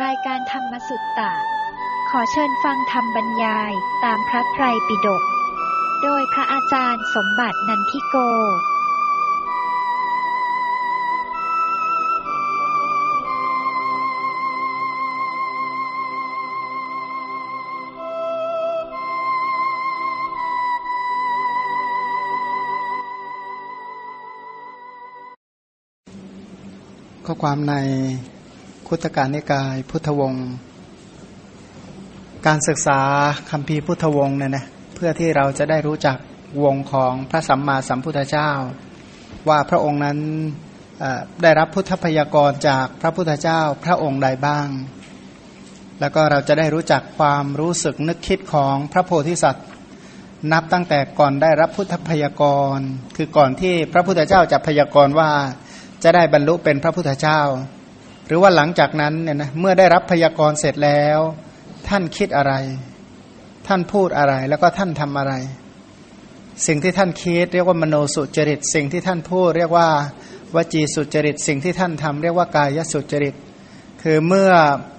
รายการธรรมสุตตะ ขอเชิญฟังธรรมบรรยายตามพระไตรปิฎก โดยพระอาจารย์สมบัตินันทิโก ข้อความใน คุตการนิกาย พุทธวงศ์การศึกษาคำพีพุทธวงศ์เนี่ยนะเพื่อที่เราจะได้รู้จักวงของพระสัมมาสัมพุทธเจ้า ว่าพระองค์นั้นได้รับพุทธพยากรจากพระพุทธเจ้าพระองค์ใดบ้าง แล้วก็เราจะได้รู้จักความรู้สึกนึกคิดของพระโพธิสัตว์นับตั้งแต่ก่อนได้รับพุทธพยากร คือก่อนที่พระพุทธเจ้าจะพยากรว่าจะได้บรรลุเป็นพระพุทธเจ้า รือว่าหลังจากนั้นเนี่ยนะเมื่อได้รับพยากรณ์เสร็จแล้ว ท่านคิดอะไร ท่านพูดอะไรแล้วก็ท่านทำอะไร สิ่งที่ท่านคิด เรียกว่ามโนสุจริต สิ่งที่ท่านพูด เรียกว่าวจีสุจริต สิ่งที่ท่านทำเรียกว่ากายสุจริต คือเมื่อ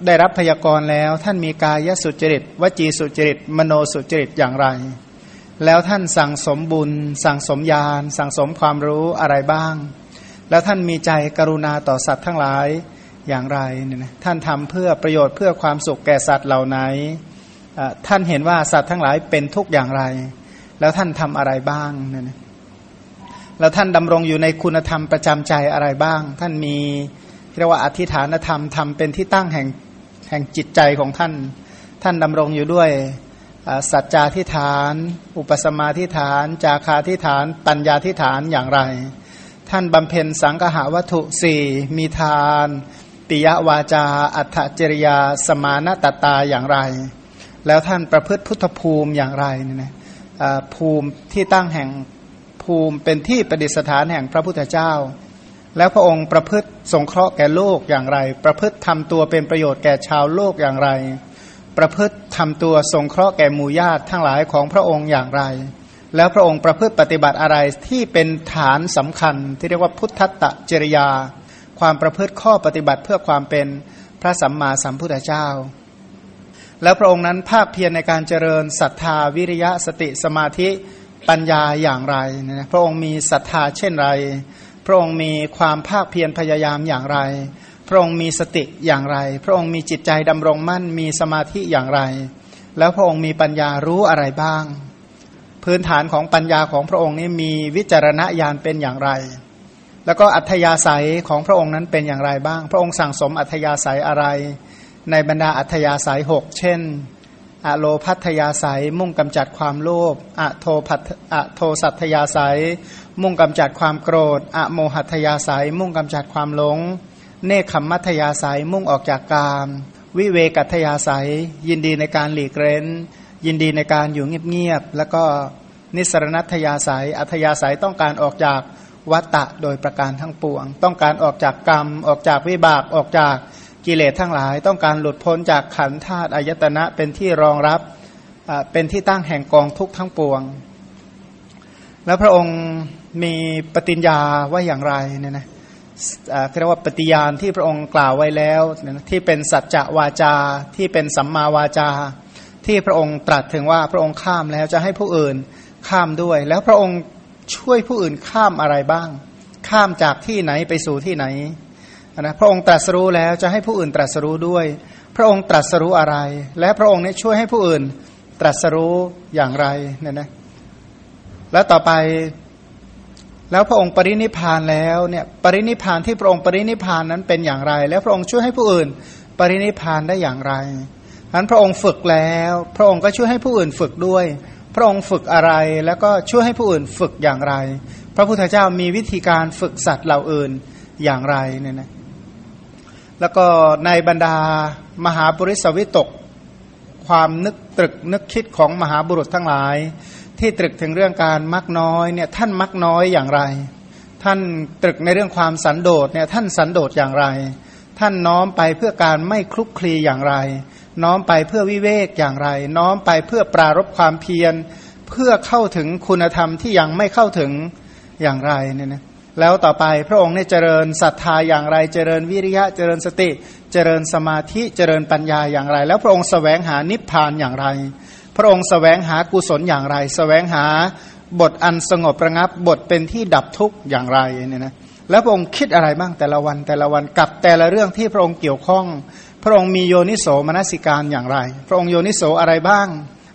ได้รับพยากรณ์แล้ว ท่านมีกายสุจริต วจีสุจริต มโนสุจริตอย่างไร แล้วท่านสั่งสมบุญ สั่งสมญาณสั่งสมความรู้อะไรบ้าง แล้วท่านมีใจกรุณาต่อสัตว์ทั้งหลาย อย่างไรเนี่ยนะท่านทำเพื่อประโยชน์เพื่อความสุขแก่สัตว์เหล่าไหนท่านเห็นว่าสัตว์ทั้งหลายเป็นทุกข์อย่างไร แล้วท่านทำอะไรบ้างเนี่ยนะแล้วท่านดำรงอยู่ในคุณธรรมประจำใจอะไรบ้าง ท่านมีเรียกว่าอธิฐานธรรมทำเป็นที่ตั้งแห่งแห่งจิตใจของท่าน ท่านดำรงอยู่ด้วยสัจจาธิฐาน อุปสมาธิฐาน จาคาธิฐาน ปัญญาธิฐานอย่างไร ท่านบำเพ็ญสังฆะวัตถุสี่มีทาน ปิยวาจา อัตจริยา สมานตตาอย่างไร แล้วท่านประพฤติพุทธภูมิอย่างไรเนี่ยนะภูมิที่ตั้งแห่งภูมิเป็นที่ประดิษฐานแห่งพระพุทธเจ้า แล้วพระองค์ประพฤติสงเคราะห์แก่โลกอย่างไร ประพฤติทำตัวเป็นประโยชน์แก่ชาวโลกอย่างไร ประพฤติทำตัวสงเคราะห์แก่หมู่ญาติทั้งหลายของพระองค์อย่างไร แล้วพระองค์ประพฤติปฏิบัติอะไรที่เป็นฐานสำคัญที่เรียกว่าพุทธตะจริยา ความประพฤติข้อปฏิบัติเพื่อความเป็นพระสัมมาสัมพุทธเจ้า แล้วพระองค์นั้นภาคเพียรในการเจริญศรัทธาวิริยะสติสมาธิปัญญาอย่างไรนะพระองค์มีศรัทธาเช่นไร พระองค์มีความภาคเพียรพยายามอย่างไร พระองค์มีสติอย่างไร พระองค์มีจิตใจดำรงมั่นมีสมาธิอย่างไร แล้วพระองค์มีปัญญารู้อะไรบ้าง พื้นฐานของปัญญาของพระองค์นี้มีวิจารณญาณเป็นอย่างไร แล้วก็อัธยาศัยของพระองค์นั้นเป็นอย่างไรบ้าง พระองค์สั่งสมอัธยาศัยอะไร ในบรรดาอัธยาศัยหกเช่นอะโลพัทยาศัยมุ่งกำจัดความโลภอะโทพัทอะโทสัตยาศัย มุ่งกำจัดความโกรธอะโมหัตยาศัย มุ่งกำจัดความหลง เนคขมมัทยาศัยมุ่งออกจากกาม วิเวกัตยาศัย ยินดีในการหลีกเร้น ยินดีในการอยู่เงียบๆแล้วก็นิสรณัตยาสายอัธยาศัยต้องการออกจาก วัตตะโดยประการทั้งปวง ต้องการออกจากกรรม ออกจากวิบากออกจากกิเลสทั้งหลาย ต้องการหลุดพ้นจากขันธาตุอายตนะเป็นที่รองรับเป็นที่ตั้งแห่งกองทุกข์ทั้งปวง แล้วพระองค์มีปฏิญญาว่าอย่างไรเนี่ยนะเรียกว่าปฏิญาณที่พระองค์กล่าวไว้แล้ว ที่เป็นสัจจะวาจาที่เป็นสัมมาวาจา ที่พระองค์ตรัสถึงว่าพระองค์ข้ามแล้วจะให้ผู้อื่นข้ามด้วย แล้วพระองค์ ช่วยผู้อื่นข้ามอะไรบ้าง ข้ามจากที่ไหนไปสู่ที่ไหนนะพระองค์ตรัสรู้แล้วจะให้ผู้อื่นตรัสรู้ด้วย พระองค์ตรัสรู้อะไร และพระองค์นี้ช่วยให้ผู้อื่นตรัสรู้อย่างไรเนี่ยนะแล้วต่อไปแล้วพระองค์ปรินิพานแล้วเนี่ยปรินิพานที่พระองค์ปรินิพานนั้นเป็นอย่างไร แล้วพระองค์ช่วยให้ผู้อื่นปรินิพานได้อย่างไรอันพระองค์ฝึกแล้ว พระองค์ก็ช่วยให้ผู้อื่นฝึกด้วย พระองค์ฝึกอะไรแล้วก็ช่วยให้ผู้อื่นฝึกอย่างไร พระพุทธเจ้ามีวิธีการฝึกสัตว์เหล่าอื่นอย่างไรเนี่ยนะแล้วก็ในบรรดามหาบริสวิตก ความนึกตรึกนึกคิดของมหาบุรุษทั้งหลาย ที่ตรึกถึงเรื่องการมักน้อยเนี่ยท่านมักน้อยอย่างไร ท่านตรึกในเรื่องความสันโดษเนี่ยท่านสันโดษอย่างไร ท่านน้อมไปเพื่อการไม่คลุกคลีอย่างไร น้อมไปเพื่อวิเวกอย่างไร น้อมไปเพื่อปรารบความเพียร เพื่อเข้าถึงคุณธรรมที่ยังไม่เข้าถึงอย่างไรเนี่ยนะแล้วต่อไปพระองค์เนี่ยเจริญศรัทธาอย่างไร เจริญวิริยะ เจริญสติ เจริญสมาธิ เจริญปัญญาอย่างไร แล้วพระองค์สแสวงหานิพพานอย่างไร พระองค์สแสวงหากุศลอย่างไรสแสวงหาบทอันสงบระงับ บทเป็นที่ดับทุกข์อย่างไรเนี่ยนะแล้วพระองค์คิดอะไรบ้างแต่ละวันแต่ละวันกับแต่ละเรื่องที่พระองค์เกี่ยวข้อง พระองค์มีโยนิโสมนสิการอย่างไร พระองค์โยนิโสอะไรบ้าง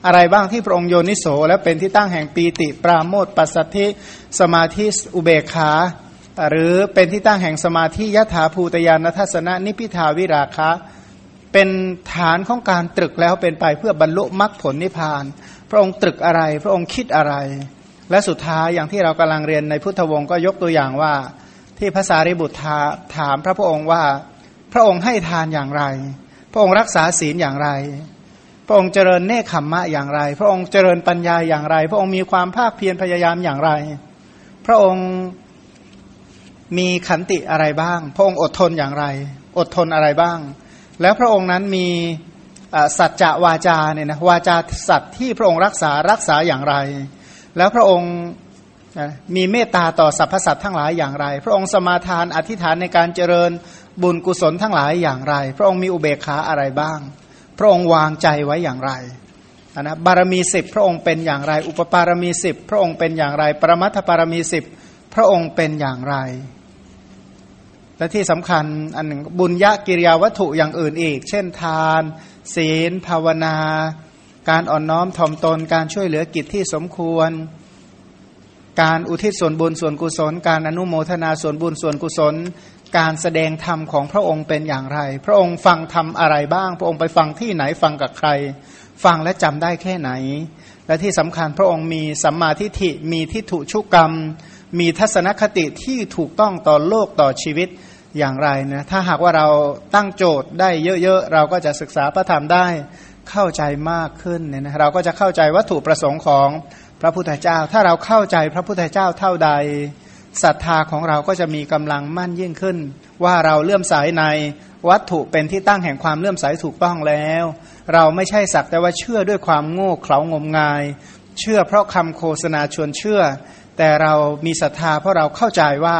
อะไรบ้างที่พระองค์โยนิโสและเป็นที่ตั้งแห่งปีติ ปราโมทปัสสัทธิสมาธิอุเบกขาหรือเป็นที่ตั้งแห่งสมาธิยถาภูตยานทัศนะนิพิทาวิราคะ เป็นฐานของการตรึกแล้วเป็นไปเพื่อบรรลุมรรคผลนิพพาน พระองค์ตรึกอะไร พระองค์คิดอะไร และสุดท้ายอย่างที่เรากำลังเรียนในพุทธวงศ์ก็ยกตัวอย่างว่า ที่ภาษาริบุตรถามพระพุทธองค์ว่า พระองค์ให้ทานอย่างไร พระองค์รักษาศีลอย่างไร พระองค์เจริญเนคขมมะอย่างไร พระองค์เจริญปัญญาอย่างไร พระองค์มีความภาคเพียรพยายามอย่างไร พระองค์มีขันติอะไรบ้าง พระองค์อดทนอย่างไร อดทนอะไรบ้าง แล้วพระองค์นั้นมีสัจจะวาจาเนี่ยนะวาจาสัตว์ที่พระองค์รักษารักษาอย่างไร แล้วพระองค์มีเมตตาต่อสรรพสัตว์ทั้งหลายอย่างไร พระองค์สมาทานอธิษฐานในการเจริญ บุญกุศลทั้งหลายอย่างไร พระองค์มีอุเบกขาอะไรบ้าง พระองค์วางใจไว้อย่างไรนะบารมีสิบพระองค์เป็นอย่างไร อุปปารมีสิบพระองค์เป็นอย่างไร ปรมัตถปารมีสิบพระองค์เป็นอย่างไร และที่สำคัญอันหนึ่งบุญญากิริยาวัตถุอย่างอื่นอีก เช่นทาน ศีล ภาวนา การอ่อนน้อมถ่อมตนการช่วยเหลือกิจที่สมควร การอุทิศส่วนบุญส่วนกุศล การอนุโมทนาส่วนบุญส่วนกุศล การแสดงธรรมของพระองค์เป็นอย่างไร พระองค์ฟังธรรมอะไรบ้าง พระองค์ไปฟังที่ไหนฟังกับใคร ฟังและจำได้แค่ไหน และที่สำคัญพระองค์มีสัมมาทิฏฐิมีทิฏฐุชุกรรม มีทัศนคติที่ถูกต้องต่อโลกต่อชีวิตอย่างไรนะถ้าหากว่าเราตั้งโจทย์ได้เยอะๆ เราก็จะศึกษาพระธรรมได้เข้าใจมากขึ้นเนี่ยนะเราก็จะเข้าใจวัตถุประสงค์ของพระพุทธเจ้า ถ้าเราเข้าใจพระพุทธเจ้าเท่าใด ศรัทธาของเราก็จะมีกำลังมั่นยิ่งขึ้น ว่าเราเลื่อมใสในวัตถุเป็นที่ตั้งแห่งความเลื่อมใสถูกต้องแล้ว เราไม่ใช่สักแต่ว่าเชื่อด้วยความโง่เขลางมงาย เชื่อเพราะคำโฆษณาชวนเชื่อ แต่เรามีศรัทธาเพราะเราเข้าใจว่า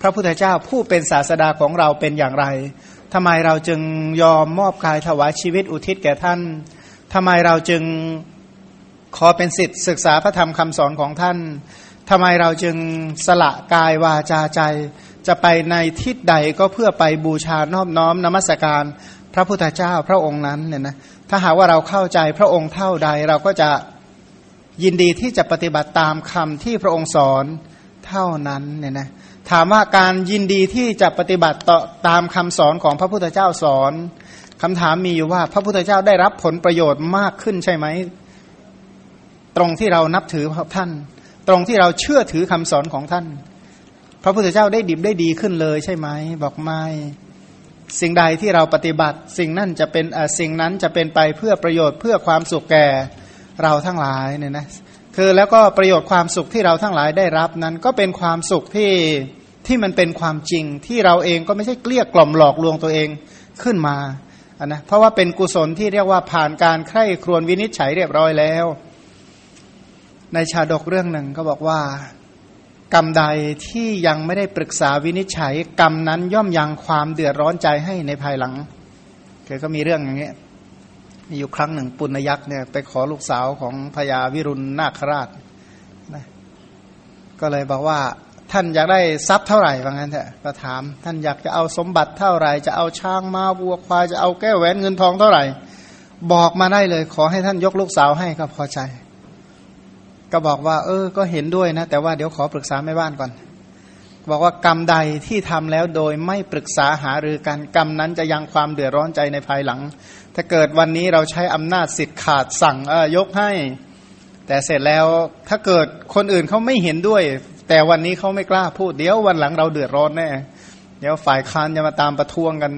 พระพุทธเจ้าผู้เป็นศาสดาของเราเป็นอย่างไรทำไมเราจึงยอมมอบกายถวายชีวิตอุทิศแก่ท่านทำไมเราจึงขอเป็นสิทธิศึกษาพระธรรมคำสอนของท่าน ทำไมเราจึงสละกายวาจาใจ จะไปในทิศใดก็เพื่อไปบูชานอบน้อมนมัสการพระพุทธเจ้าพระองค์นั้นเนี่ยนะถ้าหากว่าเราเข้าใจพระองค์เท่าใดเราก็จะยินดีที่จะปฏิบัติตามคำที่พระองค์สอนเท่านั้นเนี่ยนะถามว่าการยินดีที่จะปฏิบัติต่อตามคำสอนของพระพุทธเจ้าสอนคำถามมีอยู่ว่าพระพุทธเจ้าได้รับผลประโยชน์มากขึ้นใช่ไหม ตรงที่เรานับถือท่าน ตรงที่เราเชื่อถือคำสอนของท่าน พระพุทธเจ้าได้ดิบได้ดีขึ้นเลยใช่ไหมบอกไม่สิ่งใดที่เราปฏิบัติ สิ่งนั้นจะเป็นสิ่งนั้นจะเป็นไปเพื่อประโยชน์เพื่อความสุขแก่เราทั้งหลายเนี่ยนะคือแล้วก็ประโยชน์ความสุขที่เราทั้งหลายได้รับนั้น ก็เป็นความสุขที่ที่มันเป็นความจริงที่เราเองก็ไม่ใช่เกลี้ยกล่อมหลอกลวงตัวเองขึ้นมาอันนะเพราะว่าเป็นกุศลที่เรียกว่าผ่านการใคร่ครวญวินิจฉัยเรียบร้อยแล้ว ในชาดกเรื่องหนึ่งก็บอกว่า กรรมใดที่ยังไม่ได้ปรึกษาวินิจฉัย กรรมนั้นย่อมยังความเดือดร้อนใจให้ในภายหลังเคยก็มีเรื่องอย่างเงี้ยมีอยู่ครั้งหนึ่งปุณยักษ์เนี่ยไปขอลูกสาวของพญาวิรุณนาคราชนะก็เลยบอกว่าท่านอยากได้ทรัพย์เท่าไหร่ว่างั้นเถอะก็ถาม ท่านอยากจะเอาสมบัติเท่าไหร่ จะเอาช้างมาวัวควายจะเอาแก้วแหวนเงินทองเท่าไหร่ บอกมาได้เลย ขอให้ท่านยกลูกสาวให้ก็พอใจ ก็บอกว่า เออ ก็เห็นด้วยนะ แต่ว่าเดี๋ยวขอปรึกษาแม่บ้านก่อน บอกว่ากรรมใดที่ทำแล้วโดยไม่ปรึกษาหารือกันกรรมนั้นจะยังความเดือดร้อนใจในภายหลัง ถ้าเกิดวันนี้เราใช้อำนาจสิทธิ์ขาดสั่งเออยกให้ แต่เสร็จแล้วถ้าเกิดคนอื่นเขาไม่เห็นด้วย แต่วันนี้เขาไม่กล้าพูด เดี๋ยววันหลังเราเดือดร้อนแน่เดี๋ยวฝ่ายค้านจะมาตามประท้วงกัน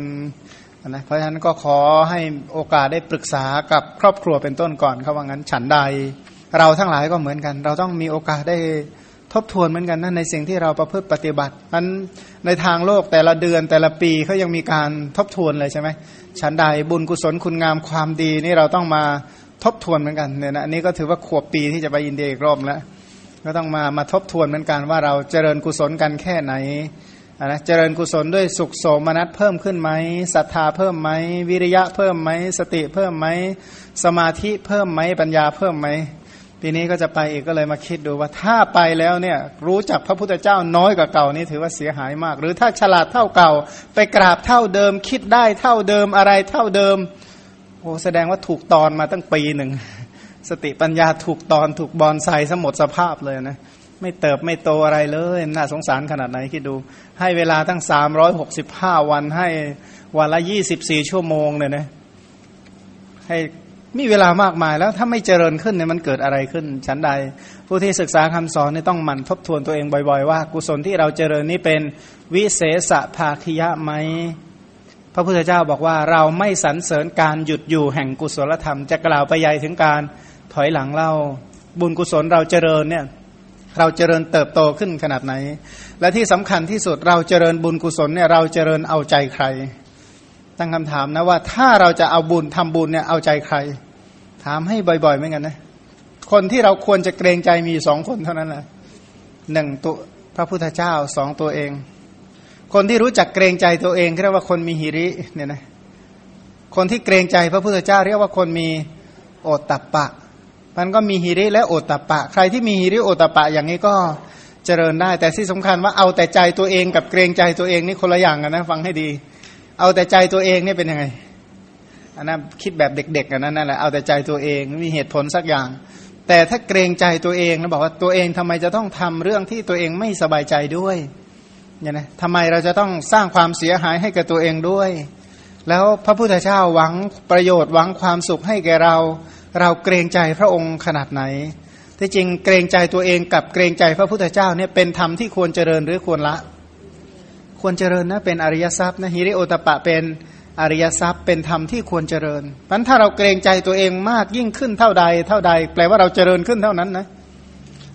นะเพราะฉะนั้นก็ขอให้โอกาสได้ปรึกษากับครอบครัวเป็นต้นก่อนเขาว่างั้นฉันใด เราทั้งหลายก็เหมือนกัน เราต้องมีโอกาสได้ทบทวนเหมือนกันนะในสิ่งที่เราประพฤติปฏิบัตินั้นในทางโลกแต่ละเดือนแต่ละปีเขายังมีการทบทวนเลยใช่ไหมฉันใดบุญกุศลคุณงามความดีนี่เราต้องมาทบทวนเหมือนกันเนี่ยนะอันนี้ก็ถือว่าขวบปีที่จะไปอินเดียอีกรอบแล้วก็ต้องมามาทบทวนเหมือนกันว่าเราเจริญกุศลกันแค่ไหนนะเจริญกุศลด้วยสุขโสมนัสเพิ่มขึ้นไหมศรัทธาเพิ่มไหมวิริยะเพิ่มไหมสติเพิ่มไหมสมาธิเพิ่มไหมปัญญาเพิ่มไหม ปีนี้ก็จะไปอีกก็เลยมาคิดดูว่าถ้าไปแล้วเนี่ยรู้จักพระพุทธเจ้าน้อยกว่าเก่านี่ถือว่าเสียหายมาก หรือถ้าฉลาดเท่าเก่า ไปกราบเท่าเดิม คิดได้เท่าเดิมอะไรเท่าเดิมโอ้แสดงว่าถูกตอนมาตั้งปีหนึ่งสติปัญญาถูกตอนถูกบอลไซสมดสภาพเลยนะไม่เติบไม่โตอะไรเลยน่าสงสารขนาดไหนคิดดู ให้เวลาตั้งสามร้อยหกสิบห้าวันให้วันละยี่สิบสี่ชั่วโมงเนี่ยนะให้ มีเวลามากมายแล้วถ้าไม่เจริญขึ้นเนี่ยมันเกิดอะไรขึ้นฉันใด ผู้ที่ศึกษาคำสอนเนี่ยต้องหมั่นทบทวนตัวเองบ่อยๆ ว่า กุศลที่เราเจริญนี้เป็นวิเศษภาคิยะไหมพระพุทธเจ้าบอกว่าเราไม่สรรเสริญการหยุดอยู่แห่งกุศลธรรม จะกล่าวไปใหญ่ถึงการถอยหลังเล่า บุญกุศลเราเจริญเนี่ยเราเจริญเติบโตขึ้นขนาดไหน และที่สำคัญที่สุดเราเจริญบุญกุศลเนี่ยเราเจริญเอาใจใคร ตั้งคำถามนะว่าถ้าเราจะเอาบุญทำบุญเนี่ยเอาใจใคร ถามให้บ่อยๆเหมือนกันนะคนที่เราควรจะเกรงใจมีสองคนเท่านั้นแหละหนึ่งตัวพระพุทธเจ้าสองตัวเอง คนที่รู้จักเกรงใจตัวเองเรียกว่าคนมีหิริเนี่ยนะคนที่เกรงใจพระพุทธเจ้า เรียกว่าคนมีโอตตัปปะ มันก็มีฮิริและโอตตะปะ ใครที่มีฮิริโอตตะปะอย่างนี้ก็เจริญได้ แต่ที่สำคัญว่าเอาแต่ใจตัวเองกับเกรงใจตัวเองนี่คนละอย่างกันนะ ฟังให้ดี เอาแต่ใจตัวเองเนี่ยเป็นยังไงอันนั้นคิดแบบเด็กๆกันนั่นแหละเอาแต่ใจตัวเองมีเหตุผลสักอย่าง แต่ถ้าเกรงใจตัวเองนะบอกว่าตัวเองทำไมจะต้องทำเรื่องที่ตัวเองไม่สบายใจด้วยเนี่ยนะทำไมเราจะต้องสร้างความเสียหายให้กับตัวเองด้วย แล้วพระพุทธเจ้าหวังประโยชน์หวังความสุขให้แก่เรา เราเกรงใจพระองค์ขนาดไหนที่จริงเกรงใจตัวเองกับเกรงใจพระพุทธเจ้าเนี่ยเป็นธรรมที่ควรเจริญหรือควรละ ควรเจริญนะเป็นอริยทรัพย์นะฮิริโอตปะเป็นอริยทรัพย์เป็นธรรมที่ควรเจริญพราะถ้าเราเกรงใจตัวเองมากยิ่งขึ้นเท่าใด เท่าใด แปลว่าเราเจริญขึ้นเท่านั้นนะ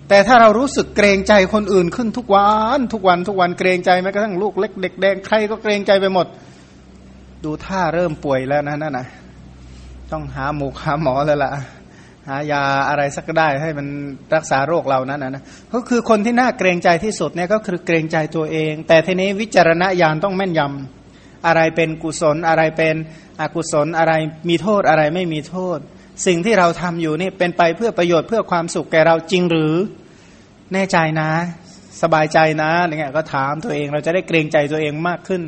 แต่ถ้าเรารู้สึกเกรงใจคนอื่นขึ้นทุกวันทุกวันทุกวันเกรงใจแม้กระทั่งลูกเล็กเด็กแดงใครก็เกรงใจไปหมด ดูท่าเริ่มป่วยแล้วนะนั่นนะต้องหาหมูหาหมอแล้วล่ะ หายาอะไรสักได้ให้มันรักษาโรคเรานั้นนะก็คือคนที่น่าเกรงใจที่สุดเนี่ยก็คือเกรงใจตัวเอง แต่ทีนี้วิจารณญาณต้องแม่นยำอะไรเป็นกุศลอะไรเป็นอกุศลอะไรมีโทษอะไรไม่มีโทษ สิ่งที่เราทำอยู่นี่เป็นไปเพื่อประโยชน์เพื่อความสุขแก่เราจริงหรือ แน่ใจนะ สบายใจนะอย่างเงี้ยก็ถามตัวเองเราจะได้เกรงใจตัวเองมากขึ้น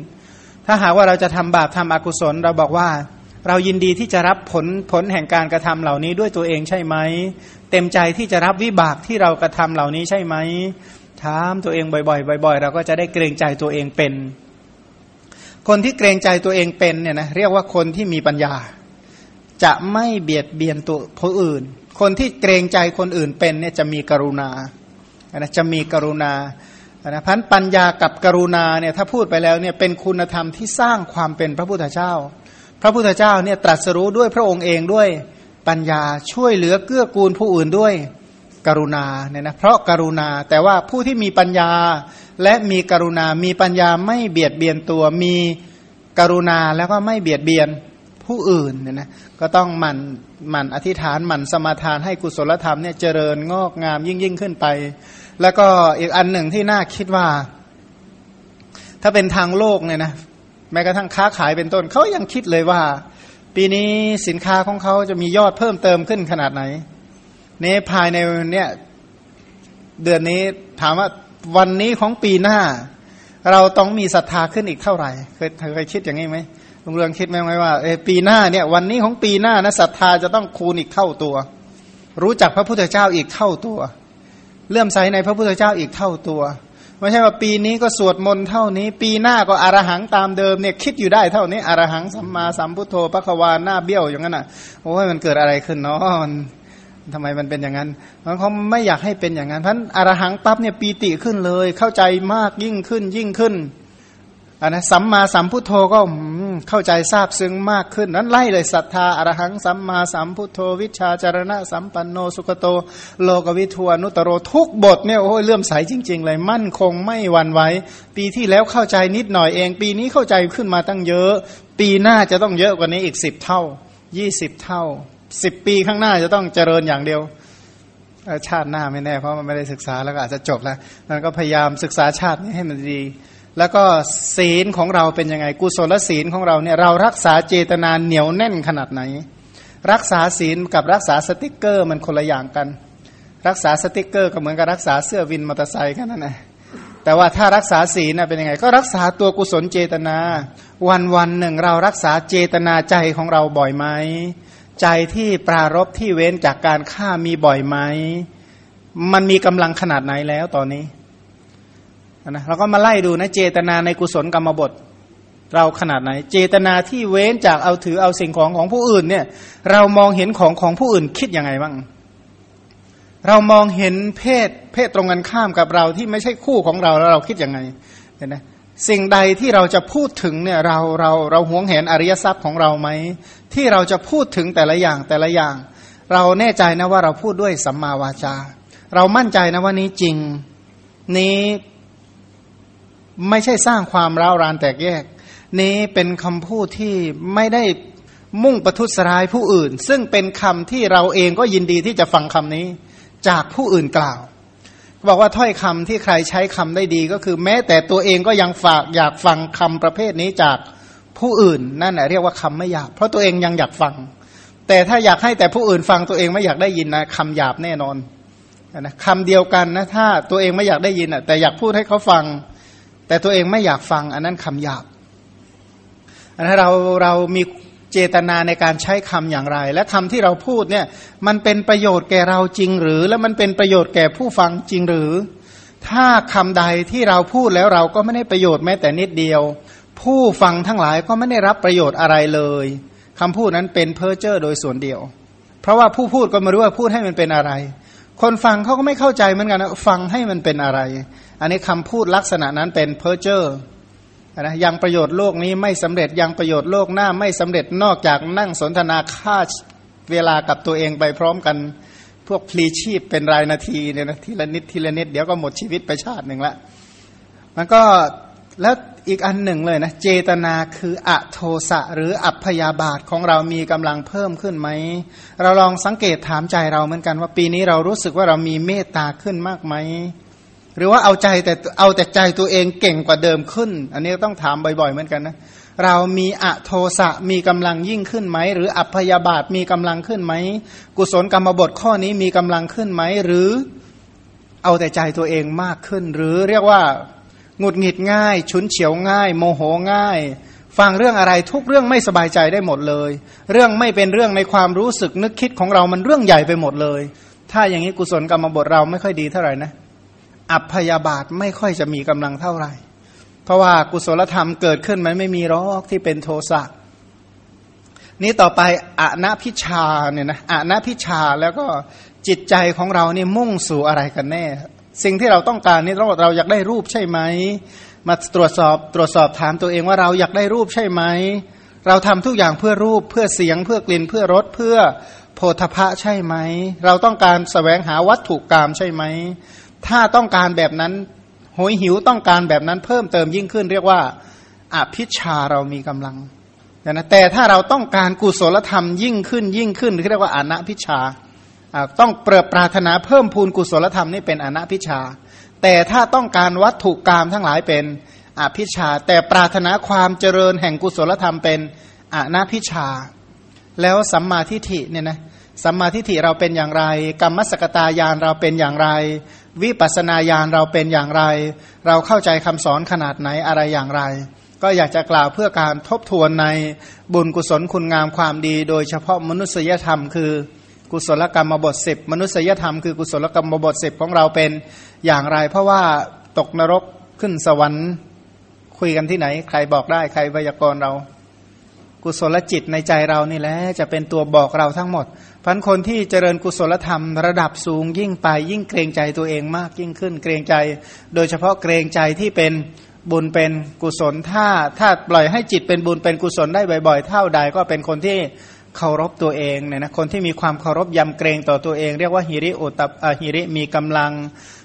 ถ้าหากว่าเราจะทำบาปทำอกุศลเราบอกว่า เรายินดีที่จะรับผลผลแห่งการกระทำเหล่านี้ด้วยตัวเองใช่ไหม เต็มใจที่จะรับวิบากที่เรากระทำเหล่านี้ใช่ไหมถามตัวเองบ่อยๆบ่อย ๆ เราก็จะได้เกรงใจตัวเองเป็น คนที่เกรงใจตัวเองเป็นเนี่ยนะเรียกว่าคนที่มีปัญญา จะไม่เบียดเบียนตัวผู้อื่น คนที่เกรงใจคนอื่นเป็นเนี่ยจะมีกรุณานะจะมีกรุณานะพันปัญญากับกรุณาเนี่ยถ้าพูดไปแล้วเนี่ยเป็นคุณธรรมที่สร้างความเป็นพระพุทธเจ้า พระพุทธเจ้าเนี่ยตรัสรู้ด้วยพระองค์เองด้วยปัญญาช่วยเหลือเกื้อกูลผู้อื่นด้วยกรุณาเนี่ยนะเพราะกรุณาแต่ว่าผู้ที่มีปัญญาและมีกรุณา มีปัญญาไม่เบียดเบียนตัว มีกรุณาแล้วก็ไม่เบียดเบียนผู้อื่นเนี่ยนะก็ต้องหมั่นหมั่นอธิษฐานหมั่นสมาทานให้กุศลธรรมเนี่ยเจริญงอกงามยิ่งยิ่งขึ้นไป แล้วก็อีกอันหนึ่งที่น่าคิดว่า ถ้าเป็นทางโลกเนี่ยนะ แม้กระทั่งค้าขายเป็นต้นเขายังคิดเลยว่า ปีนี้สินค้าของเขาจะมียอดเพิ่มเติมขึ้นขนาดไหนเนี่ภายในเนี่ยเดือนนี้ถามว่าวันนี้ของปีหน้า เราต้องมีศรัทธาขึ้นอีกเท่าไหร่ เคยเคยคิดอย่างนี้ไหมลุงเรืองคิดไหมว่าเอปีหน้าเนี่ยวันนี้ของปีหน้านะศรัทธาจะต้องคูณอีกเท่าตัว รู้จักพระพุทธเจ้าอีกเท่าตัว เลื่อมใสในพระพุทธเจ้าอีกเท่าตัว ไม่ใช่ว่าปีนี้ก็สวดมนต์เท่านี้ ปีหน้าก็อรหังตามเดิมเนี่ยคิดอยู่ได้เท่านี้อรหังสัมมาสัมพุทโธพระควาหน้าเบี้ยวอย่างนั้นอะโอ้ยมันเกิดอะไรขึ้นเนาะทำไมมันเป็นอย่างนั้นเพราะเขาไม่อยากให้เป็นอย่างนั้นเพราะอารหังปั๊บเนี่ยปีติขึ้นเลย เข้าใจมากยิ่งขึ้นยิ่งขึ้น อันนะสัมมาสัมพุทโธก็เข้าใจทราบซึ้งมากขึ้น นั้นไล่เลยศรัทธาอรหังสัมมาสัมพุทโธ วิชาจารณะ สัมปันโนสุขโต โลกวิทวนุตโรทุกบทเนี่ยโอ้ยเลื่อมใสจริง ๆ เลยมั่นคงไม่หวั่นไหวปีที่แล้วเข้าใจนิดหน่อยเอง ปีนี้เข้าใจขึ้นมาตั้งเยอะ ปีหน้าจะต้องเยอะกว่านี้อีกสิบเท่ายี่สิบเท่าสิบปีข้างหน้าจะต้องเจริญอย่างเดียวชาติหน้าไม่แน่เพราะมันไม่ได้ศึกษาแล้วก็อาจจะจบแล้วมันก็พยายามศึกษาชาตินี้ให้มันดี แล้วก็ศีลของเราเป็นยังไง กุศลศีลของเราเนี่ยเรารักษาเจตนาเหนียวแน่นขนาดไหน รักษาศีลกับรักษาสติกเกอร์มันคนละอย่างกัน รักษาสติกเกอร์ก็เหมือนกับรักษาเสื้อวินมอเตอร์ไซค์กันนั่นแหละแต่ว่าถ้ารักษาศีลเป็นยังไง ก็รักษาตัวกุศลเจตนา วันวันหนึ่งเรารักษาเจตนาใจของเราบ่อยไหมใจที่ปรารบที่เว้นจากการฆ่ามีบ่อยไหมมันมีกำลังขนาดไหนแล้วตอนนี้ นะเราก็มาไล่ดูนะเจตนาในกุศลกรรมบท เราขนาดไหน เจตนาที่เว้นจากเอาถือเอาสิ่งของของผู้อื่นเนี่ย เรามองเห็นของของผู้อื่นคิดยังไงบ้าง เรามองเห็นเพศเพศตรงกันข้ามกับเราที่ไม่ใช่คู่ของเราแล้วเราคิดยังไงเห็นไหมสิ่งใดที่เราจะพูดถึงเนี่ยเราเราเราหวงเห็นอริยทรัพย์ของเราไหมที่เราจะพูดถึงแต่ละอย่างแต่ละอย่าง เราแน่ใจนะว่าเราพูดด้วยสัมมาวาจา เรามั่นใจนะว่านี้จริง นี้ ไม่ใช่สร้างความร้าวรานแตกแยก นี้เป็นคำพูดที่ไม่ได้มุ่งประทุษร้ายผู้อื่น ซึ่งเป็นคำที่เราเองก็ยินดีที่จะฟังคำนี้ จากผู้อื่นกล่าว บอกว่าถ้อยคำที่ใครใช้คำได้ดีก็คือ แม้แต่ตัวเองก็ยังฝากอยากฟังคำประเภทนี้จากผู้อื่น นั่นแหละเรียกว่าคำไม่หยาบเพราะตัวเองยังอยากฟัง แต่ถ้าอยากให้แต่ผู้อื่นฟังตัวเองไม่อยากได้ยินนะคำหยาบแน่นอนนะคำเดียวกันนะถ้าตัวเองไม่อยากได้ยินอะแต่อยากพูดให้เขาฟัง แต่ตัวเองไม่อยากฟังอันนั้นคำหยาบอันนั้นเราเรามีเจตนาในการใช้คำอย่างไร และคำที่เราพูดเนี่ยมันเป็นประโยชน์แก่เราจริงหรือ และมันเป็นประโยชน์แก่ผู้ฟังจริงหรือ ถ้าคำใดที่เราพูดแล้วเราก็ไม่ได้ประโยชน์แม้แต่นิดเดียว ผู้ฟังทั้งหลายก็ไม่ได้รับประโยชน์อะไรเลยคำพูดนั้นเป็นเพ้อเจ้อโดยส่วนเดียว เพราะว่าผู้พูดก็ไม่รู้ว่าพูดให้มันเป็นอะไร คนฟังเขาก็ไม่เข้าใจเหมือนกันนะฟังให้มันเป็นอะไร อันนี้คำพูดลักษณะนั้นเป็นเพ้อเจ้อนะยังประโยชน์โลกนี้ไม่สำเร็จยังประโยชน์โลกหน้าไม่สำเร็จนอกจากนั่งสนทนาค่าเวลากับตัวเองไปพร้อมกันพวกพลีชีพเป็นรายนาทีเนี่ยนะทีละนิดทีละนิดเดี๋ยวก็หมดชีวิตไปชาติหนึ่งละมันก็แล้วอีกอันหนึ่งเลยนะเจตนาคืออโทสะหรืออัพยาบาทของเรามีกำลังเพิ่มขึ้นไหม เราลองสังเกตถามใจเราเหมือนกันว่าปีนี้เรารู้สึกว่าเรามีเมตตาขึ้นมากไหม หรือว่าเอาใจแต่เอาแต่ใจตัวเองเก่งกว่าเดิมขึ้น อันนี้ต้องถามบ่อยๆเหมือนกันนะเรามีอะโทสะมีกำลังยิ่งขึ้นไหม หรืออัพยาบาทมีกำลังขึ้นไหม กุศลกรรมบทข้อนี้มีกำลังขึ้นไหม หรือเอาแต่ใจตัวเองมากขึ้น หรือเรียกว่าหงุดหงิดง่าย ฉุนเฉียวง่าย โมโหง่าย ฟังเรื่องอะไรทุกเรื่องไม่สบายใจได้หมดเลย เรื่องไม่เป็นเรื่องในความรู้สึกนึกคิดของเรามันเรื่องใหญ่ไปหมดเลย ถ้าอย่างนี้กุศลกรรมบทเราไม่ค่อยดีเท่าไหร่นะ อัพยาบาทไม่ค่อยจะมีกำลังเท่าไหร่ เพราะว่ากุศลธรรมเกิดขึ้นมันไม่มีรอกที่เป็นโทสะนี้ต่อไปอะนะพิชาเนี่ยนะอะนะพิชาแล้วก็จิตใจของเราเนี่ยมุ่งสู่อะไรกันแน่ สิ่งที่เราต้องการนี่เราเราอยากได้รูปใช่ไหม มาตรวจสอบตรวจสอบถามตัวเองว่าเราอยากได้รูปใช่ไหม เราทำทุกอย่างเพื่อรูปเพื่อเสียงเพื่อกลิ่นเพื่อรสเพื่อโพธพะใช่ไหม เราต้องการสแสวงหาวัตถุกรรมใช่ไหม ถ้าต้องการแบบนั้นหยหิวต้องการแบบนั้นเพิ่มเติมยิ่งขึ้น เรียกว่าอภิชาเรามีกำลังนะแต่ถ้าเราต้องการกุศลธรรมยิ่งขึ้นยิ่งขึ้นเรียกว่าอนัพิชาต้องเปิดปรารถนาเพิ่มพูนกุศลธรรมนี่เป็นอนัพิชา แต่ถ้าต้องการวัตถุกรรมทั้งหลายเป็นอภิชา แต่ปรารถนาความเจริญแห่งกุศลธรรมเป็นอนัพิชา แล้วสัมมาทิฏฐิเนี่ยนะสัมมาทิฏฐิเราเป็นอย่างไร กรรมสกตายานเราเป็นอย่างไรวิปัสนาญาณเราเป็นอย่างไร เราเข้าใจคำสอนขนาดไหนอะไรอย่างไร ก็อยากจะกล่าวเพื่อการทบทวนในบุญกุศลคุณงามความดี โดยเฉพาะมนุษยธรรม คือกุศลกรรมบทสิบมนุษยธรรมคือกุศลกรรมบทสิบของเราเป็นอย่างไร เพราะว่าตกนรกขึ้นสวรรค์คุยกันที่ไหน ใครบอกได้ใครพยากรณ์เรา กุศลจิตในใจเรานี่แหละจะเป็นตัวบอกเราทั้งหมดพันคนที่เจริญกุศลธรรมระดับสูงยิ่งไปยิ่งเกรงใจตัวเองมากยิ่งขึ้นเกรงใจ โดยเฉพาะเกรงใจที่เป็นบุญเป็นกุศลถ้าถ้าปล่อยให้จิตเป็นบุญเป็นกุศลได้บ่อยๆ เท่าใดก็เป็นคนที่เคารพตัวเองเนี่ยนะคนที่มีความเคารพยำเกรงต่อตัวเอง เรียกว่าฮิริโอตับฮิริมีกำลัง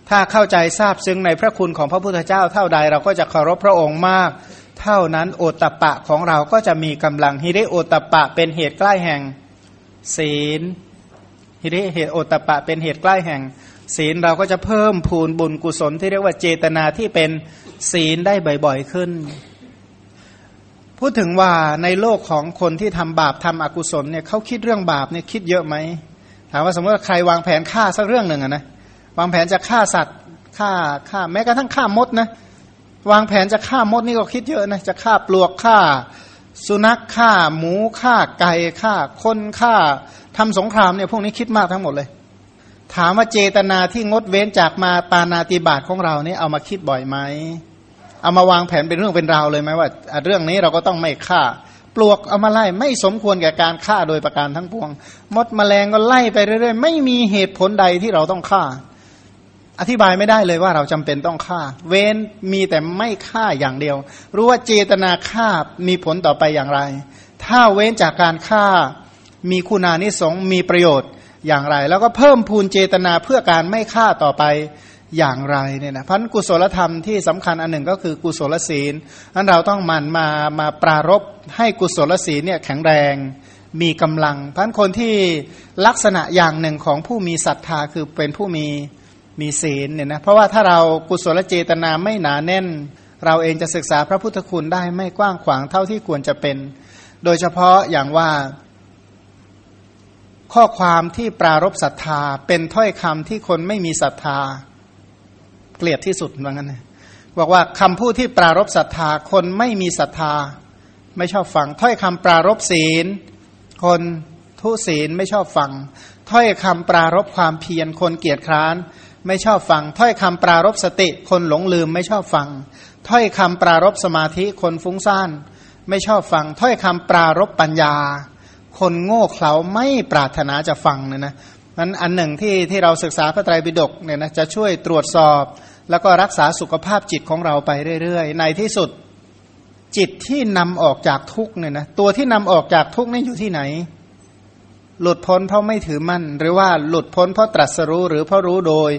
ถ้าเข้าใจทราบซึ้งในพระคุณของพระพุทธเจ้าเท่าใดเราก็จะเคารพพระองค์มาก เท่านั้นโอตปะของเราก็จะมีกำลังฮิริโอตปะเป็นเหตุใกล้แห่งศีลฮิริเหตุโอตปะเป็นเหตุใกล้แห่ง ศีลเราก็จะเพิ่มพูนบุญกุศลที่เรียกว่าเจตนาที่เป็นศีลได้บ่อย ๆขึ้น พูดถึงว่าในโลกของคนที่ทำบาปทำอกุศลเนี่ยเขาคิดเรื่องบาปเนี่ยคิดเยอะไหมถามว่าสมมติว่าใครวางแผนฆ่าสักเรื่องหนึ่งอะนะวางแผนจะฆ่าสัตว์ฆ่าฆ่าแม้กระทั่งฆ่ามดนะ วางแผนจะฆ่ามดนี่ก็คิดเยอะนะจะฆ่าปลวกฆ่า สุนัขฆ่า หมูฆ่าไก่ฆ่า คนฆ่าทำสงครามเนี่ยพวกนี้คิดมากทั้งหมดเลย ถามว่าเจตนาที่งดเว้นจากมาปานาติบาตของเราเนี่ยเอามาคิดบ่อยไหมเอามาวางแผนเป็นเรื่องเป็นราวเลยไหมว่า เรื่องนี้เราก็ต้องไม่ฆ่า ปลวกเอามาไล่ไม่สมควรแก่การฆ่าโดยประการทั้งปวง มดแมลงก็ไล่ไปเรื่อยๆ ไม่มีเหตุผลใดที่เราต้องฆ่า อธิบายไม่ได้เลยว่าเราจำเป็นต้องฆ่า เว้นมีแต่ไม่ฆ่าอย่างเดียว รู้ว่าเจตนาฆ่ามีผลต่อไปอย่างไร ถ้าเว้นจากการฆ่ามีคุณานิสงมีประโยชน์อย่างไร แล้วก็เพิ่มพูนเจตนาเพื่อการไม่ฆ่าต่อไปอย่างไรเนี่ยนะพันกุศลธรรมที่สำคัญอันหนึ่งก็คือกุศลศีลนั้นเราต้องมันมามาปรารบให้กุศลศีลเนี่ยแข็งแรงมีกำลังพันคนที่ลักษณะอย่างหนึ่งของผู้มีศรัทธาคือเป็นผู้มี มีศีลเนี่ยนะเพราะว่าถ้าเรากุศลเจตนาไม่หนาแน่น เราเองจะศึกษาพระพุทธคุณได้ไม่กว้างขวางเท่าที่ควรจะเป็น โดยเฉพาะอย่างว่า ข้อความที่ปรารบศรัทธา เป็นถ้อยคำที่คนไม่มีศรัทธา เกลียดที่สุดว่างั้นนะบอกว่าคำพูดที่ปรารบศรัทธาคนไม่มีศรัทธา ไม่ชอบฟัง ถ้อยคำปรารบศีล คนทุศีลไม่ชอบฟัง ถ้อยคำปรารบความเพียรคนเกียจคร้าน ไม่ชอบฟัง ถ้อยคำปรารบสติคนหลงลืมไม่ชอบฟัง ถ้อยคำปรารบสมาธิคนฟุ้งซ่านไม่ชอบฟัง ถ้อยคำปรารบปัญญา คนโง่เขลาไม่ปรารถนาจะฟังเนี่ยนะนั้นอันหนึ่งที่ที่เราศึกษาพระไตรปิฎกเนี่ยนะจะช่วยตรวจสอบ แล้วก็รักษาสุขภาพจิตของเราไปเรื่อยๆ ในที่สุดจิตที่นำออกจากทุกเนี่ยนะตัวที่นำออกจากทุกนี่อยู่ที่ไหน หลุดพ้นเพราะไม่ถือมั่น หรือว่าหลุดพ้นเพราะตรัสรู้หรือเพราะรู้โดย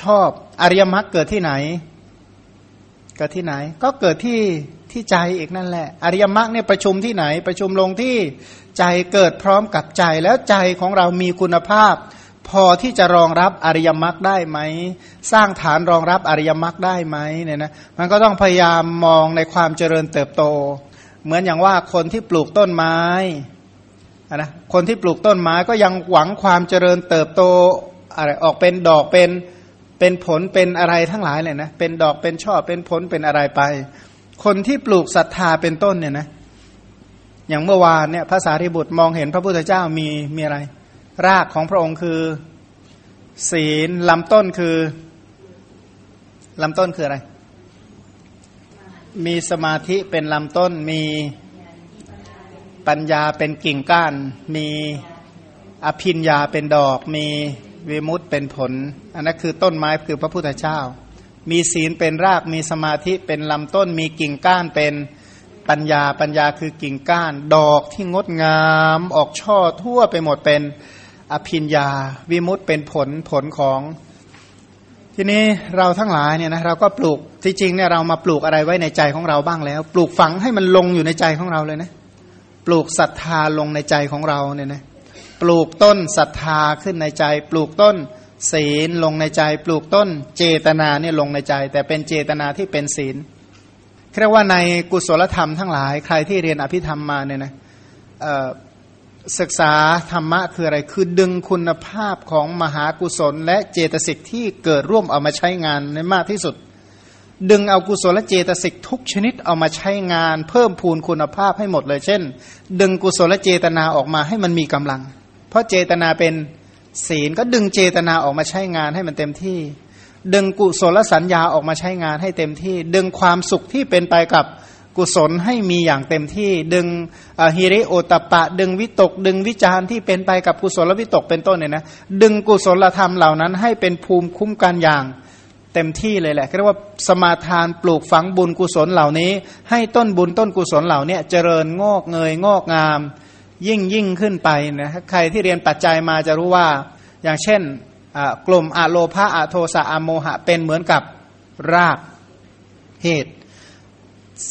ชอบอริยมรรคเกิดที่ไหน เกิดที่ไหน ก็เกิดที่ที่ใจเอกนั่นแหละ อริยมรรคเนี่ยประชุมที่ไหน ประชุมลงที่ใจเกิดพร้อมกับใจแล้วใจของเรามีคุณภาพ พอที่จะรองรับอริยมรรคได้ไหม สร้างฐานรองรับอริยมรรคได้ไหมเนี่ยนะมันก็ต้องพยายามมองในความเจริญเติบโต เหมือนอย่างว่าคนที่ปลูกต้นไม้ นะคนที่ปลูกต้นไม้ก็ยังหวังความเจริญเติบโตอะไรออกเป็นดอกเป็นเป็นผลเป็นอะไรทั้งหลายเลยนะเป็นดอกเป็นช่อเป็นผลเป็นอะไรไป คนที่ปลูกศรัทธาเป็นต้นเนี่ยนะอย่างเมื่อวานเนี่ยภาษาริบุตรมองเห็นพระพุทธเจ้ามีมีอะไร รากของพระองค์คือ ศีลลำต้นคือลำต้นคืออะไร มีสมาธิเป็นลำต้นมี ปัญญาเป็นกิ่งก้าน มีอภินญาเป็นดอก มีวิมุตเป็นผล อันนั้นคือต้นไม้คือพระพุทธเจ้า มีศีลเป็นราก มีสมาธิเป็นลำต้น มีกิ่งก้านเป็นปัญญา ปัญญาคือกิ่งก้าน ดอกที่งดงาม ออกช่อทั่วไปหมดเป็นอภินญาวิมุตเป็นผลผลของทีนี้เราทั้งหลายเนี่ยนะเราก็ปลูกที่จริงเนี่ยเรามาปลูกอะไรไว้ในใจของเราบ้างแล้ว ปลูกฝังให้มันลงอยู่ในใจของเราเลยนะ ปลูกศรัทธาลงในใจของเราเนี่ยนะปลูกต้นศรัทธาขึ้นในใจ ปลูกต้นศีลลงในใจ ปลูกต้นเจตนาเนี่ยลงในใจ แต่เป็นเจตนาที่เป็นศีลเรียกว่าในกุศลธรรมทั้งหลายใครที่เรียนอภิธรรมมาเนี่ยนะศึกษาธรรมะคืออะไรคือดึงคุณภาพของมหากุศล และเจตสิกที่เกิดร่วมเอามาใช้งานในมากที่สุด ดึงเอากุศลเจตสิกทุกชนิดเอามาใช้งาน เพิ่มพูนคุณภาพให้หมดเลย เช่น ดึงกุศลเจตนาออกมาให้มันมีกำลัง เพราะเจตนาเป็นศีลก็ดึงเจตนาออกมาใช้งานให้มันเต็มที่ ดึงกุศลสัญญาออกมาใช้งานให้เต็มที่ ดึงความสุขที่เป็นไปกับกุศลให้มีอย่างเต็มที่ ดึงฮิริโอตปะ ดึงวิตก ดึงวิจารที่เป็นไปกับกุศลวิตกเป็นต้นเนี่ยนะดึงกุศลธรรมเหล่านั้นให้เป็นภูมิคุ้มกันอย่าง เต็มที่เลยแหละเรียกว่าสมาทานปลูกฝังบุญกุศลเหล่านี้ ให้ต้นบุญต้นกุศลเหล่านี้เจริญงอกเงยงอกงาม ยิ่งยิ่งขึ้นไปนะใครที่เรียนปัจจัยมาจะรู้ว่า อย่างเช่นกลุ่มอะโลภะอะโทสะอะโมหะเป็นเหมือนกับรากเหตุ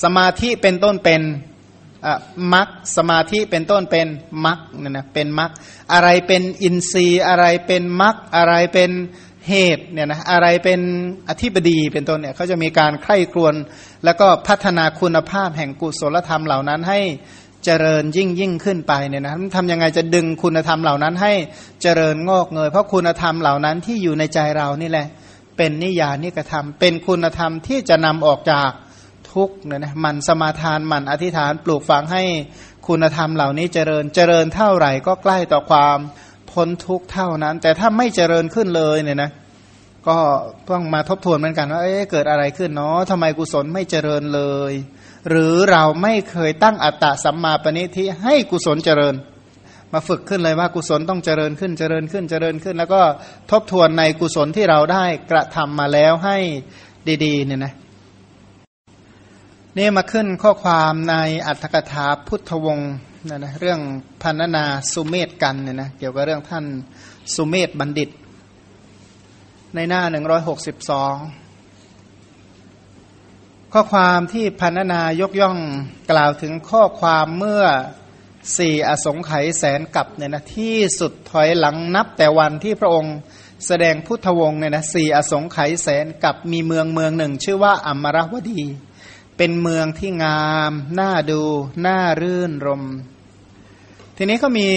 สมาธิเป็นต้นเป็นมักสมาธิเป็นต้นเป็นมักเนี่ยนะเป็นมักอะไรเป็นอินทรีย์อะไรเป็นมักอะไรเป็น เหตุเนี่ยนะอะไรเป็นอธิบดีเป็นต้นเนี่ยเขาจะมีการใคร่ครวญแล้วก็พัฒนาคุณภาพแห่งกุศลธรรมเหล่านั้นให้เจริญยิ่งยิ่งขึ้นไปเนี่ยนะทำยังไงจะดึงคุณธรรมเหล่านั้นให้เจริญงอกเงย เพราะคุณธรรมเหล่านั้นที่อยู่ในใจเรานี่แหละ เป็นนิยานิกระทำเป็นคุณธรรมที่จะนำออกจากทุกเนี่ยนะมันสมาทานมันอธิษฐานปลูกฝังให้คุณธรรมเหล่านี้เจริญเจริญเท่าไหร่ก็ใกล้ต่อความ พ้นทุกเท่านั้น แต่ถ้าไม่เจริญขึ้นเลยเนี่ยนะก็ต้องมาทบทวนเหมือนกันว่าเอ๊ะเกิดอะไรขึ้นเนาะทำไมกุศลไม่เจริญเลย หรือเราไม่เคยตั้งอัตตะสัมมาปณิทิให้กุศลเจริญ มาฝึกขึ้นเลยว่ากุศลต้องเจริญขึ้นเจริญขึ้นเจริญขึ้น แล้วก็ทบทวนในกุศลที่เราได้กระทำมาแล้วให้ดีๆเนี่ยนะนี่มาขึ้นข้อความในอัตถกถาพุทธวงศ์ นะนะเรื่องพันนาสุเมธกันเนี่ยนะเกี่ยวกับเรื่องท่านสุเมธบัณฑิต ในหน้าหนึ่งร้อยหกสิบสองข้อความที่พันนายกย่องกล่าวถึงข้อความเมื่อสี่อสงไขยแสนกับเนี่ยนะที่สุดถอยหลังนับแต่วันที่พระองค์แสดงพุทธวงศ์เนี่ยนะสี่อสงไขยแสนกับมีเมืองเมืองหนึ่ง ชื่อว่าอัมรวดี เป็นเมืองที่งามน่าดูน่ารื่นรม ทีนี้ก็มี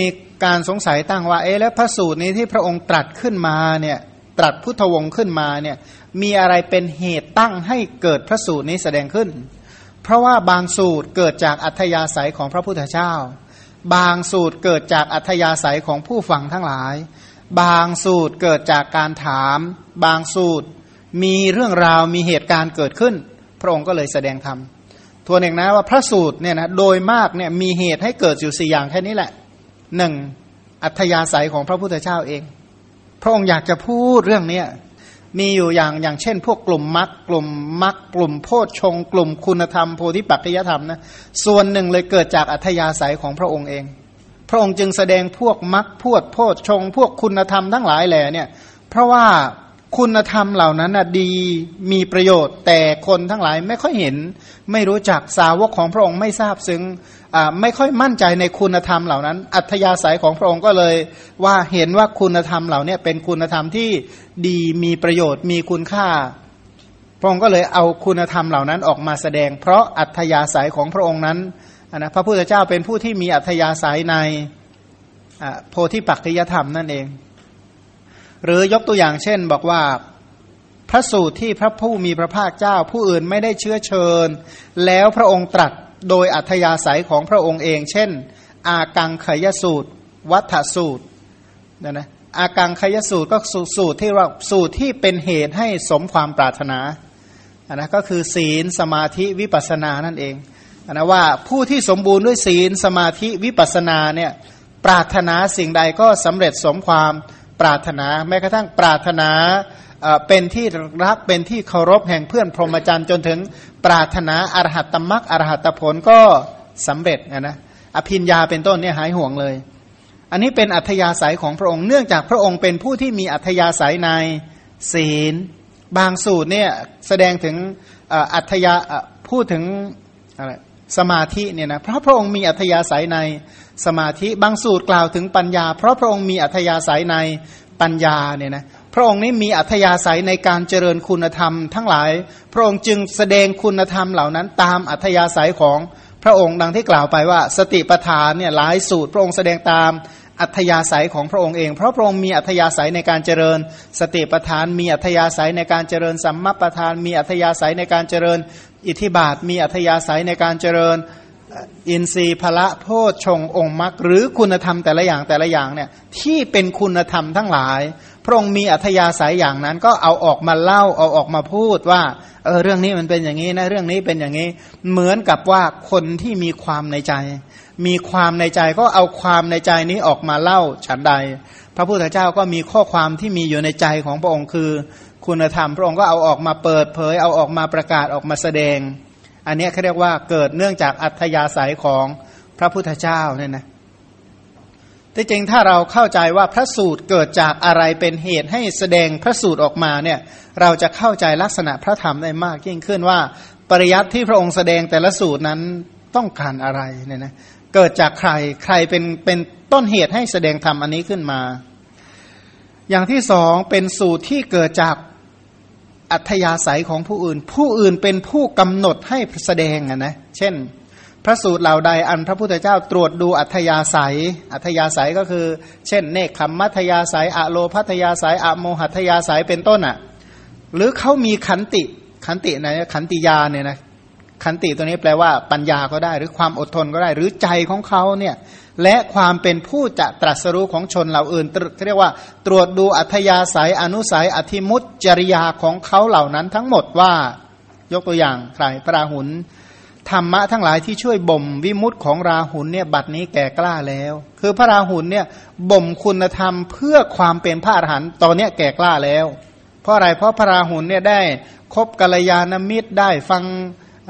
การสงสัยตั้งว่า เอ๊ะแล้วพระสูตรนี้ที่พระองค์ตรัสขึ้นมาเนี่ยตรัสพุทธวงศ์ขึ้นมาเนี่ยมีอะไรเป็นเหตุตั้งให้เกิดพระสูตรนี้แสดงขึ้น เพราะว่าบางสูตรเกิดจากอัธยาศัยของพระพุทธเจ้า บางสูตรเกิดจากอัธยาศัยของผู้ฟังทั้งหลาย บางสูตรเกิดจากการถาม บางสูตรมีเรื่องราวมีเหตุการณ์เกิดขึ้น พระองค์ก็เลยแสดงธรรมทวนเองนะว่าพระสูตรเนี่ยนะโดยมากเนี่ยมีเหตุให้เกิดอยู่สี่อย่างแค่นี้แหละหนึ่งอัธยาศัยของพระพุทธเจ้าเอง พระองค์อยากจะพูดเรื่องเนี้ยมีอยู่อย่างอย่างเช่น พวกกลุ่มมักกลุ่มมักกลุ่มโพชฌงกลุ่มคุณธรรมโพธิปัจจยธรรมนะส่วนหนึ่งเลยเกิดจากอัธยาศัยของพระองค์เอง พระองค์จึงแสดงพวกมักพวดโพชฌงพวกคุณธรรมทั้งหลายแหล่เนี่ย เพราะว่า คุณธรรมเหล่านั้นดีมีประโยชน์ แต่คนทั้งหลายไม่ค่อยเห็น ไม่รู้จักสาวกของพระองค์ไม่ทราบซึ้งไม่ค่อยมั่นใจในคุณธรรมเหล่านั้น อัธยาศัยของพระองค์ก็เลย ว่าเห็นว่าคุณธรรมเหล่านี้เป็นคุณธรรมที่ดีมีประโยชน์มีคุณค่า พระองค์ก็เลยเอาคุณธรรมเหล่านั้นออกมาแสดง เพราะอัธยาศัยของพระองค์นั้นนะพระพุทธเจ้าเป็นผู้ที่มีอัธยาศัยในโพธิปักจยธรรมนั่นเอง หรือยกตัวอย่างเช่นบอกว่าพระสูตรที่พระผู้มีพระภาคเจ้าผู้อื่นไม่ได้เชื้อเชิญ แล้วพระองค์ตรัสโดยอัธยาศัยของพระองค์เอง เช่น อากังขยสูตร วัฏสูตรนะนะอากังขยสูตรก็สูตรที่ว่าสูตรที่เป็นเหตุให้สมความปรารถนาอันนะก็คือศีลสมาธิวิปัสสนานั่นเองอันนะว่าผู้ที่สมบูรณ์ด้วยศีลสมาธิวิปัสสนาเนี่ยปรารถนาสิ่งใดก็สำเร็จสมความ ปรารถนาแม้กระทั่งปรารถนาเป็นที่รักเป็นที่เคารพแห่งเพื่อนพรหมจรรย์จนถึงปรารถนาอรหัตตมรักอรหัตผลก็สำเร็จนะนะอภินยาเป็นต้นเนี่ยหายห่วงเลย อันนี้เป็นอัธยาศัยของพระองค์เนื่องจากพระองค์เป็นผู้ที่มีอัธยาศัยในศีล บางสูตรเนี่ยแสดงถึงอัธยาพูดถึงอะไรสมาธิเนี่ยนะเพราะพระองค์มีอัธยาศัยใน สมาธิบางสูตรกล่าวถึงปัญญา เพราะพระองค์มีอัธยาศัยในปัญญาเนี่ยนะพระองค์นี้มีอัธยาศัยในการเจริญคุณธรรมทั้งหลาย พระองค์จึงแสดงคุณธรรมเหล่านั้น ตามอัธยาศัยของพระองค์ดังที่กล่าวไปว่า สติปัฏฐานเนี่ยหลายสูตร พระองค์แสดงตามอัธยาศัยของพระองค์เอง เพราะพระองค์มีอัธยาศัยในการเจริญ สติปัฏฐาน มีอัธยาศัยในการเจริญสัมมาปัฏฐาน มีอัธยาศัยในการเจริญ อิทธิบาท มีอัธยาศัยในการเจริญ อินทรีย์พละโพชฌงองค์มรรคหรือคุณธรรมแต่ละอย่างแต่ละอย่างเนี่ยที่เป็นคุณธรรมทั้งหลาย พระองค์มีอัธยาศัยอย่างนั้น ก็เอาออกมาเล่าเอาออกมาพูดว่าเออเรื่องนี้มันเป็นอย่างนี้นะเรื่องนี้เป็นอย่างนี้ เหมือนกับว่าคนที่มีความในใจ มีความในใจก็เอาความในใจนี้ออกมาเล่าฉันใด พระพุทธเจ้าก็มีข้อความที่มีอยู่ในใจของพระองค์คือ คุณธรรม พระองค์ก็เอาออกมาเปิดเผยเอาออกมาประกาศออกมาแสดง อันนี้เขาเรียกว่าเกิดเนื่องจากอัธยาศัยของพระพุทธเจ้าเนี่ยนะที่จริงถ้าเราเข้าใจว่าพระสูตรเกิดจากอะไรเป็นเหตุให้แสดงพระสูตรออกมาเนี่ยเราจะเข้าใจลักษณะพระธรรมได้มากยิ่งขึ้นว่า ปริยัติที่พระองค์แสดงแต่ละสูตรนั้นต้องการอะไรเนี่ยนะเกิดจากใครใครเป็นเป็นต้นเหตุให้แสดงธรรมอันนี้ขึ้นมา อย่างที่สองเป็นสูตรที่เกิดจาก อัธยาศัยของผู้อื่น ผู้อื่นเป็นผู้กำหนดให้แสดงนะ เช่น พระสูตรเหล่าใดอันพระพุทธเจ้าตรวจดูอัธยาศัย อัธยาศัยก็คือ เช่น เนคขมมัธยาศัยอะโลพัธยาศัยอะโมหัธยาศัยเป็นต้นอะ หรือเขามีขันติขันติไหนขันติยาเนี่ยนะขันติตัวนี้แปลว่าปัญญาก็ได้ หรือความอดทนก็ได้ หรือใจของเขาเนี่ย และความเป็นผู้จะตรัสรู้ของชนเหล่าอื่นเรียกว่า ตรวจดูอัธยาศัยอนุสัยอธิมุตจริยาของเขาเหล่านั้นทั้งหมดว่ายกตัวอย่างใครพระราหุลธรรมะทั้งหลายที่ช่วยบ่มวิมุตของราหุลเนี่ยบัดนี้แก่กล้าแล้ว คือพระราหุลเนี่ยบ่มคุณธรรมเพื่อความเป็นพระอรหันต์ตอนนี้แก่กล้าแล้ว เพราะอะไรเพราะพระราหุลเนี่ยได้คบกัลยาณมิตรได้ฟัง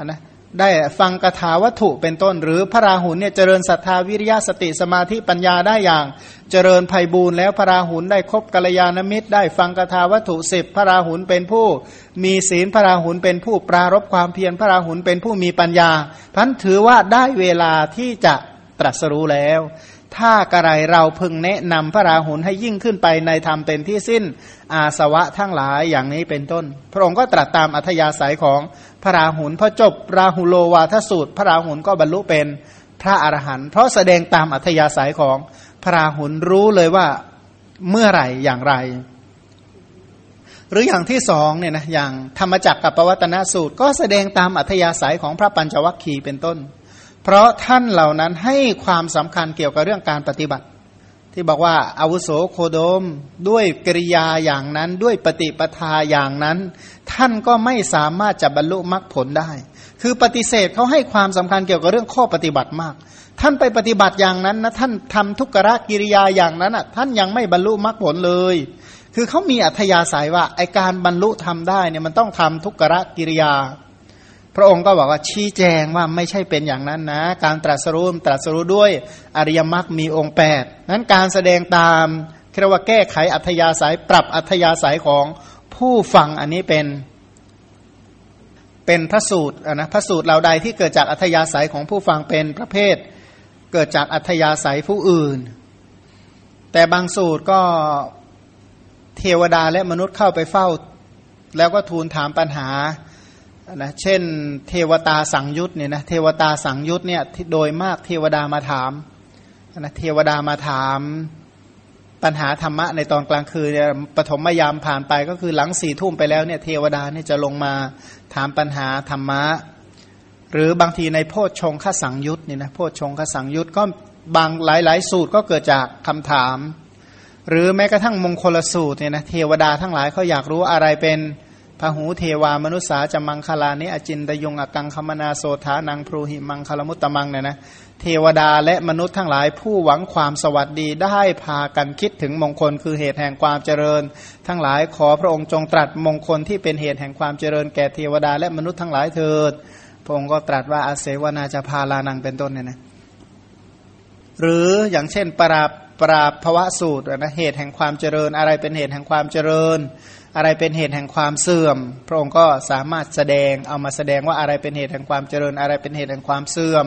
นะ ได้ฟังกถาวัตถุเป็นต้น หรือพระราหุลเนี่ยเจริญศรัทธาวิริยะสติสมาธิปัญญาได้อย่าง เจริญภัยบูรณ์แล้วพระราหุลได้คบกัลยาณมิตร ได้ฟังกถาวัตถุสิบพระราหุลเป็นผู้ มีศีลพระราหุลเป็นผู้ปรารบความเพียรพระราหุลเป็นผู้มีปัญญาพันถือว่าได้เวลาที่จะตรัสรู้แล้ว ถ้ากระไรเราพึงแนะนำพระราหุลให้ยิ่งขึ้นไปในธรรมเป็นที่สิ้น อาสวะทั้งหลายอย่างนี้เป็นต้น พระองค์ก็ตรัสตามอัธยาศัยของพระราหุลพอจบราหุโลวาทสูตร พระราหุลก็บรรลุเป็นพระอรหันต์เพราะแสดงตามอัธยาศัยของพระราหุลรู้เลยว่าเมื่อไหร่อย่างไร หรืออย่างที่สองเนี่ยนะอย่างธรรมจักรกับปวัตนสูตร ก็แสดงตามอัธยาศัยของพระปัญจวัคคีย์เป็นต้น เพราะท่านเหล่านั้นให้ความสำคัญเกี่ยวกับเรื่องการปฏิบัติ ที่บอกว่าอาวุโสโคโดมด้วยกริยาอย่างนั้นด้วยปฏิปทาอย่างนั้น ท่านก็ไม่สามารถจะบรรลุมรรคผลได้ คือปฏิเสธเขาให้ความสำคัญเกี่ยวกับเรื่องข้อปฏิบัติมาก ท่านไปปฏิบัติอย่างนั้นนะท่านทำทุกขะกิริยาอย่างนั้นอะท่านยังไม่บรรลุมรรคผลเลย คือเขามีอัธยาศัยว่าไอการบรรลุทำได้เนี่ยมันต้องทำทุกขะกิริยา พระองค์ก็บอกว่าชี้แจงว่าไม่ใช่เป็นอย่างนั้นนะ การตรัสรู้ตรัสรู้ด้วยอริยมรรคมีองค์แปดนั้นการแสดงตามเรียกว่าแก้ไขอัธยาศัยปรับอัธยาศัยของผู้ฟังอันนี้เป็นเป็นพระสูตรนะพระสูตรเหล่าใดที่เกิดจากอัธยาศัยของผู้ฟังเป็นประเภท เกิดจากอัธยาศัยผู้อื่น แต่บางสูตรก็เทวดาและมนุษย์เข้าไปเฝ้า แล้วก็ทูลถามปัญหา นะเช่นเทวตาสังยุตเนี่ยนะเทวตาสังยุตเนี่ยโดยมากเทวดามาถามนะเทวดามาถามปัญหาธรรมะในตอนกลางคืนเนี่ยปฐมยามผ่านไปก็คือหลังสี่ทุ่มไปแล้วเนี่ยเทวดาเนี่ยจะลงมาถามปัญหาธรรมะ หรือบางทีในโพชฌงคสังยุตเนี่ยนะโพชฌงคสังยุตก็บางหลาย ๆ สูตรก็เกิดจากคำถาม หรือแม้กระทั่งมงคลสูตรเนี่ยนะเทวดาทั้งหลายเขาอยากรู้อะไรเป็น พหูเทวามนุษสาจะมังคลานิอจินตยงอกังคมนาโสธานังพรูหิมังคลมุตตมังเนี่ยนะเทวดาและมนุษย์ทั้งหลายผู้หวังความสวัสดีได้พากันคิดถึงมงคลคือเหตุแห่งความเจริญ ทั้งหลายขอพระองค์จงตรัสมงคลที่เป็นเหตุแห่งความเจริญแก่เทวดาและมนุษย์ทั้งหลายเถิด พระองค์ก็ตรัสว่าอาเสวนาจะพาลานังเป็นต้นเนี่ยนะหรืออย่างเช่นปราปราภวะสูตรนะเหตุแห่งความเจริญอะไรเป็นเหตุแห่งความเจริญ อะไรเป็นเหตุแห่งความเสื่อม พระองค์ก็สามารถแสดงเอามาแสดงว่าอะไรเป็นเหตุแห่งความเจริญ อะไรเป็นเหตุแห่งความเสื่อม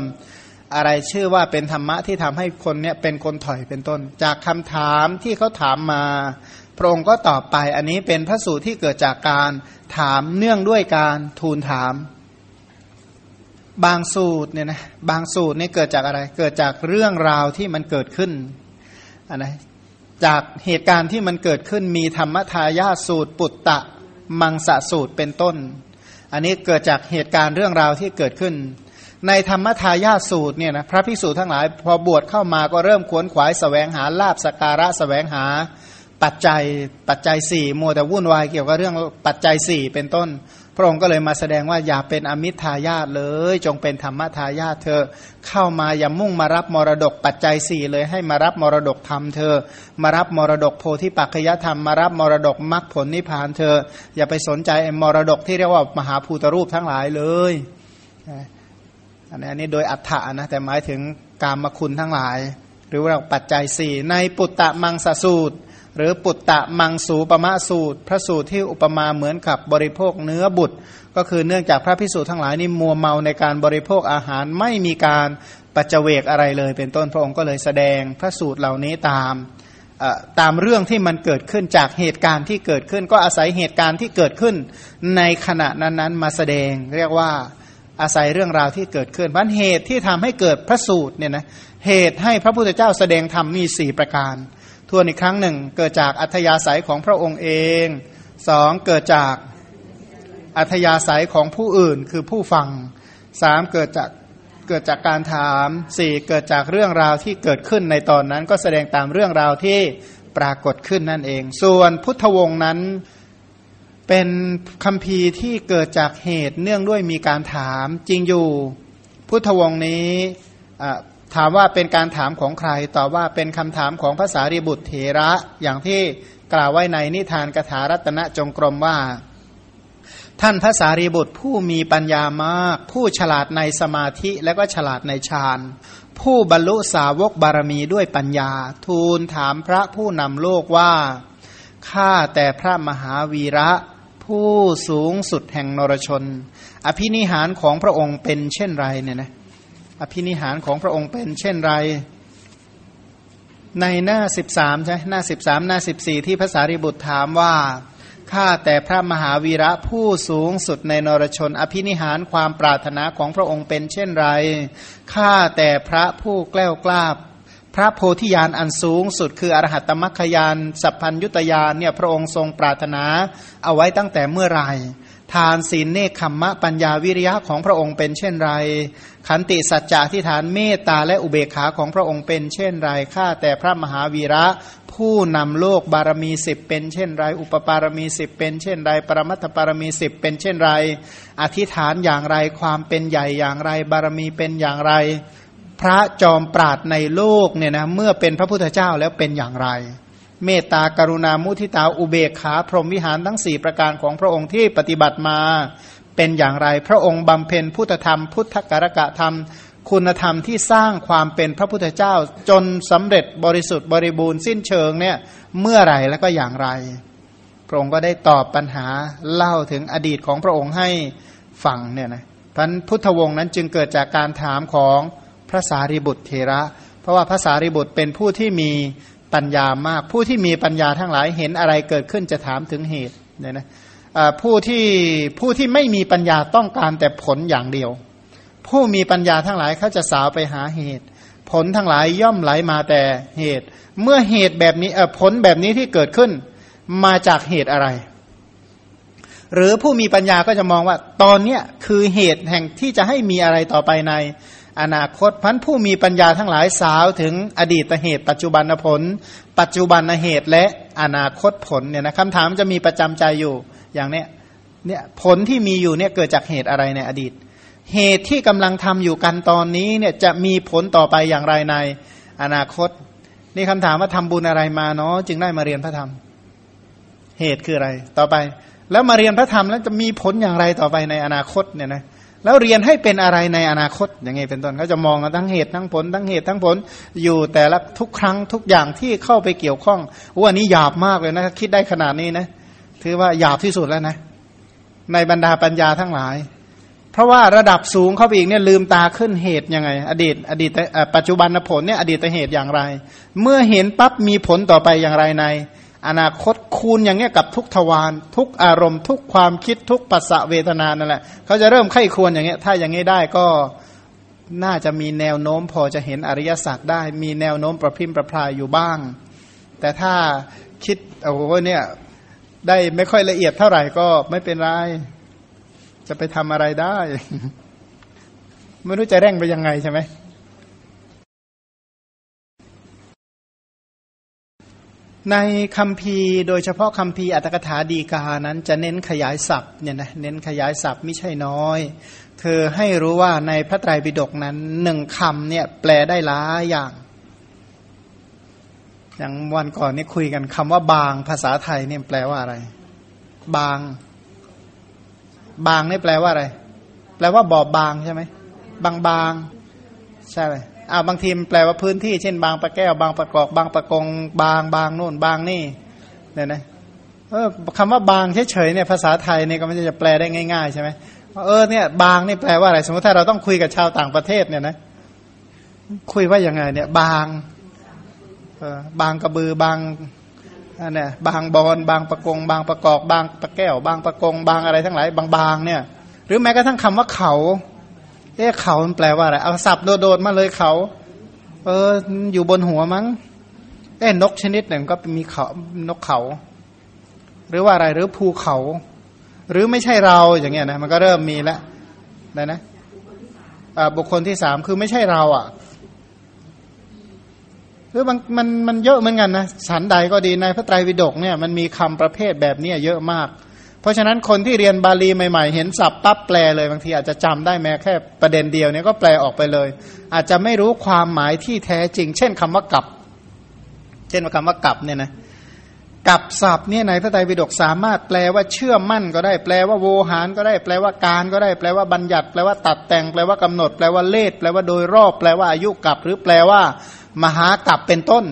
อะไรชื่อว่าเป็นธรรมะที่ทำให้คนเนี้ยเป็นคนถอยเป็นต้น จากคำถามที่เขาถามมา พระองค์ก็ตอบไปอันนี้เป็นพระสูตรที่เกิดจากการถามเนื่องด้วยการทูลถาม บางสูตรเนี่ยนะบางสูตรนี่เกิดจากอะไรเกิดจากเรื่องราวที่มันเกิดขึ้นอันนะ จากเหตุการณ์ที่มันเกิดขึ้นมีธรรมทายาสูตร ปุตตะมังสะสูตรเป็นต้น อันนี้เกิดจากเหตุการณ์เรื่องราวที่เกิดขึ้น ในธรรมทายาสูตรเนี่ยนะพระพิสูจน์ทั้งหลาย พอบวชเข้ามาก็เริ่มขวนขวายสแสวงหาลาบสการะสแสวงหา ปัจจัยปัจจัยสี่มัวแต่วุ่นวายเกี่ยวกับเรื่องปัจจัยสี่เป็นต้น พระองค์ก็เลยมาแสดงว่าอย่าเป็นอมิทายาทเลย จงเป็นธรรมทายาทเธอ เข้ามาอย่ามุ่งมารับมรดกปัจจัยสี่เลยให้มารับมรดกธรรมเธอ มารับมรดกโพธิปัจจยธรรมมารับมรดกมรรคผลนิพพานเธอ อย่าไปสนใจมรดกที่เรียกว่ามหาภูตรูปทั้งหลายเลยอันนี้โดยอัฏฐะนะแต่หมายถึงกามคุณทั้งหลาย หรือว่าปัจจัยสี่ในปุตตะมังสสูตร หรือปุตตะมังสูปมะสูตร พระสูตรที่อุปมาเหมือนกับบริโภคเนื้อบุตร ก็คือเนื่องจากพระพิสูจน์ทั้งหลายนี่มัวเมาในการบริโภคอาหารไม่มีการปัจเจกอะไรเลย เป็นต้นพระองค์ก็เลยแสดงพระสูตรเหล่านี้ตามตามเรื่องที่มันเกิดขึ้นจากเหตุการณ์ที่เกิดขึ้น ก็อาศัยเหตุการณ์ที่เกิดขึ้น ในขณะนั้นๆมาแสดงเรียกว่าอาศัยเรื่องราวที่เกิดขึ้นพันเหตุที่ทำให้เกิดพระสูตรเนี่ยนะเหตุให้พระพุทธเจ้าแสดงธรรมมีสี่ประการ ทวนอีกครั้งหนึ่ง เกิดจากอัธยาศัยของพระองค์เองสองเกิดจากอัธยาศัยของผู้อื่นคือผู้ฟังสามเกิดจากเกิดจากการถามสี่เกิดจากเรื่องราวที่เกิดขึ้นในตอนนั้น ก็แสดงตามเรื่องราวที่ปรากฏขึ้นนั่นเอง ส่วนพุทธวงศ์นั้นเป็นคำพีที่เกิดจากเหตุเนื่องด้วยมีการถามจริงอยู่ พุทธวงศ์นี้ ถามว่าเป็นการถามของใครตอบว่าเป็นคำถามของภาษาริบุตรเถระอย่างที่กล่าวไว้ในนิทานกถารัตนจงกรมว่า ท่านพระสารีบุตรผู้มีปัญญามาก ผู้ฉลาดในสมาธิและก็ฉลาดในฌานผู้บรรลุสาวกบารมีด้วยปัญญา ทูลถามพระผู้นำโลกว่าข้าแต่พระมหาวีระ ผู้สูงสุดแห่งนรชน อภินิหารของพระองค์เป็นเช่นไรเนี่ยนะ อภินิหารของพระองค์เป็นเช่นไร ในหน้าสิบสามใช่หน้าสิบสามหน้าสิบสี่ที่ภาษาริบุตรถามว่าข้าแต่พระมหาวีระผู้สูงสุดในนรชน อภินิหารความปรารถนาของพระองค์เป็นเช่นไรข้าแต่พระผู้แกล้วกล้าพระโพธิญาณอันสูงสุดคืออรหัตตมัคคยานสัพพัญยุตยานเนี่ยพระองค์ทรงปรารถนาเอาไว้ตั้งแต่เมื่อไร ทานศีลเนคขมมะปัญญาวิริยะของพระองค์เป็นเช่นไร ขันติสัจจะที่ฐานเมตตาและอุเบกขาของพระองค์เป็นเช่นไรข้าแต่พระมหาวีระ ผู้นำโลกบารมีสิบเป็นเช่นไร อุปปารมีสิบเป็นเช่นไร ปรมัตถปารมีสิบเป็นเช่นไร อธิษฐานอย่างไรความเป็นใหญ่อย่างไร บารมีเป็นอย่างไร พระจอมปราดในโลกเนี่ยนะเมื่อเป็นพระพุทธเจ้าแล้วเป็นอย่างไร เมตตากรุณามุทิตาอุเบกขาพรหมวิหารทั้งสี่ประการของพระองค์ที่ปฏิบัติมาเป็นอย่างไร พระองค์บำเพ็ญพุทธธรรม พุทธกรกะธรรม คุณธรรมที่สร้างความเป็นพระพุทธเจ้า จนสำเร็จบริสุทธิ์บริบูรณ์สิ้นเชิงเนี่ยเมื่อไหร่แล้วก็อย่างไร พระองค์ก็ได้ตอบปัญหาเล่าถึงอดีตของพระองค์ให้ฟังเนี่ยนะพันพุทธวงศ์นั้นจึงเกิดจากการถามของพระสารีบุตรเทระ เพราะว่าพระสารีบุตรเป็นผู้ที่มี ปัญญามาก ผู้ที่มีปัญญาทั้งหลายเห็นอะไรเกิดขึ้นจะถามถึงเหตุเนี่ยนะผู้ที่ผู้ที่ไม่มีปัญญาต้องการแต่ผลอย่างเดียว ผู้มีปัญญาทั้งหลายเขาจะสาวไปหาเหตุ ผลทั้งหลายย่อมไหลมาแต่เหตุ เมื่อเหตุแบบนี้เออผลแบบนี้ที่เกิดขึ้นมาจากเหตุอะไร หรือผู้มีปัญญาก็จะมองว่า ตอนเนี้ยคือเหตุแห่งที่จะให้มีอะไรต่อไปใน อนาคตพันผู้มีปัญญาทั้งหลายสาวถึงอดีตเหตุ ปัจจุบันผล ปัจจุบันเหตุและอนาคตผลเนี่ยนะคำถามจะมีประจำใจอยู่อย่างเนี้ยเนี่ยผลที่มีอยู่เนี่ยเกิดจากเหตุอะไรในอดีต เหตุที่กำลังทำอยู่กันตอนนี้เนี่ยจะมีผลต่อไปอย่างไรในอนาคต นี่คำถามว่าทำบุญอะไรมาเนาะจึงได้มาเรียนพระธรรม เหตุคืออะไร ต่อไป แล้วมาเรียนพระธรรมแล้วจะมีผลอย่างไรต่อไปในอนาคตเนี่ยนะ แล้วเรียนให้เป็นอะไรในอนาคตอย่างไงเป็นต้นเขาจะมองทั้งเหตุทั้งผลทั้งเหตุทั้งผลอยู่แต่ละทุกครั้งทุกอย่างที่เข้าไปเกี่ยวข้องว่านี้หยาบมากเลยนะคิดได้ขนาดนี้นะถือว่าหยาบที่สุดแล้วนะ ในบรรดาปัญญาทั้งหลาย เพราะว่าระดับสูงเข้าไปอีกเนี่ยลืมตาขึ้นเหตุยังไง อดีต อดีตปัจจุบันผลเนี่ยอดีตเหตุอย่างไร เมื่อเห็นปั๊บมีผลต่อไปอย่างไรใน อนาคตคูณอย่างเงี้ยกับทุกทวารทุกอารมณ์ ทุกความคิดทุกปัสสะเวทนานั่นแหละเขาจะเริ่มไข้ควรอย่างเงี้ยถ้าอย่างงี้ได้ก็น่าจะมีแนวโน้มพอจะเห็นอริยสัจได้ มีแนวโน้มประพิมประพรายอยู่บ้าง แต่ถ้าคิดโอ้โหเนี่ยได้ไม่ค่อยละเอียดเท่าไหร่ก็ไม่เป็นไร จะไปทำอะไรได้ ไม่รู้จะเร่งไปยังไงใช่ไหม ในคำพีโดยเฉพาะคำพีอัตถกถาดีกานั้นจะเน้นขยายศัพท์เนี่ยนะเน้นขยายศัพท์ไม่ใช่น้อย คือให้รู้ว่าในพระไตรปิฎกนั้นหนึ่งคำเนี่ยแปลได้หลายอย่าง อย่างวันก่อนนี่คุยกันคำว่าบางภาษาไทยเนี่ยแปลว่าอะไร บาง บางนี่แปลว่าอะไร แปลว่าบอบบางใช่ไหมบางบางใช่ไห อาบางทีมแปลว่าพื้นที่เช่นบางปะแก้วบางประกอบบางประกงบางบางโน่นบางนี่เนี่ยนะเออคำว่าบางเฉยๆเนี่ยภาษาไทยเนี่ยก็ไม่จะแปลได้ง่ายๆใช่ไหมเออเนี่ยบางนี่แปลว่าอะไร สมมติถ้าเราต้องคุยกับชาวต่างประเทศเนี่ยนะคุยว่ายังไงเนี่ยบางเออบางกระบือบางอันเนี่ยบางบอนบางประกง บางประกอบบางประแก้ว บางประกง บางอะไรทั้งหลายบางบางเนี่ย หรือแม้กระทั่งคำว่าเขา เอ๊ะเขามันแปลว่าอะไร เอาสับโดดๆมาเลยเขา เออ อยู่บนหัวมั้ง เอ๊ะนกชนิดหนึ่งก็มีเขานกเขา หรือว่าอะไรหรือภูเขา หรือไม่ใช่เราอย่างเงี้ยนะมันก็เริ่มมีแล้วนะนะบุคคลที่สามคือไม่ใช่เราอะหรือมันมันมันเยอะเหมือนกันนะฉันใดก็ดีในพระไตรปิฎกเนี่ยมันมีคำประเภทแบบนี้เยอะมาก ราะฉะนั้นคนที่เรียนบาลีใหม่ ๆ เห็นศัพท์ปั๊บแปลเลยบางทีอาจจะจำได้แม้แค่ประเด็นเดียวเนี่ยก็แปลออกไปเลย อาจจะไม่รู้ความหมายที่แท้จริง เช่นคำว่ากับ เช่นคำว่ากับเนี่ยนะกับศัพท์เนี่ยในพระไตรปิฎกสามารถแปลว่าเชื่อมั่นก็ได้แปลว่าโวหารก็ได้แปลว่าการก็ได้ แปลว่าบัญญัติ แปลว่าตัดแต่งแปลว่ากำหนด แปลว่าเลขแปลว่าโดยรอบ แปลว่าอายุกับ หรือแปลว่า มหากับเป็นต้น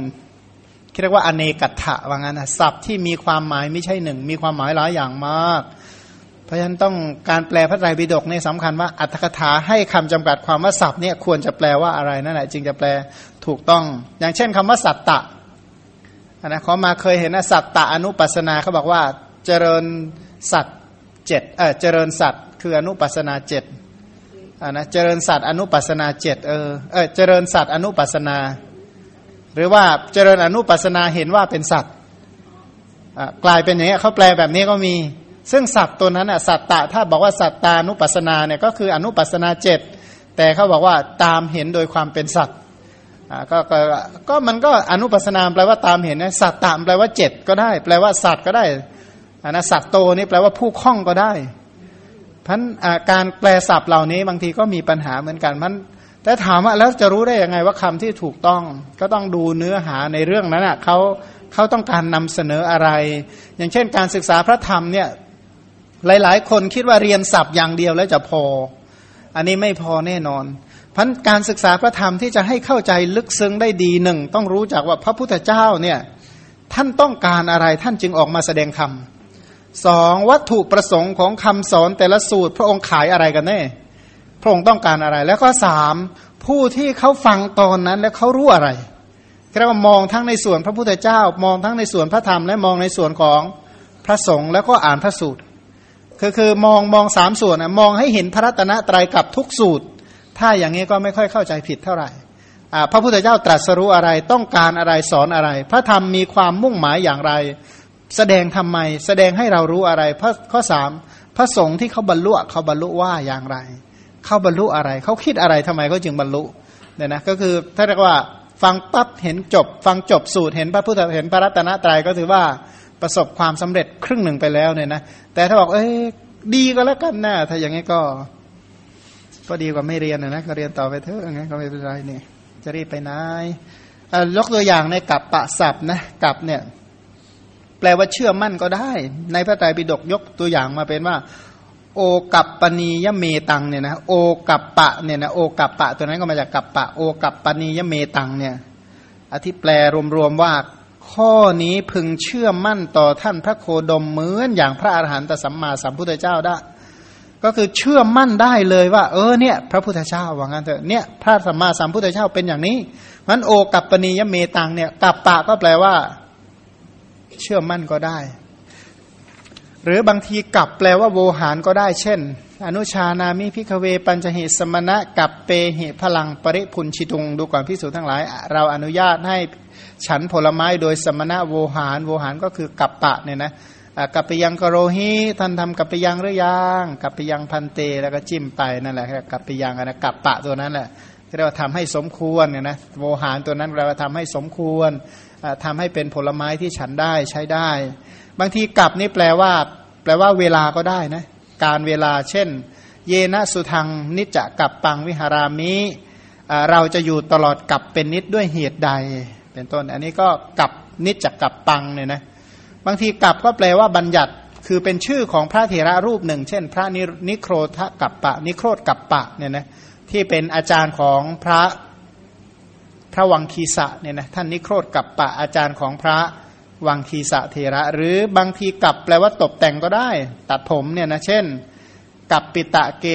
เรียกว่าอเนกัตถะว่างั้นนะศัพท์ที่มีความหมายไม่ใช่หนึ่ง มีความหมายหลายอย่างมาก เพราะฉะนั้นต้องการแปลพระไตรปิฎกเนี่ยสำคัญว่าอัตถกถาให้คำจำกัดความว่าศัพท์เนี่ยควรจะแปลว่าอะไรนั่นแหละจึงจะแปลถูกต้อง อย่างเช่นคำว่าสัตตะนะเขามาเคยเห็นนะสัตตะอนุปัสนาเขาบอกว่าเจริญสัตว์เจ็ดเออเจริญสัตว์คืออนุปัสนาเจ็ดอ่านะเจริญสัตว์อนุปัสนาเจ็ดเออเออเจริญสัตว์อนุปัสนา หรือว่าเจริญอนุปัสนาเห็นว่าเป็นสัตว์กลายเป็นอย่างนี้เขาแปลแบบนี้ก็มี ซึ่งสัตว์ตัวนั้นอะสัตตะถ้าบอกว่าสัตตานุปัสนาเนี่ยก็คืออนุปัสนาเจ็ดแต่เขาบอกว่าตามเห็นโดยความเป็นสัตว์ก็ก็ก็มันก็อนุปัสนาแปลว่าตามเห็นนะสัตตามแปลว่าเจ็ดก็ได้ แปลว่าสัตว์ก็ได้อนะสัตโตนี่แปลว่าผู้คล่องก็ได้พันการแปลศัพท์เหล่านี้บางทีก็มีปัญหาเหมือนกันมัน แต่ถามว่าแล้วจะรู้ได้ยังไงว่าคำที่ถูกต้อง ก็ต้องดูเนื้อหาในเรื่องนั้นอะเขาเขาต้องการนำเสนออะไร อย่างเช่น การศึกษาพระธรรมเนี่ยหลาย ๆ คนคิดว่าเรียนศัพท์อย่างเดียวแล้วจะพอ อันนี้ไม่พอแน่นอนพันการศึกษาพระธรรมที่จะให้เข้าใจลึกซึ้งได้ดีหนึ่งต้องรู้จักว่าพระพุทธเจ้าเนี่ยท่านต้องการอะไรท่านจึงออกมาแสดงธรรมสองวัตถุประสงค์ของคำสอนแต่ละสูตรพระองค์ขายอะไรกันแน่ พระองค์ต้องการอะไร แล้วก็สามผู้ที่เขาฟังตอนนั้นแล้วเขารู้อะไรเรียกว่ามองทั้งในส่วนพระพุทธเจ้า มองทั้งในส่วนพระธรรมและมองในส่วนของพระสงฆ์แล้วก็อ่านพระสูตรคือคือมองมองสามส่วนนะมองให้เห็นพระรัตนตรัยกับทุกสูตร ถ้าอย่างนี้ก็ไม่ค่อยเข้าใจผิดเท่าไหร่พระพุทธเจ้าตรัสรู้อะไรต้องการอะไรสอนอะไร พระธรรมมีความมุ่งหมายอย่างไร แสดงทำไม แสดงให้เรารู้อะไรข้อสามพระสงฆ์ที่เขาบรรลุเขาบรรลุว่าอย่างไร เขาบรรลุอะไร เขาคิดอะไรทำไมเขาจึงบรรลุเนี่ยนะก็คือถ้าเรียกว่าฟังปั๊บเห็นจบ ฟังจบสูตรเห็นพระพุทธเห็นพระรัตนตรัยก็ถือว่าประสบความสำเร็จครึ่งหนึ่งไปแล้วเนี่ยนะแต่ถ้าบอกเอ้ยดีก็แล้วกันนะถ้าอย่างนี้ก็ ก็ดีกว่าไม่เรียนนะก็เรียนต่อไปเถอะงั้นก็ไม่เป็นไรนี่จะรีบไปไหนยกตัวอย่างในกับปะสับนะกับเนี่ย แปลว่าเชื่อมั่นก็ได้ ในพระไตรปิฎกยกตัวอย่างมาเป็นว่า โอกับปณียเมตังเนี่ยนะโอกับปะเนี่ยนะโอกับปะ ตัวนั้นก็มาจากกับปะ โอกับปณียเมตังเนี่ยอธิแปลรวมๆว่า ข้อนี้พึงเชื่อมั่นต่อท่านพระโคดมเหมือนอย่างพระอาหารหันตสัมมาสัมพุทธเจ้าได้ ก็คือเชื่อมั่นได้เลยว่า เออเนี่ย พระพุทธเจ้าว่างั้นเถอะเนี่ยพระสัมมาสัมพุทธเจ้าเป็นอย่างนี้มันโอกัปปนียเมตังเนี่ยกัปปะก็แปลว่า เชื่อมั่นก็ได้ หรือบางทีกัปปะแปลว่าโวหารก็ได้เช่น อนุชานามิ ภิกขเวปัญจหิสมณกัปเปหิ ผลังปริภุญชิตุงดูก่อนภิกษุทั้งหลาย เราอนุญาตให้ฉันผลไม้โดยสมณะโวหาร โวหารก็คือกัปปะเนี่ยนะกัปปิยังกโรหิท่านทำกัปปิยังหรือยังกัปปิยัง ภันเตแล้วก็จิ้มไปนั่นแหละกัปปยังนะกัปปะตัวนั้นแหละเรียกว่าทำให้สมควรเนี่ยนะโวหารตัวนั้นเราทำให้สมควรทำให้เป็นผลไม้ที่ฉันได้ใช้ได้ บางทีกับนี่แปลว่า แปลว่าเวลาก็ได้นะ การเวลาเช่น เยนะสุทังนิจจะกับปังวิหารามิเราจะอยู่ตลอดกับเป็นนิดด้วยเหตุใด เป็นต้น อันนี้ก็กับนิจจะกับปังเนี่ยนะบางทีกับก็แปลว่าบัญญัติคือเป็นชื่อของพระเถระรูปหนึ่ง เช่น พระนิโครธกัปปะ นิโครธกัปปะเนี่ยนะที่เป็นอาจารย์ของพระพระวังคีสะเนี่ยนะท่านนิโครธกัปปะอาจารย์ของพระ วังคีสะเถระ หรือบางทีกับแปลว่าตกแต่งก็ได้ ตัดผมเนี่ยนะเช่น กับปิตะเก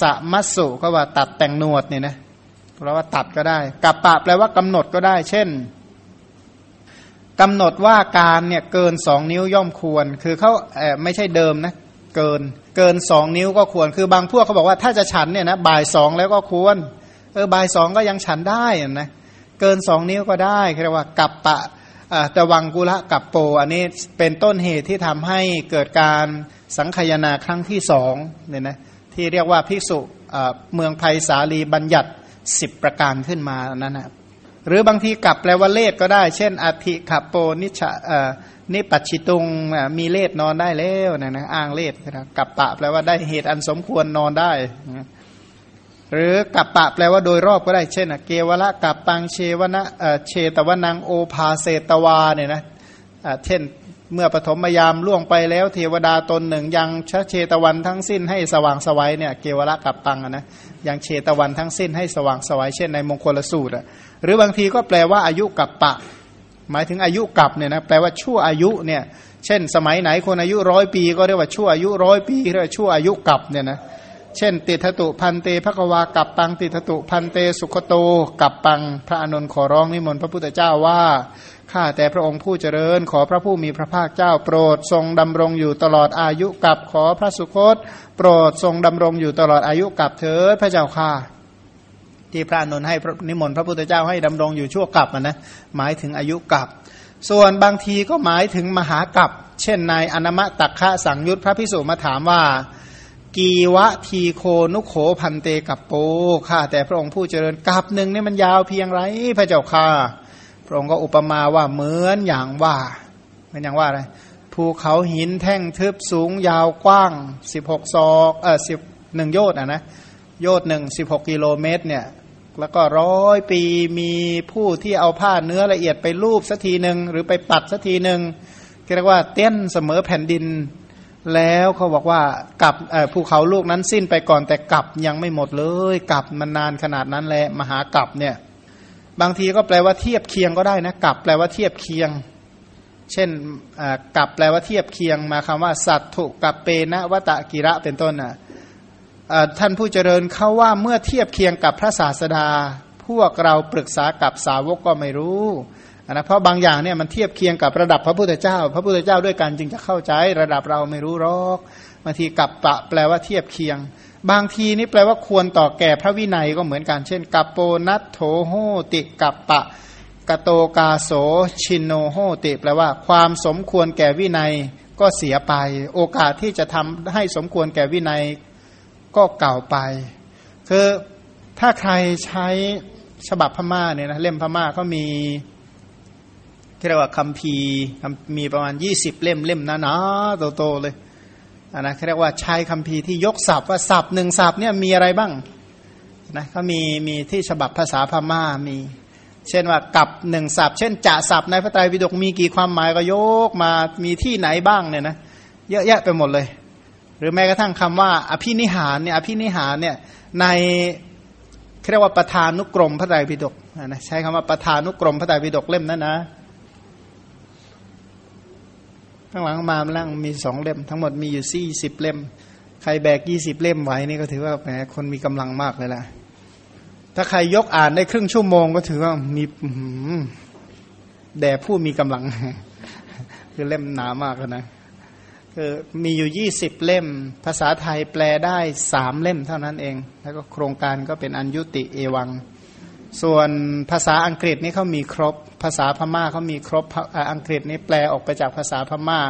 สะมัสสุก็ว่าตัดแต่งหนวดเนี่ยนะแปลว่าตัดก็ได้ กัปปะแปลว่ากำหนดก็ได้ เช่นกำหนดว่าการเนี่ยเกินสองนิ้วย่อมควร คือเขาเออไม่ใช่เดิมนะเกินเกินสองนิ้วก็ควร คือบางพวกเขาบอกว่าถ้าจะฉันเนี่ยนะบ่ายสองแล้วก็ควร เออบ่ายสองก็ยังฉันได้นะเกินสองนิ้วก็ได้เรียกว่า กับปะ แต่วังกุละกับโป อันนี้เป็นต้นเหตุที่ทำให้เกิดการสังคยนาครั้งที่สองเนี่ยนะที่เรียกว่าภิกษุเมืองไผ่สาลีบัญญัติสิบประการขึ้นมานั้นนะหรือบางทีกลับแปลว่าเลขก็ได้ เช่นอธิขโปนิชนิปัชิตุงมีเลขนอนได้แล้วนะนะอ้างเลขนะกับปะแปลว่าได้เหตุอันสมควรนอนได้ หรือกับปะแปลว่าโดยรอบก็ได้เช่นเกวละกับปังเชวนะเชตวนังโอภาเสตวาเนี่ยนะเช่นเมื่อปฐมยามล่วงไปแล้วเทวดาตนหนึ่ง ยังชเชตวันทั้งสิ้นให้สว่างสวัยเนี่ยเกวละกับปังนะยังเชตวันทั้งสิ้นให้สว่างสวัยเช่นในมงคลสูตรหรือบางทีก็แปลว่าอายุกับปะ หมายถึงอายุกับเนี่ยนะแปลว่าชั่วอายุเนี่ยเช่น สมัยไหนคนอายุร้อยปี ก็เรียกว่าชั่วอายุร้อยปีเรียกว่าชั่วอายุกับเนี่ยนะ เช่น ติทตุพันเตภควากับปัง ติทตุพันเตสุขโตกับปัง พระอนุนขอร้องนิมนต์พระพุทธเจ้าว่าข้าแต่พระองค์ผู้เจริญ ขอพระผู้มีพระภาคเจ้าโปรดทรงดำรงอยู่ตลอดอายุกับขอพระสุคต โปรดทรงดำรงอยู่ตลอดอายุกับเถิดพระเจ้าค่ะ ที่พระนนท์ให้นิมนต์พระพุทธเจ้าให้ดำรงอยู่ชั่วกับนะหมายถึงอายุกับ ส่วนบางทีก็หมายถึงมหากับ เช่นนายอนมะตักขะสังยุตพระพิสุมาถามว่า กีวะทีโคนุโขพันเตกับโปค่ะแต่พระองค์ผู้เจริญกับหนึ่งนี่มันยาวเพียงไรพระเจ้าค่ะ พระองค์ก็อุปมาว่าเหมือนอย่างว่าเหมือนอย่างว่าอะไรภูเขาหินแท่งทึบสูงยาวกว้างสิบหกศอกเออสิบหนึ่งโยชน์อะนะโยชน์หนึ่งสิบหกกิโลเมตรเนี่ยแล้วก็ร้อยปีมีผู้ที่เอาผ้าเนื้อละเอียดไปรูปสักทีหนึ่งหรือไปปัดสักทีหนึ่งเรียกว่าเต้นเสมอแผ่นดิน แล้วเขาบอกว่ากับภูเขาลูกนั้นสิ้นไปก่อนแต่กับยังไม่หมดเลยกับมันนานขนาดนั้นแหละมหากับเนี่ยบางทีก็แปลว่าเทียบเคียงก็ได้นะกับแปลว่าเทียบเคียง เช่นกับแปลว่าเทียบเคียงมาคำว่า สัตถุกับเปนะวตะกิระเป็นต้นนะท่านผู้เจริญเขาว่าเมื่อเทียบเคียงกับพระศาสดา พวกเราปรึกษากับสาวกก็ไม่รู้ นะเพราะบางอย่างเนี่ยมันเทียบเคียงกับระดับพระพุทธเจ้า พระพุทธเจ้าด้วยกันจึงจะเข้าใจ ระดับเราไม่รู้หรอกบางทีกับปะแปลว่าเทียบเคียง บางทีนี่แปลว่าควรต่อแก่พระวินัยก็เหมือนกัน เช่นกัปโปนัตโถโหติกับปะกโตกาโสชินโนโหติ แปลว่า ความสมควรแก่วินัยก็เสียไป โอกาสที่จะทำให้สมควรแก่วินัยก็เก่าไป คือถ้าใครใช้ฉบับพม่าเนี่ยนะเล่มพม่าก็มี เรียกว่าคัมภีร์มีประมาณยี่สิบเล่มเล่มหนาๆโตๆเลยนนะเรียกว่าใช้คัมภีร์ที่ยกศัพท์ว่าศัพท์หนึ่งศัพท์เนี่ยมีอะไรบ้างนะเขามีมีที่ฉบับภาษาพม่ามี เช่นว่ากับหนึ่งศัพท์ เช่นจะศัพท์ในพระไตรปิฎกมีกี่ความหมายก็ยกมามีที่ไหนบ้างเนี่ยนะเยอะแยะไปหมดเลย หรือแม้กระทั่งคำว่า อภินิหารเนี่ยอภินิหารเนี่ยในเรียกว่าประธานุกรมพระไตรปิฎกนะใช้คำว่าประธานุกรมพระไตรปิฎกเล่มนั้นนะ ข้างหลังมาล่างมีสองเล่ม ทั้งหมดมีอยู่สี่สิบเล่ม ใครแบกยี่สิบเล่มไว้นี่ก็ถือว่าแหมคนมีกำลังมากเลยล่ะ ถ้าใครยกอ่านได้ครึ่งชั่วโมงก็ถือว่ามีแด่ผู้มีกำลัง คือเล่มหนามากนะคือมีอยู่ยี่สิบเล่ม ภาษาไทยแปลได้สามเล่มเท่านั้นเอง แล้วก็โครงการก็เป็นอัญยุติเอวัง ส่วนภาษาอังกฤษนี่เขามีครบ ภาษาพม่าเขามีครบอังกฤษนี่แปลออกไปจากภาษาพม่า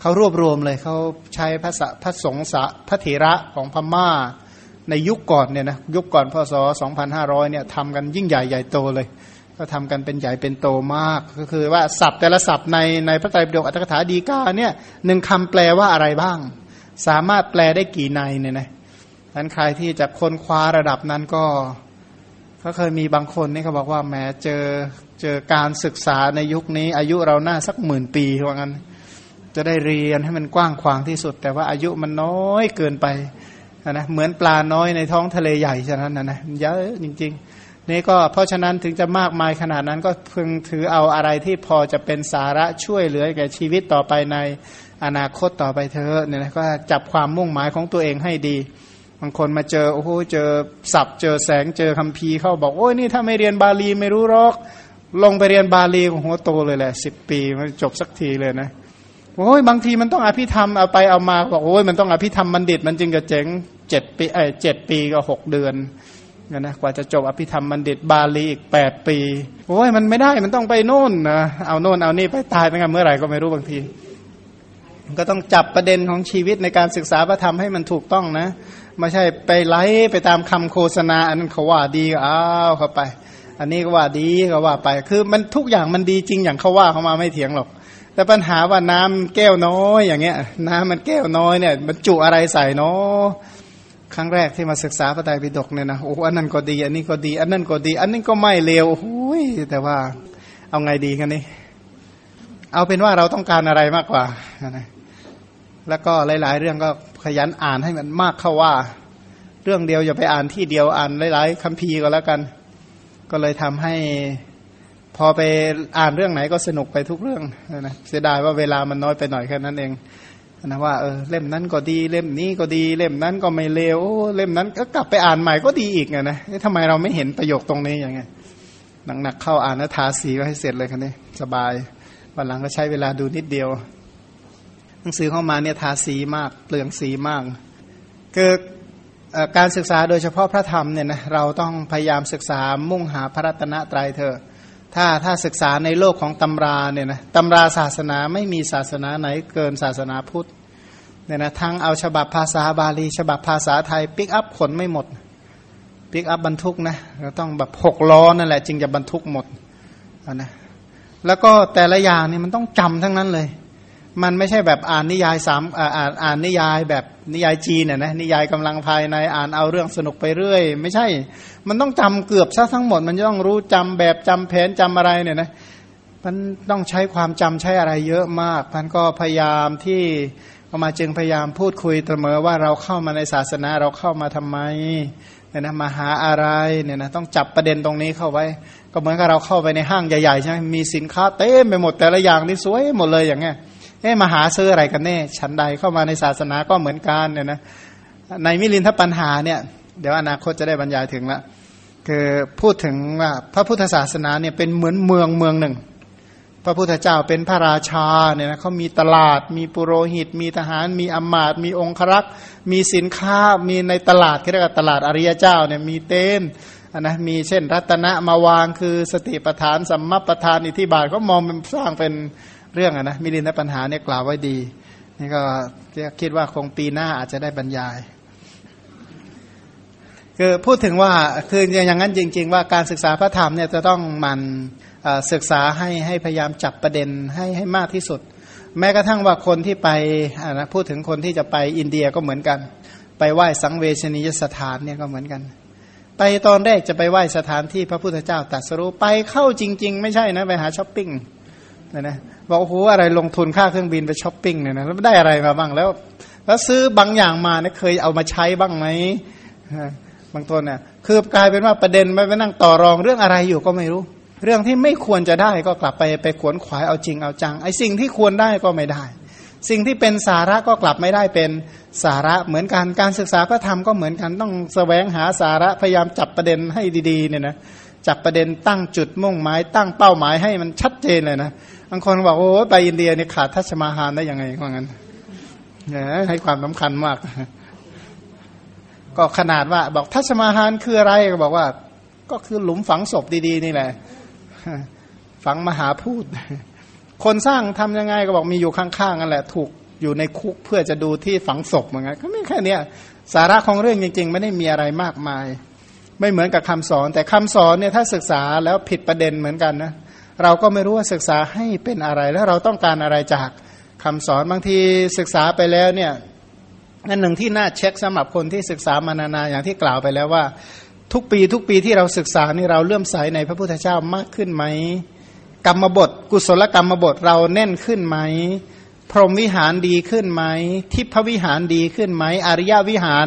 เขารวบรวมเลยเขาใช้ภาษาพระสงฆ์พระเถระของพม่า ในยุคก่อนเนี่ยนะยุคก่อนพศ 2500 เนี่ยทำกันยิ่งใหญ่ใหญ่โตเลย ก็ทำกันเป็นใหญ่เป็นโตมาก ก็คือว่าศัพท์แต่ละศัพท์ในในพระไตรปิฎกอัตถกถาดีกาเนี่ยหนึ่งคำแปลว่าอะไรบ้าง สามารถแปลได้กี่ในเนี่ยนะนั้นใครที่จะค้นคว้าระดับนั้นก็เขาเคยมีบางคนนี่เขาบอกว่าแหมเจอ เจอการศึกษาในยุคนี้ อายุเราหน้าสักหมื่นปีว่างั้น จะได้เรียนให้มันกว้างขวางที่สุด แต่ว่าอายุมันน้อยเกินไปนะเหมือนปลาน้อยในท้องทะเลใหญ่ฉะนั้นนะนะเยอะจริง ๆ นี่ก็เพราะฉะนั้นถึงจะมากมายขนาดนั้นก็พึงถือเอาอะไรที่พอจะเป็นสาระช่วยเหลือแก่ชีวิตต่อไปในอนาคตต่อไปเธอเนี่ยนะก็จับความมุ่งหมายของตัวเองให้ดีบางคนมาเจอโอ้โหเจอสับเจอแสงเจอคัมภีร์เข้าบอกโอ้ยนี่ถ้าไม่เรียนบาลีไม่รู้หรอก ลงไปเรียนบาลีของหัวโตเลยแหละสิบปีมันจบสักทีเลยนะโอ้ยบางทีมันต้องอภิธรรมเอาไปเอามาบอกโอ้ยมันต้องอภิธรรมบัณฑิต มันจึงจะเจ๋งเจ็ดปีเอเจ็ดปีก็หกเดือนนะนะกว่าจะจบอภิธรรมบัณฑิตบาลีอีกแปดปีโอ้ยมันไม่ได้มันต้องไปโน่นนะเอาโน่นเอานี่ไปตายไปกันเมื่อไหร่ก็ไม่รู้บางทีก็ต้องจับประเด็นของชีวิตในการศึกษาพระธรรมให้มันถูกต้องนะไม่ใช่ไปไล่ไปตามคำโฆษณาอันเขาว่าดีอ้าวเข้าไป อันนี้ก็ว่าดีก็ว่าไป คือมันทุกอย่างมันดีจริงอย่างเขาว่าเขามาไม่เถียงหรอก แต่ปัญหาว่าน้ำแก้วน้อยอย่างเงี้ย น้ำมันแก้วน้อยเนี่ยมันจุอะไรใส่เนาะครั้งแรกที่มาศึกษาพระไตรปิฎกเนี่ยนะโอ้อันนั้นก็ดี อันนี้ก็ดี อันนั้นก็ดี อันนี้ก็ไม่เลวโอ้ยแต่ว่าเอาไงดีกันนี่เอาเป็นว่าเราต้องการอะไรมากกว่านะแล้วก็หลาย ๆ เรื่องก็ขยันอ่านให้มันมากเข้าว่า เรื่องเดียวอย่าไปอ่านที่เดียวอ่านหลาย ๆคัมภีร์ก็แล้วกัน ก็เลยทำให้พอไปอ่านเรื่องไหนก็สนุกไปทุกเรื่องนะเสียดายว่าเวลามันน้อยไปหน่อยแค่นั้นเองนะว่าเออเล่มนั้นก็ดีเล่มนี้ก็ดีเล่มนั้นก็ไม่เลวเล่มนั้นก็กลับไปอ่านใหม่ก็ดีอีกไงนะทำไมเราไม่เห็นประโยคตรงนี้อย่างเงี้ยหนักๆเข้าอ่านแล้วทาสีไว้ให้เสร็จเลยคันนี้สบายวันหลังก็ใช้เวลาดูนิดเดียว หนังสือเข้ามาเนี่ยทาสีมากเปลืองสีมากคือ การศึกษาโดยเฉพาะพระธรรมเนี่ยนะเราต้องพยายามศึกษามุ่งหาพระรัตนตรัยเถอะถ้าถ้าศึกษาในโลกของตำราเนี่ยนะตำราศาสนาไม่มีศาสนาไหนเกินศาสนาพุทธเนี่ยนะทั้งเอาฉบับภาษาบาลี ฉบับภาษาไทยปิกอัพขนไม่หมดปิกอัพบรรทุกนะเราต้องแบบหกล้อนั่นแหละจึงจะบรรทุกหมดนะแล้วก็แต่ละอย่างเนี่ยมันต้องจำทั้งนั้นเลย มันไม่ใช่แบบอ่านนิยายสามอ่านอ่านนิยายแบบนิยายจีนน่ยนะนิยายกำลังภายในอ่านเอาเรื่องสนุกไปเรื่อย ไม่ใช่ มันต้องจำเกือบซะทั้งหมด มันต้องรู้จำแบบจำแผนจำอะไรเนี่ยนะมันต้องใช้ความจำใช้อะไรเยอะมากมันก็พยายามที่ก็มาจึงพยายามพูดคุยเสมอว่าเราเข้ามาในศาสนาเราเข้ามาทำไมเนี่ยนะมาหาอะไรเนี่ยนะต้องจับประเด็นตรงนี้เข้าไว้ ก็เหมือนกับเราเข้าไปในห้างใหญ่ๆใช่ไหมมีสินค้าเต็มไปหมดแต่ละอย่างนี่สวยหมดเลยอย่างเงี้ย เอ๊ะมาหาซื้ออะไรกันแน่ชั้นใดเข้ามาในศาสนาก็เหมือนกันเนี่ยนะในมิลินทปัญหาเนี่ยเดี๋ยวอนาคตจะได้บรรยายถึงละคือพูดถึงว่าพระพุทธศาสนาเนี่ยเป็นเหมือนเมืองเมืองหนึ่ง พระพุทธเจ้าเป็นพระราชาเนี่ยนะเขามีตลาด มีปุโรหิต มีทหาร มีอมาตมีองครักษ์ มีสินค้า มีในตลาดที่เรียกว่าตลาดอริยเจ้าเนี่ยมีเต้นนะมีเช่นรัตนะมาวางคือสติปทานสัมมาประธานอิทิบาทก็มองเป็นสร้างเป็น เรื่องอะนะมิลินปัญหาเนี่ยกล่าวไว้ดี นี่ก็คิดว่าคงปีหน้าอาจจะได้บรรยายคือพูดถึงว่าคืออย่างนั้นจริง ๆ ว่าการศึกษาพระธรรมเนี่ยจะต้องมันศึกษาให้ให้พยายามจับประเด็นให้ให้มากที่สุด แม้กระทั่งว่าคนที่ไปนะพูดถึงคนที่จะไปอินเดียก็เหมือนกัน ไปไหว้สังเวชนียสถานเนี่ยก็เหมือนกัน ไปตอนแรกจะไปไหว้สถานที่พระพุทธเจ้าตรัสรู้ไปเข้าจริง ๆ ไม่ใช่นะไปหาช้อปปิ้ง นะนะบอกโอ้โหอะไรลงทุนค่าเครื่องบินไปช้อปปิ้งเนี่ยนะแล้วได้อะไรมาบ้างแล้ว แล้วซื้อบางอย่างมาเนี่ยเคยเอามาใช้บ้างไหมบางตัวเนี่ยคือกลายเป็นว่าประเด็นไปนั่งต่อรองเรื่องอะไรอยู่ก็ไม่รู้ เรื่องที่ไม่ควรจะได้ก็กลับไปไปขวนขวายเอาจริงเอาจังไอ้สิ่งที่ควรได้ก็ไม่ได้ สิ่งที่เป็นสาระก็กลับไม่ได้เป็นสาระเหมือนกันการศึกษาพระธรรมก็เหมือนกันต้องแสวงหาสาระพยายามจับประเด็นให้ดีๆเนี่ยนะจับประเด็นตั้งจุดมุ่งหมายตั้งเป้าหมายให้มันชัดเจนเลยนะ บางคนบอกโอ้ไปอินเดียนี่ขาดทัชมาฮานได้ยังไงว่างั้นให้ความสำคัญมาก ก็ขนาดว่า บอกทัชมาฮานคืออะไรก็บอกว่า ก็คือหลุมฝังศพดีๆ นี่แหละ ฝังมหาพูด คนสร้างทำยังไงก็บอกมีอยู่ข้างๆนั่นแหละ ถูกอยู่ในคุกเพื่อจะดูที่ฝังศพเหมือนกันก็ไม่แค่นี้สาระของเรื่องจริง ๆ ไม่ได้มีอะไรมากมาย ไม่เหมือนกับคำสอน แต่คำสอนเนี่ยถ้าศึกษาแล้วผิดประเด็นเหมือนกันนะ เราก็ไม่รู้ว่าศึกษาให้เป็นอะไรแล้วเราต้องการอะไรจากคำสอนบางทีศึกษาไปแล้วเนี่ยนั่นหนึ่งที่น่าเช็คสำหรับคนที่ศึกษามานานๆอย่างที่กล่าวไปแล้วว่า ทุกปีทุกปีที่เราศึกษานี่เราเลื่อมใสในพระพุทธเจ้ามากขึ้นไหมกรรมบท กุศลกรรมบทเราแน่นขึ้นไหม พรหมวิหารดีขึ้นไหม ทิพวิหารดีขึ้นไหม อริยวิหาร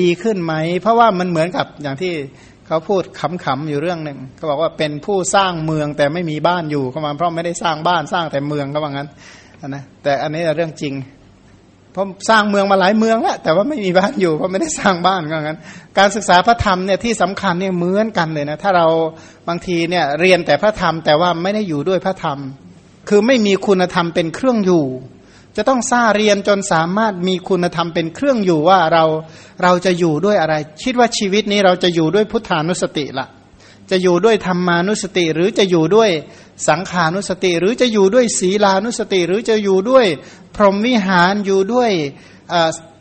ดีขึ้นไหม เพราะว่ามันเหมือนกับอย่างที่ เขาพูดขำๆอยู่เรื่องหนึ่งเขาบอกว่าเป็นผู้สร้างเมืองแต่ไม่มีบ้านอยู่เขามาเพราะไม่ได้สร้างบ้านสร้างแต่เมืองเขาว่างั้นนะแต่อันนี้เรื่องจริงเพราะสร้างเมืองมาหลายเมืองแล้วแต่ว่าไม่มีบ้านอยู่เพราะไม่ได้สร้างบ้านก็งั้น การศึกษาพระธรรมเนี่ยที่สำคัญเนี่ยเหมือนกันเลยนะถ้าเราบางทีเนี่ยเรียนแต่พระธรรมแต่ว่าไม่ได้อยู่ด้วยพระธรรม คือไม่มีคุณธรรมเป็นเครื่องอยู่ จะต้องสร้าเรียนจนสามารถมีคุณธรรมเป็นเครื่องอยู่ว่าเราเราจะอยู่ด้วยอะไร คิดว่าชีวิตนี้เราจะอยู่ด้วยพุทธานุสติละจะอยู่ด้วยธรรมานุสติ หรือจะอยู่ด้วยสังขานุสติ หรือจะอยู่ด้วยศีลานุสติ หรือจะอยู่ด้วยพรหมวิหารอยู่ด้วย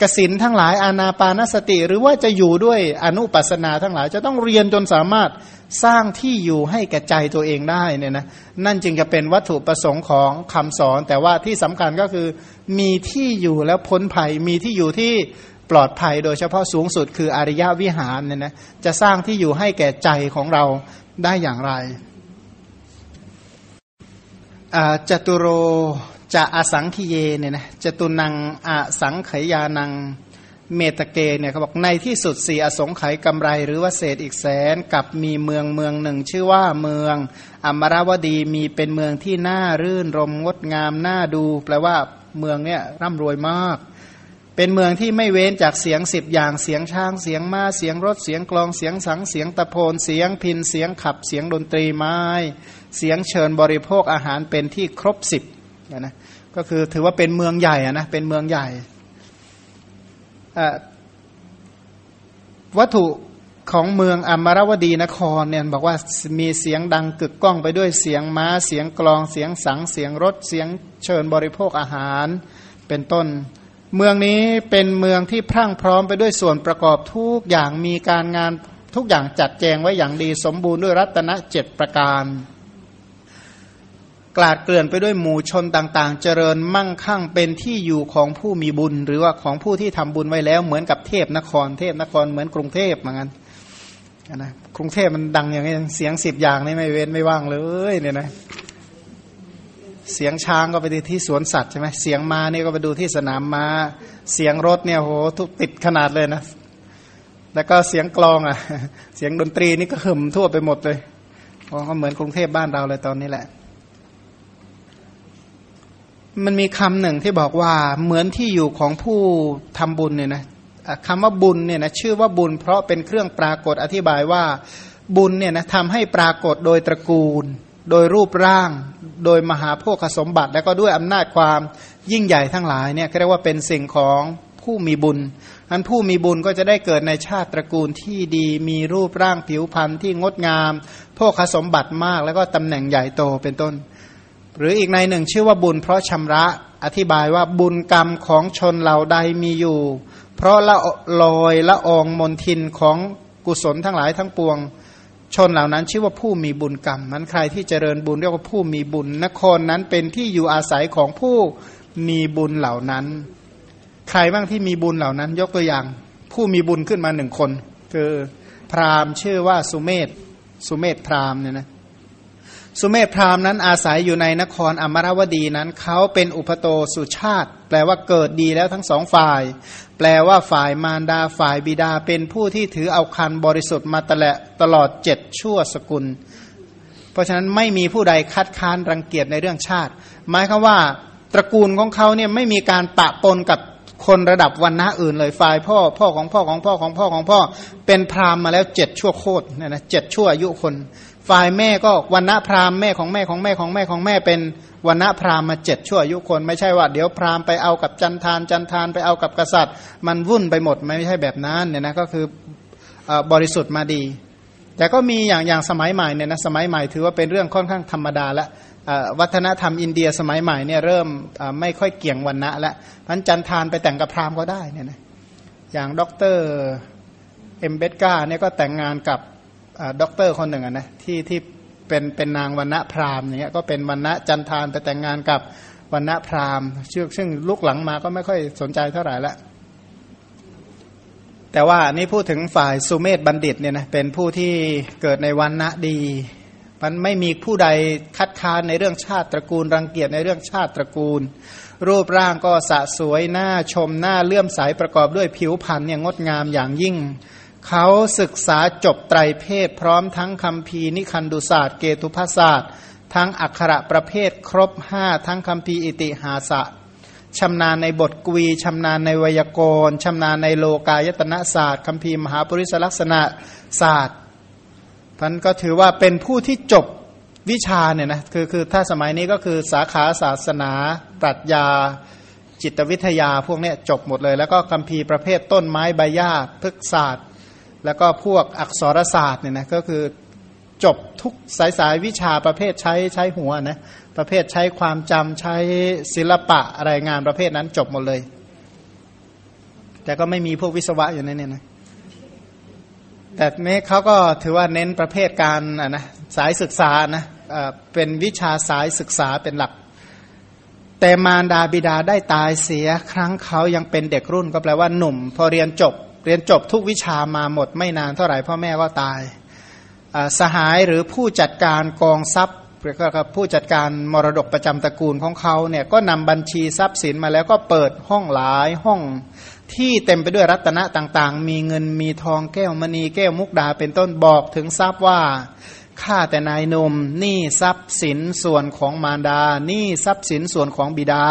กสินทั้งหลายอานาปานสติ หรือว่าจะอยู่ด้วยอนุปัสนาทั้งหลาย จะต้องเรียนจนสามารถ สร้างที่อยู่ให้แก่ใจตัวเองได้เนี่ยนะนั่นจึงจะเป็นวัตถุประสงค์ของคำสอน แต่ว่าที่สำคัญก็คือมีที่อยู่แล้วพ้นภัยมีที่อยู่ที่ปลอดภัยโดยเฉพาะสูงสุดคืออริยวิหารเนี่ยนะจะสร้างที่อยู่ให้แก่ใจของเราได้อย่างไรจตุโรจะอสังคีเยเนี่ยนะจตุนังอสังขยานัง เมตเกเนี่ยเขาบอกในที่สุดสี่อสงไขยกำไร หรือว่าเศษอีกแสนกับมีเมืองเมืองหนึ่ง ชื่อว่าเมือง อมราวดีมีเป็นเมืองที่น่ารื่นรมงดงามน่าดู แปลว่าเมืองเนี่ยร่ำรวยมาก เป็นเมืองที่ไม่เว้นจากเสียงสิบอย่างเสียงช้างเสียงม้าเสียงรถเสียงกลองเสียงสังเสียงตะโพนเสียงพินเสียงขับเสียงดนตรีไม้ เสียงเชิญบริโภคอาหารเป็นที่ครบสิบนะก็คือถือว่าเป็นเมืองใหญ่นะเป็นเมืองใหญ่ วัตถุของเมืองอมรวดีนครเนี่ยบอกว่ามีเสียงดังกึกก้องไปด้วยเสียงม้าเสียงกลองเสียงสังเสียงรถเสียงเชิญบริโภคอาหารเป็นต้น เมืองนี้เป็นเมืองที่พรั่งพร้อมไปด้วยส่วนประกอบทุกอย่างมีการงานทุกอย่างจัดแจงไว้อย่างดีสมบูรณ์ด้วยรัตนเจ็ดประการ กลาดเกลื่อนไปด้วยหมู่ชนต่างๆ เจริญมั่งคั่งเป็นที่อยู่ของผู้มีบุญ หรือว่าของผู้ที่ทำบุญไว้แล้ว เหมือนกับเทพนคร เทพนครเหมือนกรุงเทพเหมือนกันนะกรุงเทพมันดังอย่างนี้เสียงสิบอย่างนี่ไม่เว้นไม่ว่างเลยเนี่ยนะเสียงช้างก็ไปดูที่สวนสัตว์ใช่ไหมเสียงม้านี่ก็ไปดูที่สนามม้า เสียงรถเนี่ยโหทุกติดขนาดเลยนะ แล้วก็เสียงกลองอะ เสียงดนตรีนี่ก็หึมทั่วไปหมดเลยก็เหมือนกรุงเทพบ้านเราเลยตอนนี้แหละ มันมีคำหนึ่งที่บอกว่าเหมือนที่อยู่ของผู้ทำบุญเนี่ยนะคำว่าบุญเนี่ยนะชื่อว่าบุญ เพราะเป็นเครื่องปรากฏอธิบายว่าบุญเนี่ยนะทำให้ปรากฏโดยตระกูล โดยรูปร่าง โดยมหาโภคสมบัติ แล้วก็ด้วยอำนาจความยิ่งใหญ่ทั้งหลายเนี่ยเรียกว่าเป็นสิ่งของผู้มีบุญอันผู้มีบุญก็จะได้เกิดในชาติตระกูลที่ดี มีรูปร่างผิวพรรณที่งดงามโภคสมบัติมาก แล้วก็ตำแหน่งใหญ่โตเป็นต้น หรืออีกในหนึ่งชื่อว่าบุญเพราะชำระอธิบายว่าบุญกรรมของชนเหล่าใดมีอยู่ เพราะละลอยละอองมนทินของกุศลทั้งหลายทั้งปวง ชนเหล่านั้นชื่อว่าผู้มีบุญกรรมนั้นใครที่เจริญบุญเรียกว่าผู้มีบุญนครนั้นเป็นที่อยู่อาศัยของผู้มีบุญเหล่านั้น ใครบ้างที่มีบุญเหล่านั้น ยกตัวอย่าง ผู้มีบุญขึ้นมาหนึ่งคน คือพราหมณ์ชื่อว่าสุเมธสุเมธพราหมณ์เนี่ยนะ สุเมธพราหมณ์นั้นอาศัยอยู่ในนครอมรวดีนั้น เขาเป็นอุปโตสุชาติ แปลว่าเกิดดีแล้วทั้งสองฝ่าย แปลว่าฝ่ายมารดาฝ่ายบิดา เป็นผู้ที่ถือเอาคันบริสุทธิ์มาตละตลอดเจ็ดชั่วสกุล เพราะฉะนั้นไม่มีผู้ใดคัดค้านรังเกียจในเรื่องชาติ หมายคือว่าตระกูลของเขาเนี่ยไม่มีการปะปนกับคนระดับวันณะอื่นเลยฝ่ายพ่อ พ่อของพ่อของพ่อของพ่อของพ่อ เป็นพราหมณ์มาแล้วเจ็ดชั่วโคตรเนี่ยนะเจ็ดชั่วอายุคน ฝ่ายแม่ก็วันณะพราหมณ์แม่ของแม่ของแม่ของแม่ของแม่เป็นวันณะพราหมณ์มาเจ็ดชั่วอายุคน ไม่ใช่ว่าเดี๋ยวพราหมณ์ไปเอากับจันทานจันทานไปเอากับกษัตริย์ มันวุ่นไปหมดไม่ใช่แบบนั้นเนี่ยนะก็คือบริสุทธิ์มาดี แต่ก็มีอย่างอย่างสมัยใหม่เนี่ยนะสมัยใหม่ถือว่าเป็นเรื่องค่อนข้างธรรมดาแล้ววัฒนธรรมอินเดียสมัยใหม่เนี่ยเริ่มไม่ค่อยเกี่ยงวรรณะแล้ว วรรณะจัณฑาลไปแต่งกับพราหมณ์ก็ได้เนี่ยนะอย่างด็อกเตอร์อัมเบดการ์เนี่ยก็แต่งงานกับ ด็อกเตอร์คนหนึ่งนะที่ที่เป็นเป็นนางวรรณะพราหมณ์อย่างเงี้ยก็เป็นวรรณะจัณฑาลไปแต่งงานกับวรรณะพราหมณ์ชื่อซึ่งลูกหลังมาก็ไม่ค่อยสนใจเท่าไหร่ละแต่ว่านี่พูดถึงฝ่ายสุเมธบัณฑิตเนี่ยนะเป็นผู้ที่เกิดในวันณะดี มันไม่มีผู้ใดคัดค้านในเรื่องชาติตระกูล รังเกียจในเรื่องชาติตระกูล รูปร่างก็สะสวยหน้าชมหน้าเลื่อมใสประกอบด้วยผิวพรรณเนี่ยงดงามอย่างยิ่ง เขาศึกษาจบไตรเพศพร้อมทั้งคำพีนิคันดุศาสตร์เกตุพศาสตร์ ทั้งอักขระประเภทครบห้าทั้งคำพีอิติหาสะชำนาญในบทกวีชำนาญในไวยากรณ์ชำนาญในโลกายตนะศาสตร์คัมภีมหาปริศลักษณะศาสตร์ท่านก็ถือว่าเป็นผู้ที่จบวิชาเนี่ยนะคือคือถ้าสมัยนี้ก็คือสาขาศาสนาปรัชญาจิตวิทยาพวกนี้จบหมดเลย แล้วก็คัมภีประเภทต้นไม้ใบหญ้าพฤกษศาสตร์ แล้วก็พวกอักษรศาสตร์เนี่ยนะก็คือจบทุกสายสายวิชาประเภทใช้ใช้หัวนะประเภทใช้ความจำใช้ศิลปะอะไรงานประเภทนั้นจบหมดเลย แต่ก็ไม่มีพวกวิศวะอยู่ในนี้นะแต่นี้เขาก็ถือว่าเน้นประเภทการนะสายศึกษานะเป็นวิชาสายศึกษาเป็นหลัก แต่มารดาบิดาได้ตายเสียครั้งเขายังเป็นเด็กรุ่นก็แปลว่าหนุ่ม พอเรียนจบ เรียนจบทุกวิชามาหมดไม่นานเท่าไหร่พ่อแม่ก็ตายสหายหรือผู้จัดการกองทรัพย์หรือก็ผู้จัดการมรดกประจำตระกูลของเขาเนี่ยก็นำบัญชีทรัพย์สินมาแล้วก็เปิดห้องหลายห้องที่เต็มไปด้วยรัตนะต่างๆ มีเงินมีทองแก้วมณีแก้วมุกดาเป็นต้นบอกถึงทรัพย์ว่า ข้าแต่นายนมนี่ทรัพย์สินส่วนของมารดา นี่ทรัพย์สินส่วนของบิดา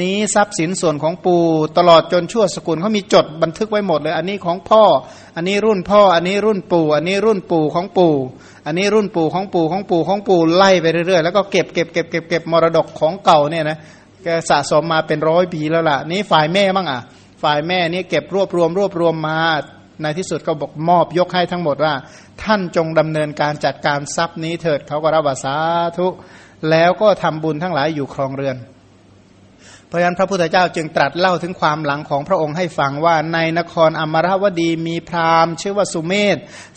นี้ทรัพย์สินส่วนของปู่ตลอดจนชั่วสกุลเขามีจดบันทึกไว้หมดเลย อันนี้ของพ่อ อันนี้รุ่นพ่อ อันนี้รุ่นปู่ อันนี้รุ่นปู่ของปู่ อันนี้รุ่นปู่ของปู่ของปู่ของปู่ไล่ไปเรื่อยๆแล้วก็เก็บเก็บเก็บเก็บเก็บมรดกของเก่าเนี่ยนะแกสะสมมาเป็นร้อยปีแล้วล่ะ นี่ฝ่ายแม่บ้างอะ ฝ่ายแม่นี่เก็บรวบรวมรวบรวมมา ในที่สุดก็บอกมอบยกให้ทั้งหมดว่า ท่านจงดำเนินการจัดการทรัพย์นี้เถิดเขาก็รับวาสาธุ แล้วก็ทำบุญทั้งหลายอยู่ครองเรือน เพราะฉะนั้นพระพุทธเจ้าจึงตรัสเล่าถึงความหลังของพระองค์ให้ฟังว่าในนครอมรวดีมีพราหมณ์ ชื่อว่าสุเมธ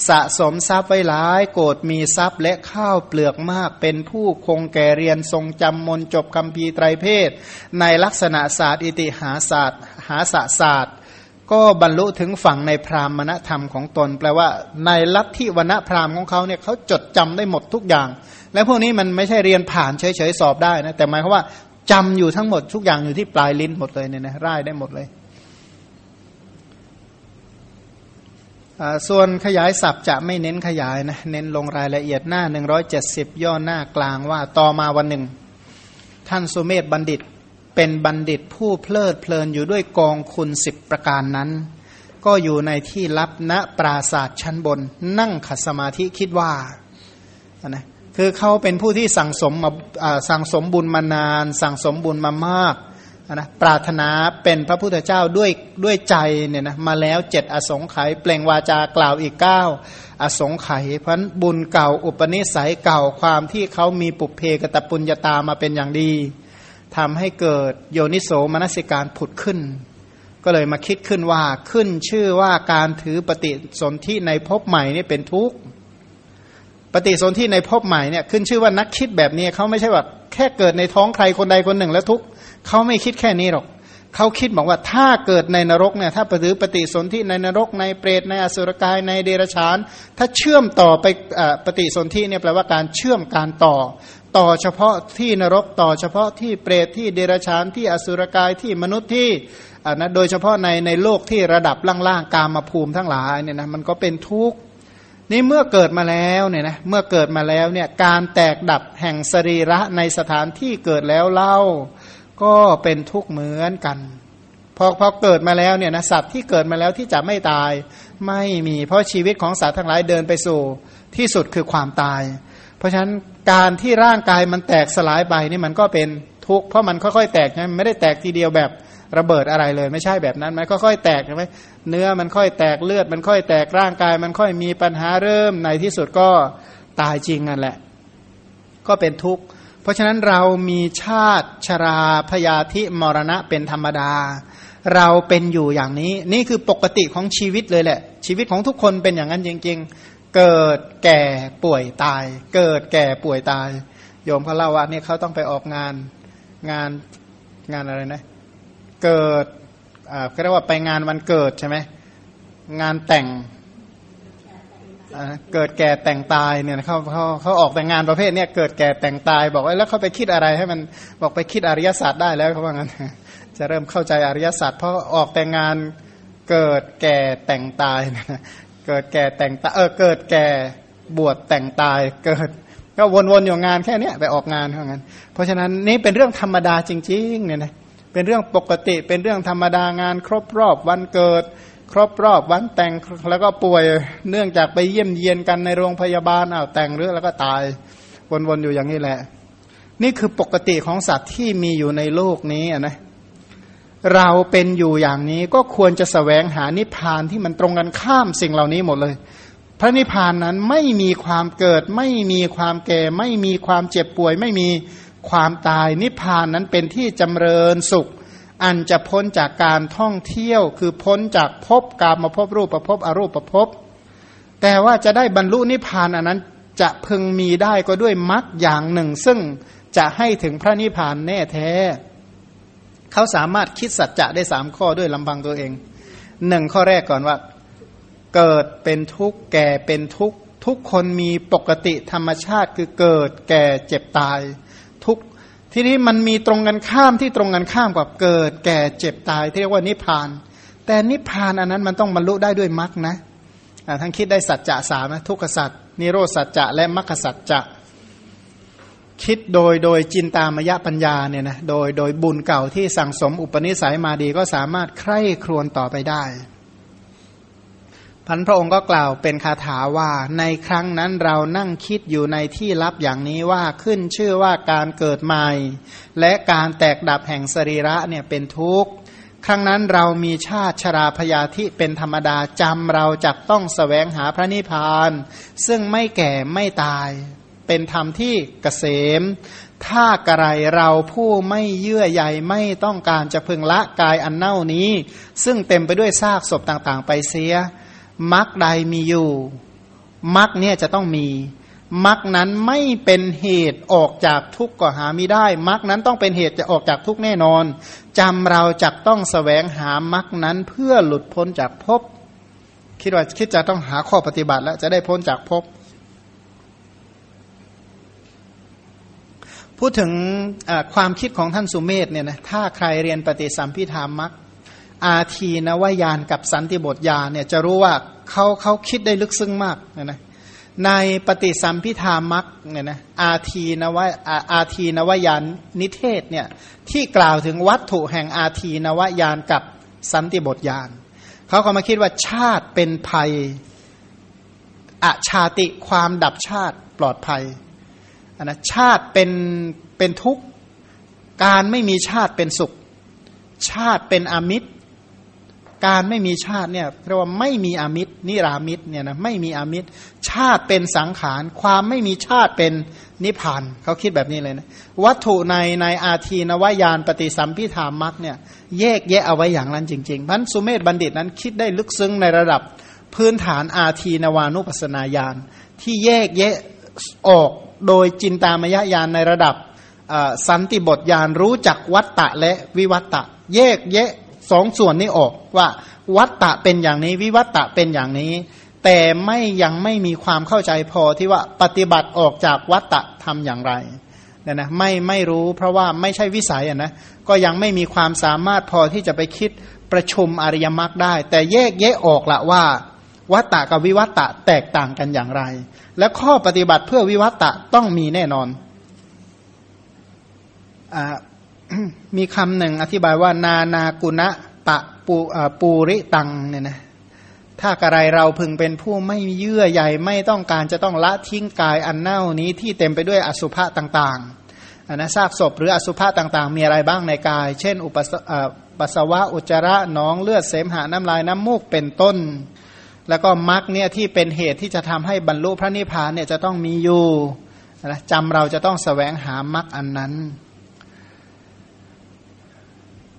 สะสมทรัพย์ไว้หลายโกรธมีทรัพย์และข้าวเปลือกมาก เป็นผู้คงแก่เรียนทรงจำมนจบคำพีไตรเพศ ในลักษณะศาสตร์ อิติหาศาสตร์ หาศาสตร์ ก็บรรลุถึงฝั่งในพราหมณธรรมของตน แปลว่าในลัทธิวณพราหมณ์ของเขาเนี่ยเขาจดจำได้หมดทุกอย่าง และพวกนี้มันไม่ใช่เรียนผ่านเฉยๆสอบได้นะแต่หมายความว่าจำอยู่ทั้งหมดทุกอย่างอยู่ที่ปลายลิ้นหมดเลยเนี่ยนะร่ายได้หมดเลย ส่วนขยายศัพท์จะไม่เน้นขยายนะเน้นลงรายละเอียดหน้า 170 ย่อหน้ากลางว่าต่อมาวันหนึ่ง ท่านสุเมธบัณฑิต เป็นบัณฑิตผู้เพลิดเพลินอยู่ด้วยกองคุณสิบประการนั้น ก็อยู่ในที่ลับณปราศาสตร์ชั้นบน นั่งขัดสมาธิคิดว่านะคือเขาเป็นผู้ที่สั่งสมมาสั่งสมบุญมานาน สั่งสมบุญมามากนะปรารถนาเป็นพระพุทธเจ้าด้วยด้วยใจเนี่ยนะมาแล้วเจ็ดอสงไขยเปล่งวาจากล่าวอีกเก้าอสงไขยพันบุญเก่า อุปนิสัยเก่าความที่เขามีปุเพกตปุญญาตามาเป็นอย่างดี ทำให้เกิดโยนิโสมนสิการผุดขึ้น ก็เลยมาคิดขึ้นว่าขึ้นชื่อว่าการถือปฏิสนธิในภพใหม่นี่เป็นทุกข์ปฏิสนธิในภพใหม่เนี่ยขึ้นชื่อว่านักคิดแบบนี้เขาไม่ใช่ว่าแค่เกิดในท้องใครคนใดคนหนึ่งแล้วทุกข์เขาไม่คิดแค่นี้หรอกเขาคิดบอกว่าถ้าเกิดในนรกเนี่ยถ้าปฏิปฏิสนธิในนรกในเปรตในอสุรกายในเดรัจฉาน ถ้าเชื่อมต่อไปปฏิสนธิเนี่ยแปลว่าการเชื่อมการต่อ ต่อเฉพาะที่นรกต่อเฉพาะที่เปรตที่เดรัจฉานที่อสุรกายที่มนุษย์ที่อ่านะโดยเฉพาะในในโลกที่ระดับล่างๆกามาภูมิทั้งหลายเนี่ยนะมันก็เป็นทุกข์นี่เมื่อเกิดมาแล้วเนี่ยนะเมื่อเกิดมาแล้วเนี่ยการแตกดับแห่งสรีระในสถานที่เกิดแล้วเล่าก็เป็นทุกข์เหมือนกันพอพอเกิดมาแล้วเนี่ยนะสัตว์ที่เกิดมาแล้วที่จะไม่ตายไม่มี เพราะชีวิตของสัตว์ทั้งหลายเดินไปสู่ที่สุดคือความตาย เพราะฉะนั้น การที่ร่างกายมันแตกสลายไปนี่มันก็เป็นทุกข์เพราะมันค่อยๆแตกใช่ไหมไม่ได้แตกทีเดียวแบบระเบิดอะไรเลย ไม่ใช่แบบนั้นมันค่อยๆแตกใช่ไหมเนื้อมันค่อยแตกเลือด มันค่อยแตกร่างกาย มันค่อยมีปัญหาเริ่มในที่สุดก็ตายจริงนั่นแหละ ก็เป็นทุกข์เพราะฉะนั้นเรามีชาติชราพยาธิมรณะเป็นธรรมดา เราเป็นอยู่อย่างนี้ นี่คือปกติของชีวิตเลยแหละ ชีวิตของทุกคนเป็นอย่างนั้นจริง เกิดแก่ป่วยตาย เกิดแก่ป่วยตาย โยมเขาเล่าว่านี่เขาต้องไปออกงานงานงานอะไรนะ เกิดอ่าเรียกว่าไปงานวันเกิดใช่ไหมงานแต่งเกิดแก่แต่งตายเนี่ยเขาเขาเขาออกแต่งงานประเภทเนี้ยเกิดแก่แต่งตาย บอกว่าแล้วเขาไปคิดอะไรให้มันบอกไปคิดอริยศาสตร์ได้แล้วเขาว่างั้นจะเริ่มเข้าใจอริยศาสตร์เพราะออกแต่งงานเกิดแก่แต่งตาย เกิดแก่แต่งตาเออเกิดแก่บวชแต่งตายเกิด ก็วนๆอยู่งานแค่นี้ไปออกงานเท่านั้น เพราะฉะนั้นนี่เป็นเรื่องธรรมดาจริงๆเนี่ยนะเป็นเรื่องปกติเป็นเรื่องธรรมดางาน ครบรอบวันเกิด ครบรอบวันแต่งแล้วก็ป่วยเนื่องจากไปเยี่ยมเยียนกันในโรงพยาบาลอ้าวแต่งเรื่องแล้วก็ตายวนๆอยู่อย่างนี้แหละ นี่คือปกติของสัตว์ที่มีอยู่ในโลกนี้นะ เราเป็นอยู่อย่างนี้ก็ควรจะสแสวงหานิพพานที่มันตรงกันข้ามสิ่งเหล่านี้หมดเลย พระนิพพานนั้นไม่มีความเกิด ไม่มีความแก่ ไม่มีความเจ็บป่วย ไม่มีความตายนิพพานนั้นเป็นที่จำเริญสุข อันจะพ้นจากการท่องเที่ยว คือพ้นจากภพกามาภพรูปประภพอรูปประภพแต่ว่าจะได้บรรลุนิพพานอันนั้นจะพึงมีได้ก็ด้วยมรรคอย่างหนึ่ง ซึ่งจะให้ถึงพระนิพพานแน่แท้ เขาสามารถคิดสัจจะได้สามข้อด้วยลำพังตัวเองหนึ่งข้อแรกก่อนว่า เกิดเป็นทุกข์แก่เป็นทุกข์ทุกคนมีปกติธรรมชาติคือเกิดแก่เจ็บตาย ทุกทีนี้มันมีตรงกันข้ามที่ตรงกันข้ามกับเกิด แก่เจ็บตายที่เรียกว่านิพพาน แต่นิพพานอันนั้นมันต้องบรรลุได้ด้วยมรรคนะท่านคิดได้สัจจะสามนะทุกขสัจนิโรสัจจะและมรรคสัจจะ คิดโดยโดยจินตามยปัญญาเนี่ยนะโดยโดยบุญเก่าที่สั่งสมอุปนิสัยมาดีก็สามารถใคร่ครวญต่อไปได้พันพระองค์ก็กล่าวเป็นคาถาว่าในครั้งนั้นเรานั่งคิดอยู่ในที่ลับอย่างนี้ว่าขึ้นชื่อว่าการเกิดใหม่ และการแตกดับแห่งสรีระเนี่ยเป็นทุกข์ครั้งนั้นเรามีชาติชราพยาธิเป็นธรรมดาจำเราจักต้องสแสวงหาพระนิพพาน ซึ่งไม่แก่ไม่ตาย เป็นธรรมที่เกษม ถ้ากระไรเราผู้ไม่เยื่อใยไม่ต้องการจะพึงละกายอันเน่านี้ ซึ่งเต็มไปด้วยซากศพต่างๆ ไปเสียมักใดมีอยู่มักเนี่ยจะต้องมีมักนั้นไม่เป็นเหตุออกจากทุกข์ก็หาไม่ได้มักนั้นต้องเป็นเหตุจะออกจากทุกข์แน่นอนจำเราจักต้องสแสวงหามักนั้นเพื่อหลุดพ้นจากภพคิดว่าคิดจะต้องหาข้อปฏิบัติแล้วจะได้พ้นจากภพ พูดถึงความคิดของท่านสุเมธเนี่ยนะถ้าใครเรียนปฏิสัมพิธามักอาทีนวายานกับสันติบทยานเนี่ยจะรู้ว่าเขาเขาคิดได้ลึกซึ้งมากนะนะในปฏิสัมพิธามักเนี่ยนะอาทีนวอาทีนวายานนิเทศเนี่ยที่กล่าวถึงวัตถุแห่งอาทีนวายานกับสันติบทยานเขาก็มาคิดว่าชาติเป็นภัยอาชาติความดับชาติปลอดภัย นะชาติเป็นเป็นทุกข์การไม่มีชาติเป็นสุข ชาติเป็นอมิตร การไม่มีชาติเนี่ยเรียกว่าไม่มีอมิตร นิรามิตรเนี่ยนะไม่มีอมิตร ชาติเป็นสังขาร ความไม่มีชาติเป็นนิพพานเขาคิดแบบนี้เลยนะวัตถุในในอาทีนวายานปฏิสัมพิธามักเนี่ยแยกแยะเอาไว้อย่างนั้นจริงๆพันสุเมธบัณฑิตนั้นคิดได้ลึกซึ้งในระดับพื้นฐานอาทีนวานุปัสนาญาณที่แยกแยะออก โดยจินตามยญาณในระดับสันติบทญาณรู้จักวัตตะและวิวัตตะแยกแยะสองส่วนนี้ออกว่าวัตตะเป็นอย่างนี้ วิวัตตะเป็นอย่างนี้ แต่ไม่ยังไม่มีความเข้าใจพอที่ว่าปฏิบัติออกจากวัตตะทำอย่างไรเนี่ยนะไม่ไม่รู้เพราะว่าไม่ใช่วิสัยอะนะก็ยังไม่มีความสามารถพอที่จะไปคิดประชุมอริยมรรคได้ แต่แยกแยะออกละว่าวัตตะกับวิวัตตะแตกต่างกันอย่างไร และข้อปฏิบัติเพื่อวิวัตตะต้องมีแน่นอนอมีคำหนึ่งอธิบายว่านานากุณะปะปูปูริตังเนี่ยนะถ้ากระไรเราพึงเป็นผู้ไม่เยื่อใยไม่ต้องการจะต้องละทิ้งกายอันเน่านี้ที่เต็มไปด้วยอสุภะต่างๆอันนะซากศพหรืออสุภะต่างๆ มีอะไรบ้างในกาย เช่น อุปปัสสาวะอุจจาระน้องเลือดเสมหะน้ำลายน้ำมูกเป็นต้น แล้วก็มรรคเนี่ยที่เป็นเหตุที่จะทำให้บรรลุพระนิพพานเนี่ยจะต้องมีอยู่นะจำเราจะต้องสแสวงหามรรคอันนั้น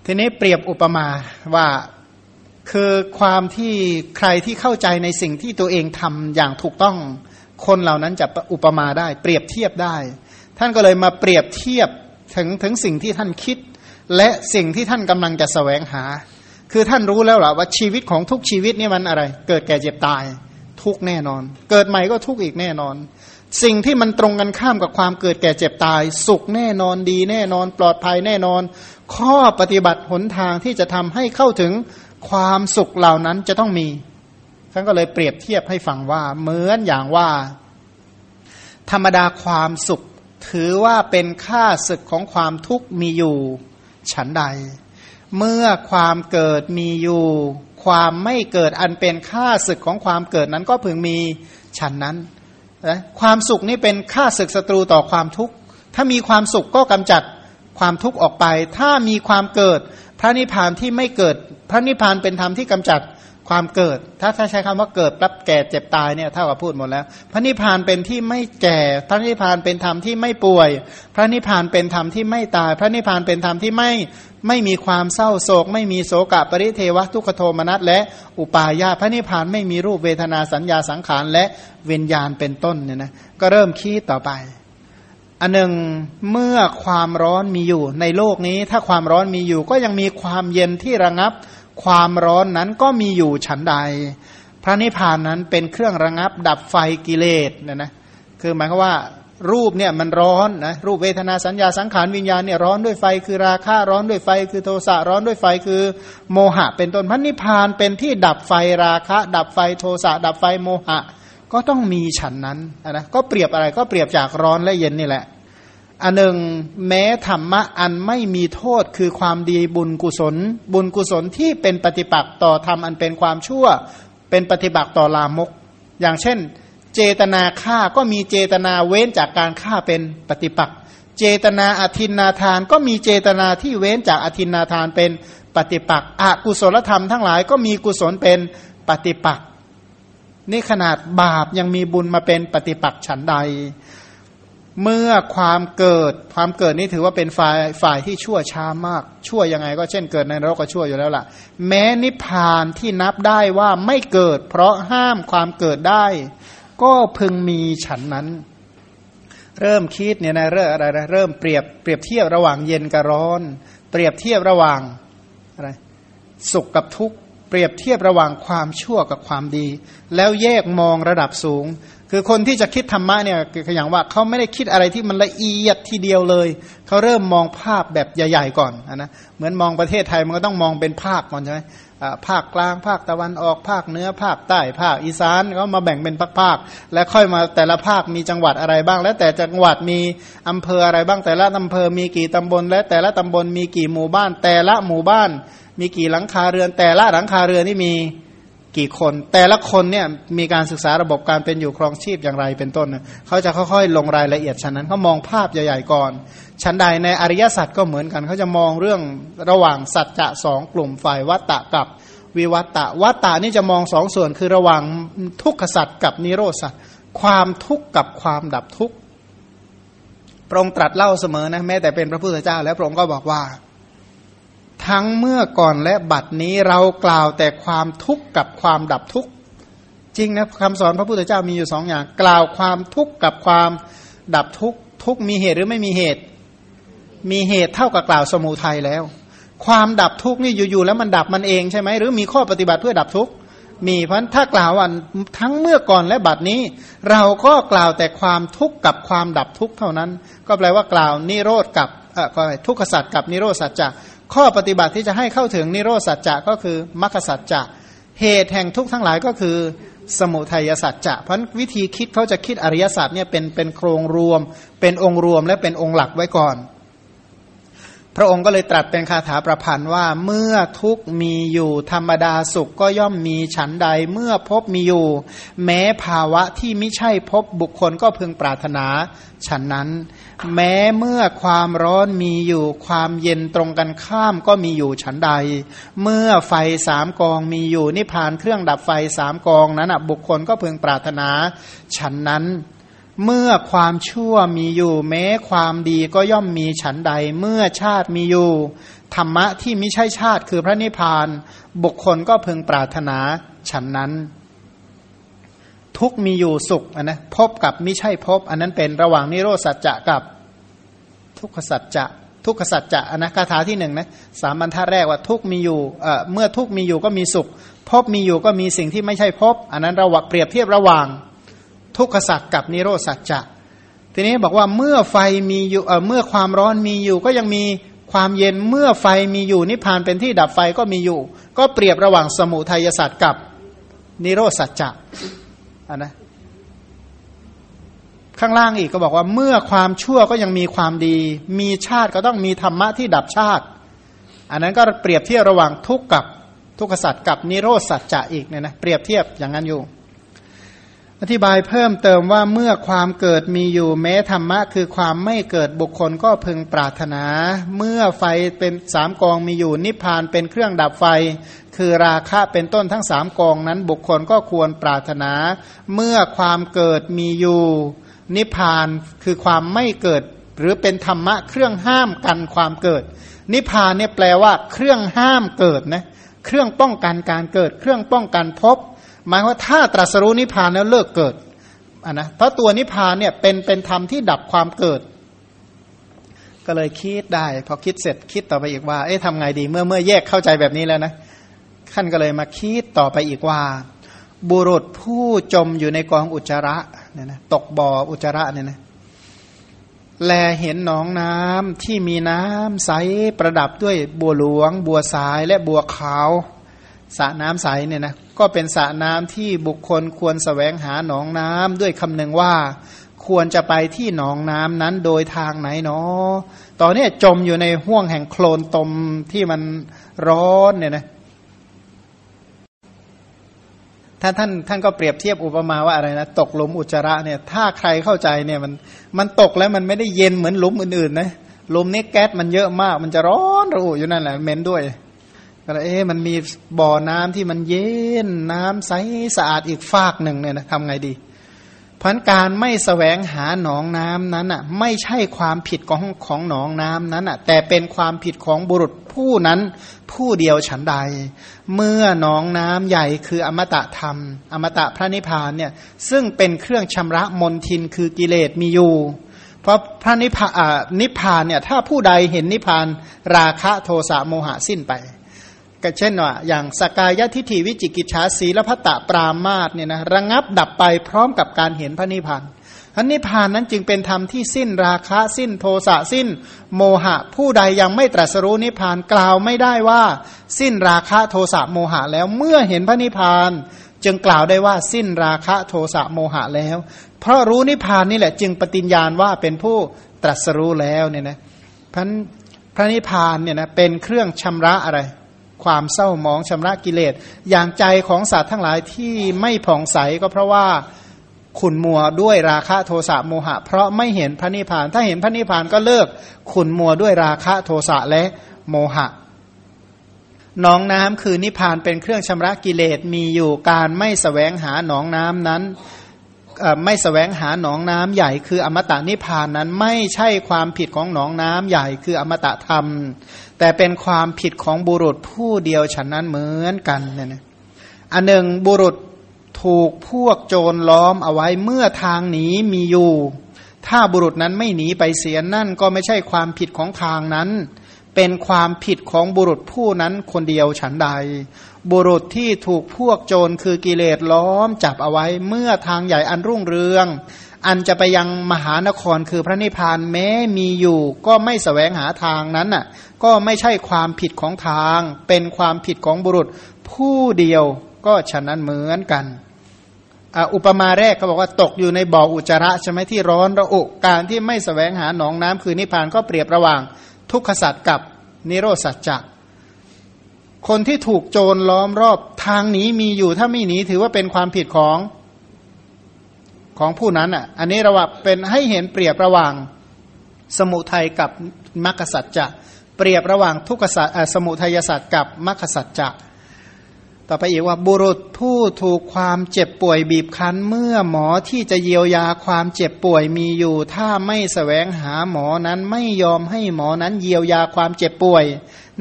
ทีนี้เปรียบอุปมาว่าคือความที่ใครที่เข้าใจในสิ่งที่ตัวเองทำอย่างถูกต้อง คนเหล่านั้นจะอุปมาได้ เปรียบเทียบได้ ท่านก็เลยมาเปรียบเทียบถึงถึงสิ่งที่ท่านคิด และสิ่งที่ท่านกำลังจะสแสวงหา คือท่านรู้แล้วหรอว่าชีวิตของทุกชีวิตนี่มันอะไร เกิดแก่เจ็บตาย ทุกแน่นอน เกิดใหม่ก็ทุกอีกแน่นอน สิ่งที่มันตรงกันข้ามกับความเกิดแก่เจ็บตาย สุขแน่นอนดีแน่นอน ปลอดภัยแน่นอน ข้อปฏิบัติหนทางที่จะทำให้เข้าถึงความสุขเหล่านั้นจะต้องมีท่านก็เลยเปรียบเทียบให้ฟังว่าเหมือนอย่างว่า ธรรมดาความสุข ถือว่าเป็นค่าศึกของความทุกข์มีอยู่ ฉันใด เมื่อความเกิดมีอยู่ ความไม่เกิดอันเป็นค่าศึกของความเกิดนั้นก็พึงมีฉันนั้นนะความสุขนี่เป็นค่าศึกศัตรูต่อความทุกข์ ถ้ามีความสุขก็กำจัดความทุกข์ออกไป ถ้ามีความเกิด พระนิพพานที่ไม่เกิด พระนิพพานเป็นธรรมที่กำจัด ความเกิด ถ้าถ้าใช้คำว่าเกิดปั๊บแก่เจ็บตายเนี่ยเท่ากับพูดหมดแล้ว พระนิพพานเป็นที่ไม่แก่ พระนิพพานเป็นธรรมที่ไม่ป่วย พระนิพพานเป็นธรรมที่ไม่ตาย พระนิพพานเป็นธรรมที่ไม่ไม่มีความเศร้าโศก ไม่มีโศกะปริเทวะทุกขโทมนัสและอุปาญาพระนิพพานไม่มีรูปเวทนาสัญญาสังขารและเวิญญาณเป็นต้นเนี่ยนะก็เริ่มคิดต่อไปอันหนึ่งเมื่อความร้อนมีอยู่ในโลกนี้ ถ้าความร้อนมีอยู่ก็ยังมีความเย็นที่ระงับ ความร้อนนั้นก็มีอยู่ฉันใด พระนิพพานนั้นเป็นเครื่องระงับดับไฟกิเลสเนี่ยนะคือหมายความว่ารูปเนี่ยมันร้อนนะรูปเวทนาสัญญาสังขารวิญญาณเนี่ยร้อนด้วยไฟคือราคะร้อนด้วยไฟ คือโทสะร้อนด้วยไฟคือโมหะ เป็นต้นพระนิพพานเป็นที่ดับไฟราคะ ดับไฟโทสะดับไฟโมหะ ก็ต้องมีฉันนั้นนะก็เปรียบอะไรก็เปรียบจากร้อนและเย็นนี่แหละ อันหนึ่งแม้ธรรมะอันไม่มีโทษคือความดีบุญกุศล บุญกุศลที่เป็นปฏิปักษ์ต่อธรรมอันเป็นความชั่ว เป็นปฏิบัติต่อลามก อย่างเช่น เจตนาฆ่าก็มีเจตนาเว้นจากการฆ่าเป็นปฏิปักษ์เจตนาอธินนาทานก็มีเจตนาที่เว้นจากอธินนาทานเป็นปฏิปักษ์อกุศลธรรมทั้งหลายก็มีกุศลเป็นปฏิปักษ์นี่ขนาดบาปยังมีบุญมาเป็นปฏิปักษ์ฉันใด เมื่อความเกิดความเกิดนี้ถือว่าเป็นฝ่ายฝ่ายที่ชั่วช้ามาก ชั่วยังไงก็เช่นเกิดในนรกก็ชั่วอยู่แล้วล่ะ แม้นิพพานที่นับได้ว่าไม่เกิด เพราะห้ามความเกิดได้ ก็พึงมีฉันนั้น เริ่มคิดเนี่ยนะเริ่มอะไรนะเริ่มเปรียบเปรียบเทียบระหว่างเย็นกับร้อน เปรียบเทียบระหว่างอะไรสุขกับทุกข์เปรียบเทียบระหว่างความชั่วกับความดี แล้วแยกมองระดับสูง คือคนที่จะคิดธรรมะเนี่ยคืออย่างว่าเขาไม่ได้คิดอะไรที่มันละเอียดทีเดียวเลย เขาเริ่มมองภาพแบบใหญ่ ๆ ก่อนนะเหมือนมองประเทศไทยมันก็ต้องมองเป็นภาคก่อนใช่ไหมภาคกลางภาคตะวันออกภาคเหนือภาคใต้ภาคอีสานก็มาแบ่งเป็นภาคๆแล้วค่อยมาแต่ละภาคมีจังหวัดอะไรบ้าง แล้วแต่จังหวัดมีอำเภออะไรบ้าง แต่ละอำเภอมีกี่ตำบล และแต่ละตำบลมีกี่หมู่บ้าน แต่ละหมู่บ้าน มีกี่หลังคาเรือน แต่ละหลังคาเรือนที่มี กี่คน แต่ละคนเนี่ยมีการศึกษาระบบการเป็นอยู่ครองชีพอย่างไรเป็นต้นเขาจะค่อยๆ ลงรายละเอียดฉะนั้นเขามองภาพใหญ่ๆก่อน ชั้นใดในอริยสัจก็เหมือนกันเขาจะมองเรื่องระหว่างสัจจะสองกลุ่มฝ่ายวัตตะกับวิวัตตะวัตตะนี่จะมองสองส่วนคือระหว่างทุกขสัจกับนิโรธสัจความทุกข์กับความดับทุกข์พระองค์ตรัสเล่าเสมอนะแม้แต่เป็นพระพุทธเจ้า แล้วพระองค์ก็บอกว่า ทั้งเมื่อก่อนและบัดนี้เรากล่าวแต่ความทุกข์กับความดับทุกข์จริงนะคำสอนพระพุทธเจ้ามีอยู่สองอย่าง กล่าวความทุกข์กับความดับทุกข์ทุกมีเหตุหรือไม่มีเหตุ มีเหตุเท่ากับกล่าวสมุทัยแล้ว ความดับทุกข์นี่อยู่ๆแล้วมันดับมันเองใช่ไหมหรือมีข้อปฏิบัติเพื่อดับทุกข์มีเพราะถ้ากล่าวว่าทั้งเมื่อก่อนและบัดนี้ เราก็กล่าวแต่ความทุกข์กับความดับทุกข์เท่านั้น ก็แปลว่ากล่าวนิโรธกับเออทุกขสัตว์กับนิโรธสัจจะ ข้อปฏิบัติที่จะให้เข้าถึงนิโรธสัจจะก็คือมรรคสัจจะเหตุแห่งทุกข์ทั้งหลายก็คือสมุทัยสัจจะเพราะวิธีคิดเขาจะคิดอริยสัจเนี่ยเป็นเป็นโครงรวม เป็นองค์รวมและเป็นองค์หลักไว้ก่อน พระองค์ก็เลยตรัสเป็นคาถาประพันธ์ว่า เมื่อทุกมีอยู่ธรรมดาสุขก็ย่อมมีฉันใด เมื่อพบมีอยู่ แม้ภาวะที่ไม่ใช่พบบุคคลก็พึงปรารถนาฉันนั้น แม้เมื่อความร้อนมีอยู่ความเย็นตรงกันข้ามก็มีอยู่ฉันใด เมื่อไฟสามกองมีอยู่นิพานเครื่องดับไฟสามกองนั้นบุคคลก็พึงปรารถนา ฉันนั้น เมื่อความชั่วมีอยู่ แม้ความดีก็ย่อมมีฉันใด เมื่อชาติมีอยู่ธรรมะที่มิใช่ชาติคือพระนิพพาน บุคคลก็พึงปรารถนาฉันนั้น ทุกมีอยู่สุขนนะพบกับไมิใช่พบ อันนั้นเป็นระหว่างนิโรสัจจะกับ ทุกขสัจจะ ทุกขสัจจะอันนะคาถาที่หนึ่งนะสามบรรทัดแรกว่าทุกมีอยู่เอ่อเมื่อทุกมีอยู่ก็มีสุข พบมีอยู่ก็มีสิ่งที่ไม่ใช่พบ อันนั้นเราเปรียบเทียบระหว่าง ทุกขสัจกับนิโรสัจจะทีนี้บอกว่าเมื่อไฟมีอยู่เอ่อเมื่อความร้อนมีอยู่ก็ยังมีความเย็นเมื่อไฟมีอยู่นิพพานเป็นที่ดับไฟก็มีอยู่ ก็เปรียบระหว่างสมุทัยสัจกับนิโรสัจจะ อันนะข้างล่างอีกก็บอกว่าเมื่อความชั่วก็ยังมีความดี มีชาติก็ต้องมีธรรมะที่ดับชาติ อันนั้นก็เปรียบเทียบระหว่างทุกข์กับทุกขสัตว์กับนิโรธสัจจะอีกเนี่ยนะเปรียบเทียบอย่างนั้นอยู่ อธิบายเพิ่มเติมว่าเมื่อความเกิดมีอยู่แม้ธรรมะ คือความไม่เกิดบุคคลก็พึงปรารถนา เมื่อไฟเป็นสามกองมีอยู่นิพพานเป็นเครื่องดับไฟ คือราคะเป็นต้นทั้งสามกองนั้น บุคคลก็ควรปรารถนา เมื่อความเกิดมีอยู่ นิพพานคือความไม่เกิด หรือเป็นธรรมะเครื่องห้ามกันความเกิด นิพพานเนี่ยแปลว่า เครื่องห้ามเกิดนะเครื่องป้องกันการเกิด เครื่องป้องกันพบหมายว่าถ้าตรัสรู้นิพพานแล้วเลิกเกิดอะนะเพราะตัวนิพพานเนี่ยเป็นเป็นธรรมที่ดับความเกิด ก็เลยคิดได้ พอคิดเสร็จคิดต่อไปอีกว่า เอ๊ะทำไงดี เมื่อเมื่อแยกเข้าใจแบบนี้แล้วนะ ขั้นก็เลยมาคิดต่อไปอีกว่า บุรุษผู้จมอยู่ในกองอุจจาระเนี่ยนะตกบ่ออุจจาระเนี่ยนะแลเห็นหนองน้ำที่มีน้ำใสประดับด้วยบัวหลวง บัวสายและบัวขาวสระน้ำใสเนี่ยนะก็เป็นสระน้ำที่บุคคลควรสแสวงหาหนองน้ำด้วยคำนึงว่าควรจะไปที่หนองน้ำนั้นโดยทางไหนเนาะตอนนี้จมอยู่ในห่วงแห่งโคลนตมที่มันร้อนเนี่ยนะ ถ้าท่านท่านก็เปรียบเทียบอุปมาว่าอะไรนะตกหลุมอุจจาระเนี่ยถ้าใครเข้าใจเนี่ยมันมันตกแล้วมันไม่ได้เย็นเหมือนหลุมอื่นๆนะหลุมนี้แก๊สมันเยอะมาก มันจะร้อนระอุอยู่นั่นแหละเหม็นด้วยก็เลยเอ๊ะมันมีบ่อน้ำที่มันเย็นน้ำใสสะอาดอีกฟากหนึ่งเนี่ยนะทำไงดี พันการไม่สแสวงหาหนองน้ำนั้นอะไม่ใช่ความผิดของของหนองน้ำนั้นอะแต่เป็นความผิดของบุรุษผู้นั้นผู้เดียวฉันใด เมื่อหนองน้ำใหญ่คืออมตะธรรม อมตะพระนิพพานเนี่ยซึ่งเป็นเครื่องชำระมนทินคือกิเลสมีอยู่ เพราะพระนิพพานนิพพานเนี่ยถ้าผู้ใดเห็นนิพพานราคะโทสะโมหะสิ้นไป ก็เช่นว่าอย่างสกายทิฏฐิวิจิกิจฉาสีและพัตตปรามาตเนี่ยนะระงับดับไปพร้อมกับการเห็นพระนิพพานอันนิพพานนั้นจึงเป็นธรรมที่สิ้นราคะสิ้นโทสะสิ้น โมหะ ผู้ใดยังไม่ตรัสรู้นิพพานกล่าวไม่ได้ว่า สิ้นราคะโทสะโมหะแล้วเมื่อเห็นพระนิพพาน จึงกล่าวได้ว่าสิ้นราคะโทสะโมหะแล้ว เพราะรู้นิพพานนี่แหละจึงปฏิญญาณว่าเป็นผู้ตรัสรู้แล้วเนี่ยนะพันพระนิพพานเนี่ยนะเป็นเครื่องชำระอะไร ความเศร้ามองชำระกิเลส อย่างใจของสัตว์ทั้งหลายที่ไม่ผ่องใสก็เพราะว่าขุนมัวด้วยราคะโทสะโมหะ เพราะไม่เห็นพระนิพพาน ถ้าเห็นพระนิพพานก็เลิกขุนมัวด้วยราคะโทสะและโมหะน้องน้ำคือนิพพานเป็นเครื่องชำระกิเลสมีอยู่การไม่สแสวงหาหนองน้ำนั้นไม่สแสวงหาหนองน้ำใหญ่ คืออมตะนิพพานนั้นไม่ใช่ความผิดของหนองน้ำใหญ่ คืออมตะธรรม แต่เป็นความผิดของบุรุษผู้เดียวฉันนั้นเหมือนกันเนี่ยนะอันหนึ่งบุรุษถูกพวกโจรล้อมเอาไว้เมื่อทางหนีมีอยู่ ถ้าบุรุษนั้นไม่หนีไปเสียนั่นก็ไม่ใช่ความผิดของทางนั้น เป็นความผิดของบุรุษผู้นั้นคนเดียวฉันใด บุรุษที่ถูกพวกโจรคือกิเลสล้อมจับเอาไว้ เมื่อทางใหญ่อันรุ่งเรือง อันจะไปยังมหานครคือพระนิพพานแม้มีอยู่ ก็ไม่สแสวงหาทางนั้นน่ะ ก็ไม่ใช่ความผิดของทาง เป็นความผิดของบุรุษ ผู้เดียวก็ฉะนั้นเหมือนกันอุปมาแรกเขาบอกว่าตกอยู่ในบ่ออุจจาระใช่ไหมที่ร้อนระอุการที่ไม่สแสวงหาหนองน้ำคือนิพพานก็เปรียบระหว่าง ทุกขสัตว์กับนิโรสัจจะคนที่ถูกโจรล้อมรอบทางหนีมีอยู่ถ้าไม่หนีถือว่าเป็นความผิดของ ของผู้นั้นอะ อันนี้ราว่าเป็นให้เห็นเปรียบระหว่างสมุทัยกับมรรคสัจจะ เปรียบระหว่างทุกขสัจสมุทัยสัจกับมรรคสัจจะ ต่อไปอีกว่าบุรุษผู้ถูกความเจ็บป่วยบีบคั้น เมื่อหมอที่จะเยียวยาความเจ็บป่วยมีอยู่ ถ้าไม่สแสวงหาหมอนั้นไม่ยอมให้หมอนั้นเยียวยาความเจ็บป่วย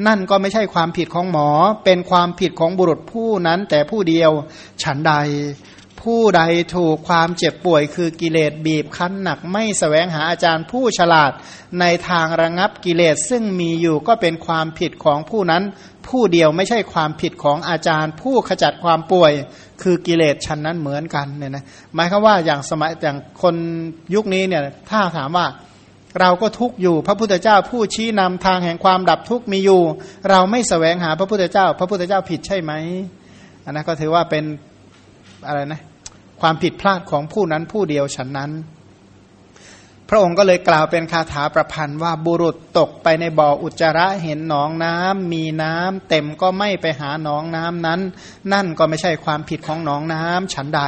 นั่นก็ไม่ใช่ความผิดของหมอ เป็นความผิดของบุรุษผู้นั้นแต่ผู้เดียวฉันใด ผู้ใดถูกความเจ็บป่วยคือกิเลสบีบคั้นหนักไม่สแสวงหาอาจารย์ผู้ฉลาดในทางระงับกิเลสซึ่งมีอยู่ก็เป็นความผิดของผู้นั้น ผู้เดียวไม่ใช่ความผิดของอาจารย์ ผู้ขจัดความป่วย คือกิเลสชั้นนั้นเหมือนกันเนี่ยนะหมายคือว่าอย่างสมัยอย่างคนยุคนี้เนี่ยถ้าถามว่าเราก็ทุกอยู่พระพุทธเจ้าผู้ชี้นำทางแห่งความดับทุกมีอยู่ เราไม่สแสวงหาพระพุทธเจ้า พระพุทธเจ้าผิดใช่ไหมอันนั้นก็ถือว่าเป็นอะไรนะ ความผิดพลาดของผู้นั้นผู้เดียวฉันนั้น พระองค์ก็เลยกล่าวเป็นคาถาประพันธ์ว่าบุรุษตกไปในบ่ออุจจาระเห็นหนองน้ำมีน้ำเต็มก็ไม่ไปหาหนองน้ำนั้น นั่นก็ไม่ใช่ความผิดของหนองน้ำฉันใด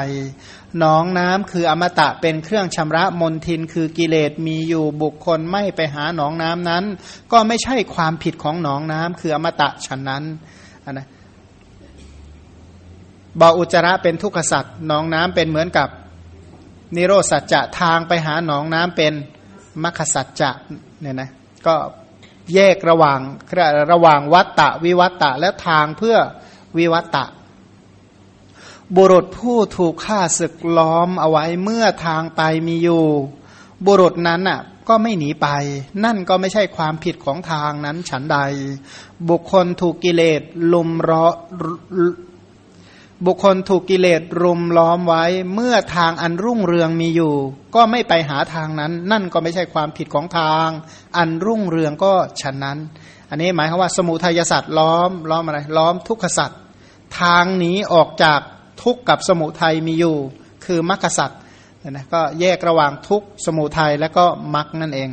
หนองน้ำคืออมตะเป็นเครื่องชำระมนทินคือกิเลสมีอยู่บุคคลไม่ไปหาหนองน้ำนั้น ก็ไม่ใช่ความผิดของหนองน้ำคืออมตะฉันนั้น บ่ออุจจาระเป็นทุกขสัตว์หนองน้ำเป็นเหมือนกับนิโรสัจจะทางไปหาหนองน้ำเป็นมรรคสัจจะเนี่ยนะก็แยกระหว่างระหว่างวัตตะวิวัตตะและทางเพื่อวิวัตตะ บุรุษผู้ถูกฆ่าศึกล้อมเอาไว้เมื่อทางไปมีอยู่ บุรุษนั้นอะก็ไม่หนีไป นั่นก็ไม่ใช่ความผิดของทางนั้นฉันใด บุคคลถูกกิเลสลุมร้อ บุคคลถูกกิเลสรุมล้อมไว้ เมื่อทางอันรุ่งเรืองมีอยู่ ก็ไม่ไปหาทางนั้น นั่นก็ไม่ใช่ความผิดของทาง อันรุ่งเรืองก็ฉะนั้น อันนี้หมายความว่าสมุทัยสัตว์ล้อมล้อมอะไรล้อมทุกขสัตว์ทางหนีออกจากทุกข์กับสมุทัยมีอยู่ คือมรรคสัตว์นะก็แยกระหว่างทุกข์สมุทัยและก็มรรคนั่นเอง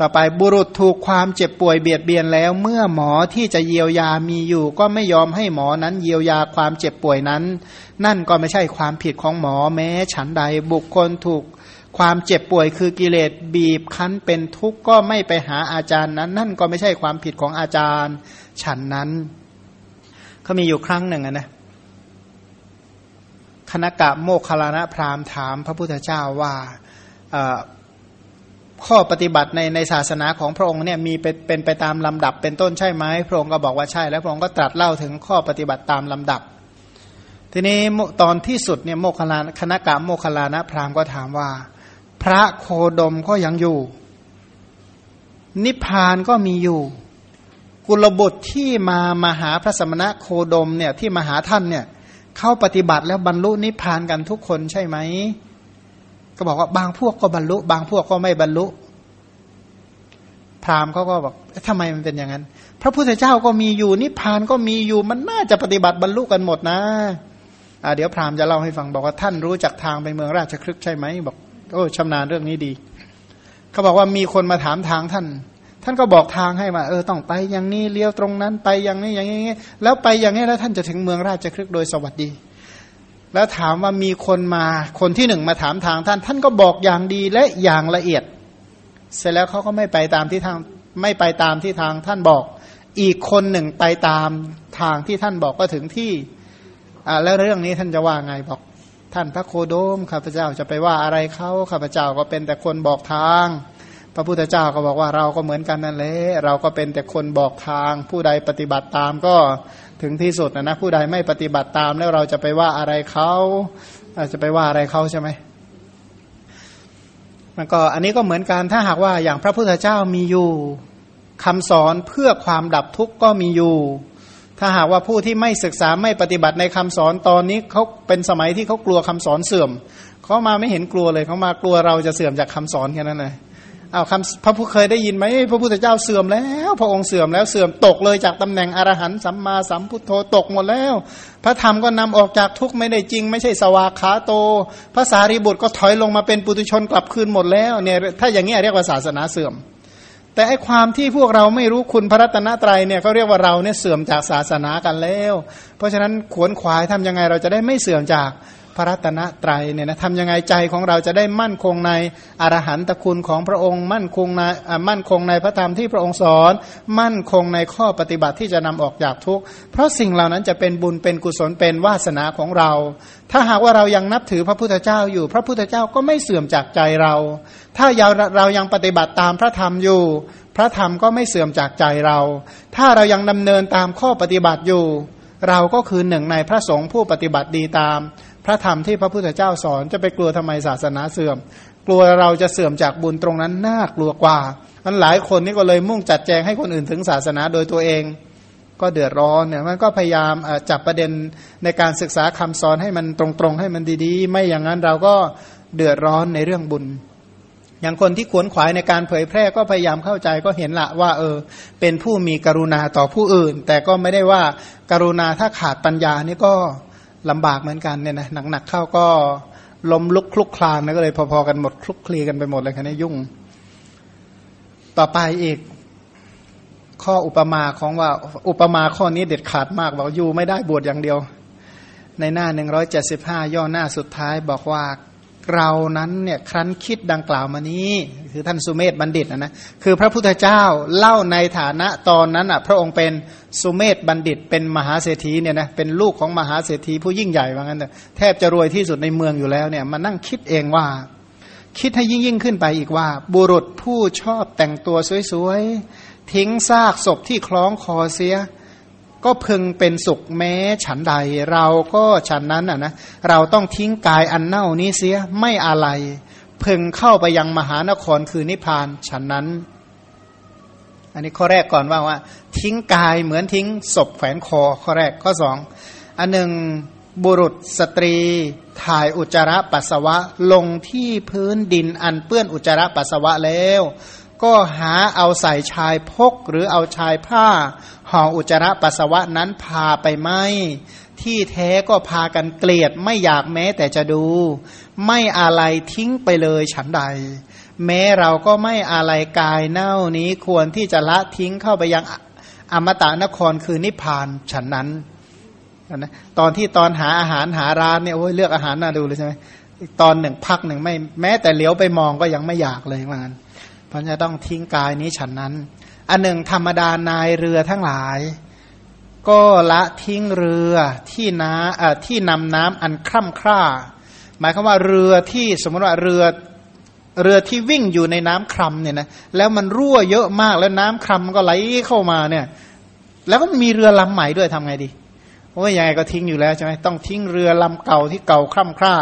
ต่อไปบุรุษถูกความเจ็บป่วยเบียดเบียนแล้ว เมื่อหมอที่จะเยียวยามีอยู่ ก็ไม่ยอมให้หมอนั้นเยียวยาความเจ็บป่วยนั้น นั่นก็ไม่ใช่ความผิดของหมอแม้ ฉันใดบุคคลถูกความเจ็บป่วยคือกิเลสบีบคั้นเป็นทุกข์ก็ไม่ไปหาอาจารย์นั้น นั่นก็ไม่ใช่ความผิดของอาจารย์ ฉันนั้นเขามีอยู่ครั้งหนึ่งนะคณกะโมคคลานะพราหมณ์ถามพระพุทธเจ้าว่า ข้อปฏิบัติในในศาสนาของพระองค์เนี่ยมีเป็นเป็นไปตามลำดับเป็นต้นใช่ไหมพระองค์ก็บอกว่าใช่ แล้วพระองค์ก็ตรัสเล่าถึงข้อปฏิบัติตามลำดับ ทีนี้ตอนที่สุดเนี่ยโมคลานคณะกรรมโมคลานะพราหมณ์ก็ถามว่า พระโคดมก็ยังอยู่ นิพพานก็มีอยู่ กุลบุตรที่มามาหาพระสมณะโคดมเนี่ยที่มาหาท่านเนี่ยเข้าปฏิบัติแล้วบรรลุนิพพานกันทุกคนใช่ไหม ก็บอกว่าบางพวกก็บรรลุ บางพวกก็ไม่บรรลุ พราหมณ์เขาก็บอกทำไมมันเป็นอย่างนั้น พระพุทธเจ้าก็มีอยู่นิพพานก็มีอยู่มันน่าจะปฏิบัติบรรลุกันหมดนะอ่าเดี๋ยวพราหมณ์จะเล่าให้ฟังบอกว่าท่านรู้จักทางไปเมืองราชครึกใช่ไหมบอกโอ้ชำนาญเรื่องนี้ดีเขาบอกว่ามีคนมาถามทางท่าน ท่านก็บอกทางให้มาเออต้องไปอย่างนี้เลี้ยวตรงนั้นไปอย่างนี้อย่างนี้แล้วไปอย่างนี้แล้วท่านจะถึงเมืองราชครึกโดยสวัสดี แล้วถามว่ามีคนมาคนที่หนึ่งมาถามทางท่าน ท่านก็บอกอย่างดีและอย่างละเอียด เสร็จแล้วเขาก็ไม่ไปตามที่ทางไม่ไปตามที่ทางท่านบอก อีกคนหนึ่งไปตามทางที่ท่านบอกก็ถึงที่อ่าแล้วเรื่องนี้ท่านจะว่าไงบอก ท่านพระโคโดมข้าพเจ้าจะไปว่าอะไรเขาข้าพเจ้าก็เป็นแต่คนบอกทาง พระพุทธเจ้าก็บอกว่าเราก็เหมือนกันนั่นแหละเราก็เป็นแต่คนบอกทาง ผู้ใดปฏิบัติตามก็ ถึงที่สุดนะนะผู้ใดไม่ปฏิบัติตามแล้วเราจะไปว่าอะไรเขาอาจจะไปว่าอะไรเขาใช่ไหมมันก็อันนี้ก็เหมือนกันถ้าหากว่าอย่างพระพุทธเจ้ามีอยู่คำสอนเพื่อความดับทุกข์ก็มีอยู่ ถ้าหากว่าผู้ที่ไม่ศึกษาไม่ปฏิบัติในคำสอนตอนนี้เขาเป็นสมัยที่เขากลัวคำสอนเสื่อมเขามาไม่เห็นกลัวเลยเขามากลัวเราจะเสื่อมจากคำสอนแค่นั้นเลย เอาคำพระผู้เคยได้ยินไหมพระพุทธเจ้าเสื่อมแล้ว พระองค์เสื่อมแล้วเสื่อมตกเลยจากตำแหน่งอรหันต์สัมมาสัมพุทโธตกหมดแล้ว พระธรรมก็นำออกจากทุกไม่ได้จริง ไม่ใช่สวากขาโตภาษารีบุตรก็ถอยลงมาเป็นปุตุชนกลับคืนหมดแล้วเนี่ยถ้าอย่างนี้เรียกว่าศาสนาเสื่อม แต่ไอความที่พวกเราไม่รู้คุณพระรัตนตรัยเนี่ยเขาเรียกว่าเราเนี่ยเสื่อมจากศาสนากันแล้ว เพราะฉะนั้นขวนขวายทำยังไงเราจะได้ไม่เสื่อมจากพระรัตนตรัยเนี่ยนะทำยังไงใจของเราจะได้มั่นคงในอรหันตคุณของพระองค์ มั่นคงในมั่นคงในพระธรรมที่พระองค์สอน มั่นคงในข้อปฏิบัติที่จะนำออกจากทุกข์เพราะสิ่งเหล่านั้นจะเป็นบุญเป็นกุศลเป็นวาสนาของเรา ถ้าหากว่าเรายังนับถือพระพุทธเจ้าอยู่ พระพุทธเจ้าก็ไม่เสื่อมจากใจเรา ถ้าเรายังปฏิบัติตามพระธรรมอยู่ พระธรรมก็ไม่เสื่อมจากใจเรา ถ้าเรายังดำเนินตามข้อปฏิบัติอยู่ เราก็คือหนึ่งในพระสงฆ์ผู้ปฏิบัติดีตาม พระธรรมที่พระพุทธเจ้าสอนจะไปกลัวทำไมศาสนาเสื่อม กลัวเราจะเสื่อมจากบุญตรงนั้นน่ากลัวกว่ามันหลายคนนี่ก็เลยมุ่งจัดแจงให้คนอื่นถึงศาสนาโดยตัวเอง ก็เดือดร้อนเนี่ยมันก็พยายามจับประเด็นในการศึกษาคำสอนให้มันตรงๆให้มันดีๆ ไม่อย่างนั้นเราก็เดือดร้อนในเรื่องบุญ อย่างคนที่ขวนขวายในการเผยแพร่ก็พยายามเข้าใจก็เห็นละว่า เออ เป็นผู้มีกรุณาต่อผู้อื่น แต่ก็ไม่ได้ว่าการุณาถ้าขาดปัญญานี่ก็ลำบากเหมือนกันเนี่ยนะหนักๆเข้าก็ล้มลุกคลุกคลานก็เลยพอๆกันหมดคลุกคลีกันไปหมดเลยคันนี้ยุ่ง ต่อไปอีก ข้ออุปมาของว่าอุปมาข้อนี้เด็ดขาดมากบอกอยู่ไม่ได้บวชอย่างเดียว ในหน้าหนึ่งร้อยเจ็ดสิบห้าย่อหน้าสุดท้ายบอกว่า เรานั้นเนี่ยครั้นคิดดังกล่าวมานี้ คือท่านสุเมธบัณฑิตนะนะคือพระพุทธเจ้าเล่าในฐานะตอนนั้นอะพระองค์เป็นสุเมธบัณฑิต เป็นมหาเศรษฐีเนี่ยนะเป็นลูกของมหาเศรษฐีผู้ยิ่งใหญ่ว่างั้นแทบจะรวยที่สุดในเมืองอยู่แล้วเนี่ยมานั่งคิดเองว่า คิดให้ยิ่งยิ่งขึ้นไปอีกว่า บุรุษผู้ชอบแต่งตัวสวยๆทิ้งซากศพที่คล้องคอเสีย ก็พึงเป็นสุขแม้ฉันใด เราก็ฉันนั้นอะนะเราต้องทิ้งกายอันเน่านี้เสียไม่อะไรพึงเข้าไปยังมหานครคือนิพพานฉันนั้น อันนี้ข้อแรกก่อนว่าว่า ทิ้งกายเหมือนทิ้งศพแขวนคอข้อแรกข้อสองอันหนึ่งบุรุษสตรี ถ่ายอุจจาระปัสสาวะลงที่พื้นดินอันเปื้อนอุจจาระปัสสาวะแล้ว ก็หาเอาใส่ชายพกหรือเอาชายผ้าห่ออุจจาระปัสสาวะนั้นพาไปไหมที่แท้ก็พากันเกลียดไม่อยากแม้แต่จะดู ไม่อะไรทิ้งไปเลยฉันใด แม้เราก็ไม่อะไรกายเน่านี้ควรที่จะละทิ้งเข้าไปยังอมตะนครคือนิพพานฉันนั้นนะตอนที่ตอนหาอาหารหาร้านเนี่ยโอ้ยเลือกอาหารน่าดูเลยใช่ไหมตอนหนึ่งพักหนึ่งไม่แม้แต่เลี้ยวไปมองก็ยังไม่อยากเลยว่างั้น เพราะจะต้องทิ้งกายนี้ฉันนั้น อันหนึ่งธรรมดานายเรือทั้งหลาย ก็ละทิ้งเรือที่น้าที่นำน้ำอันคร่ำคร่า หมายความว่าเรือที่สมมติว่าเรือเรือที่วิ่งอยู่ในน้ำคร่ำเนี่ยนะแล้วมันรั่วเยอะมากแล้วน้ำคร่ำก็ไหลเข้ามาเนี่ย แล้วก็มีเรือลำใหม่ด้วยทำไงดีโอ้ยยังไงก็ทิ้งอยู่แล้วใช่ไหมต้องทิ้งเรือลำเก่าที่เก่าคร่ำคร่า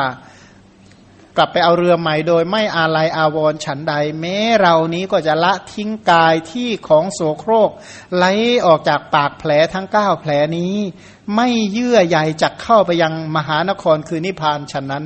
กลับไปเอาเรือใหม่โดยไม่อาลัยอาวรฉันใด แม้เรานี้ก็จะละทิ้งกายที่ของโสโครก ไหลออกจากปากแผลทั้งเก้าแผลนี้ ไม่เยื่อใยจักเข้าไปยังมหานครคือนิพพานฉันนั้น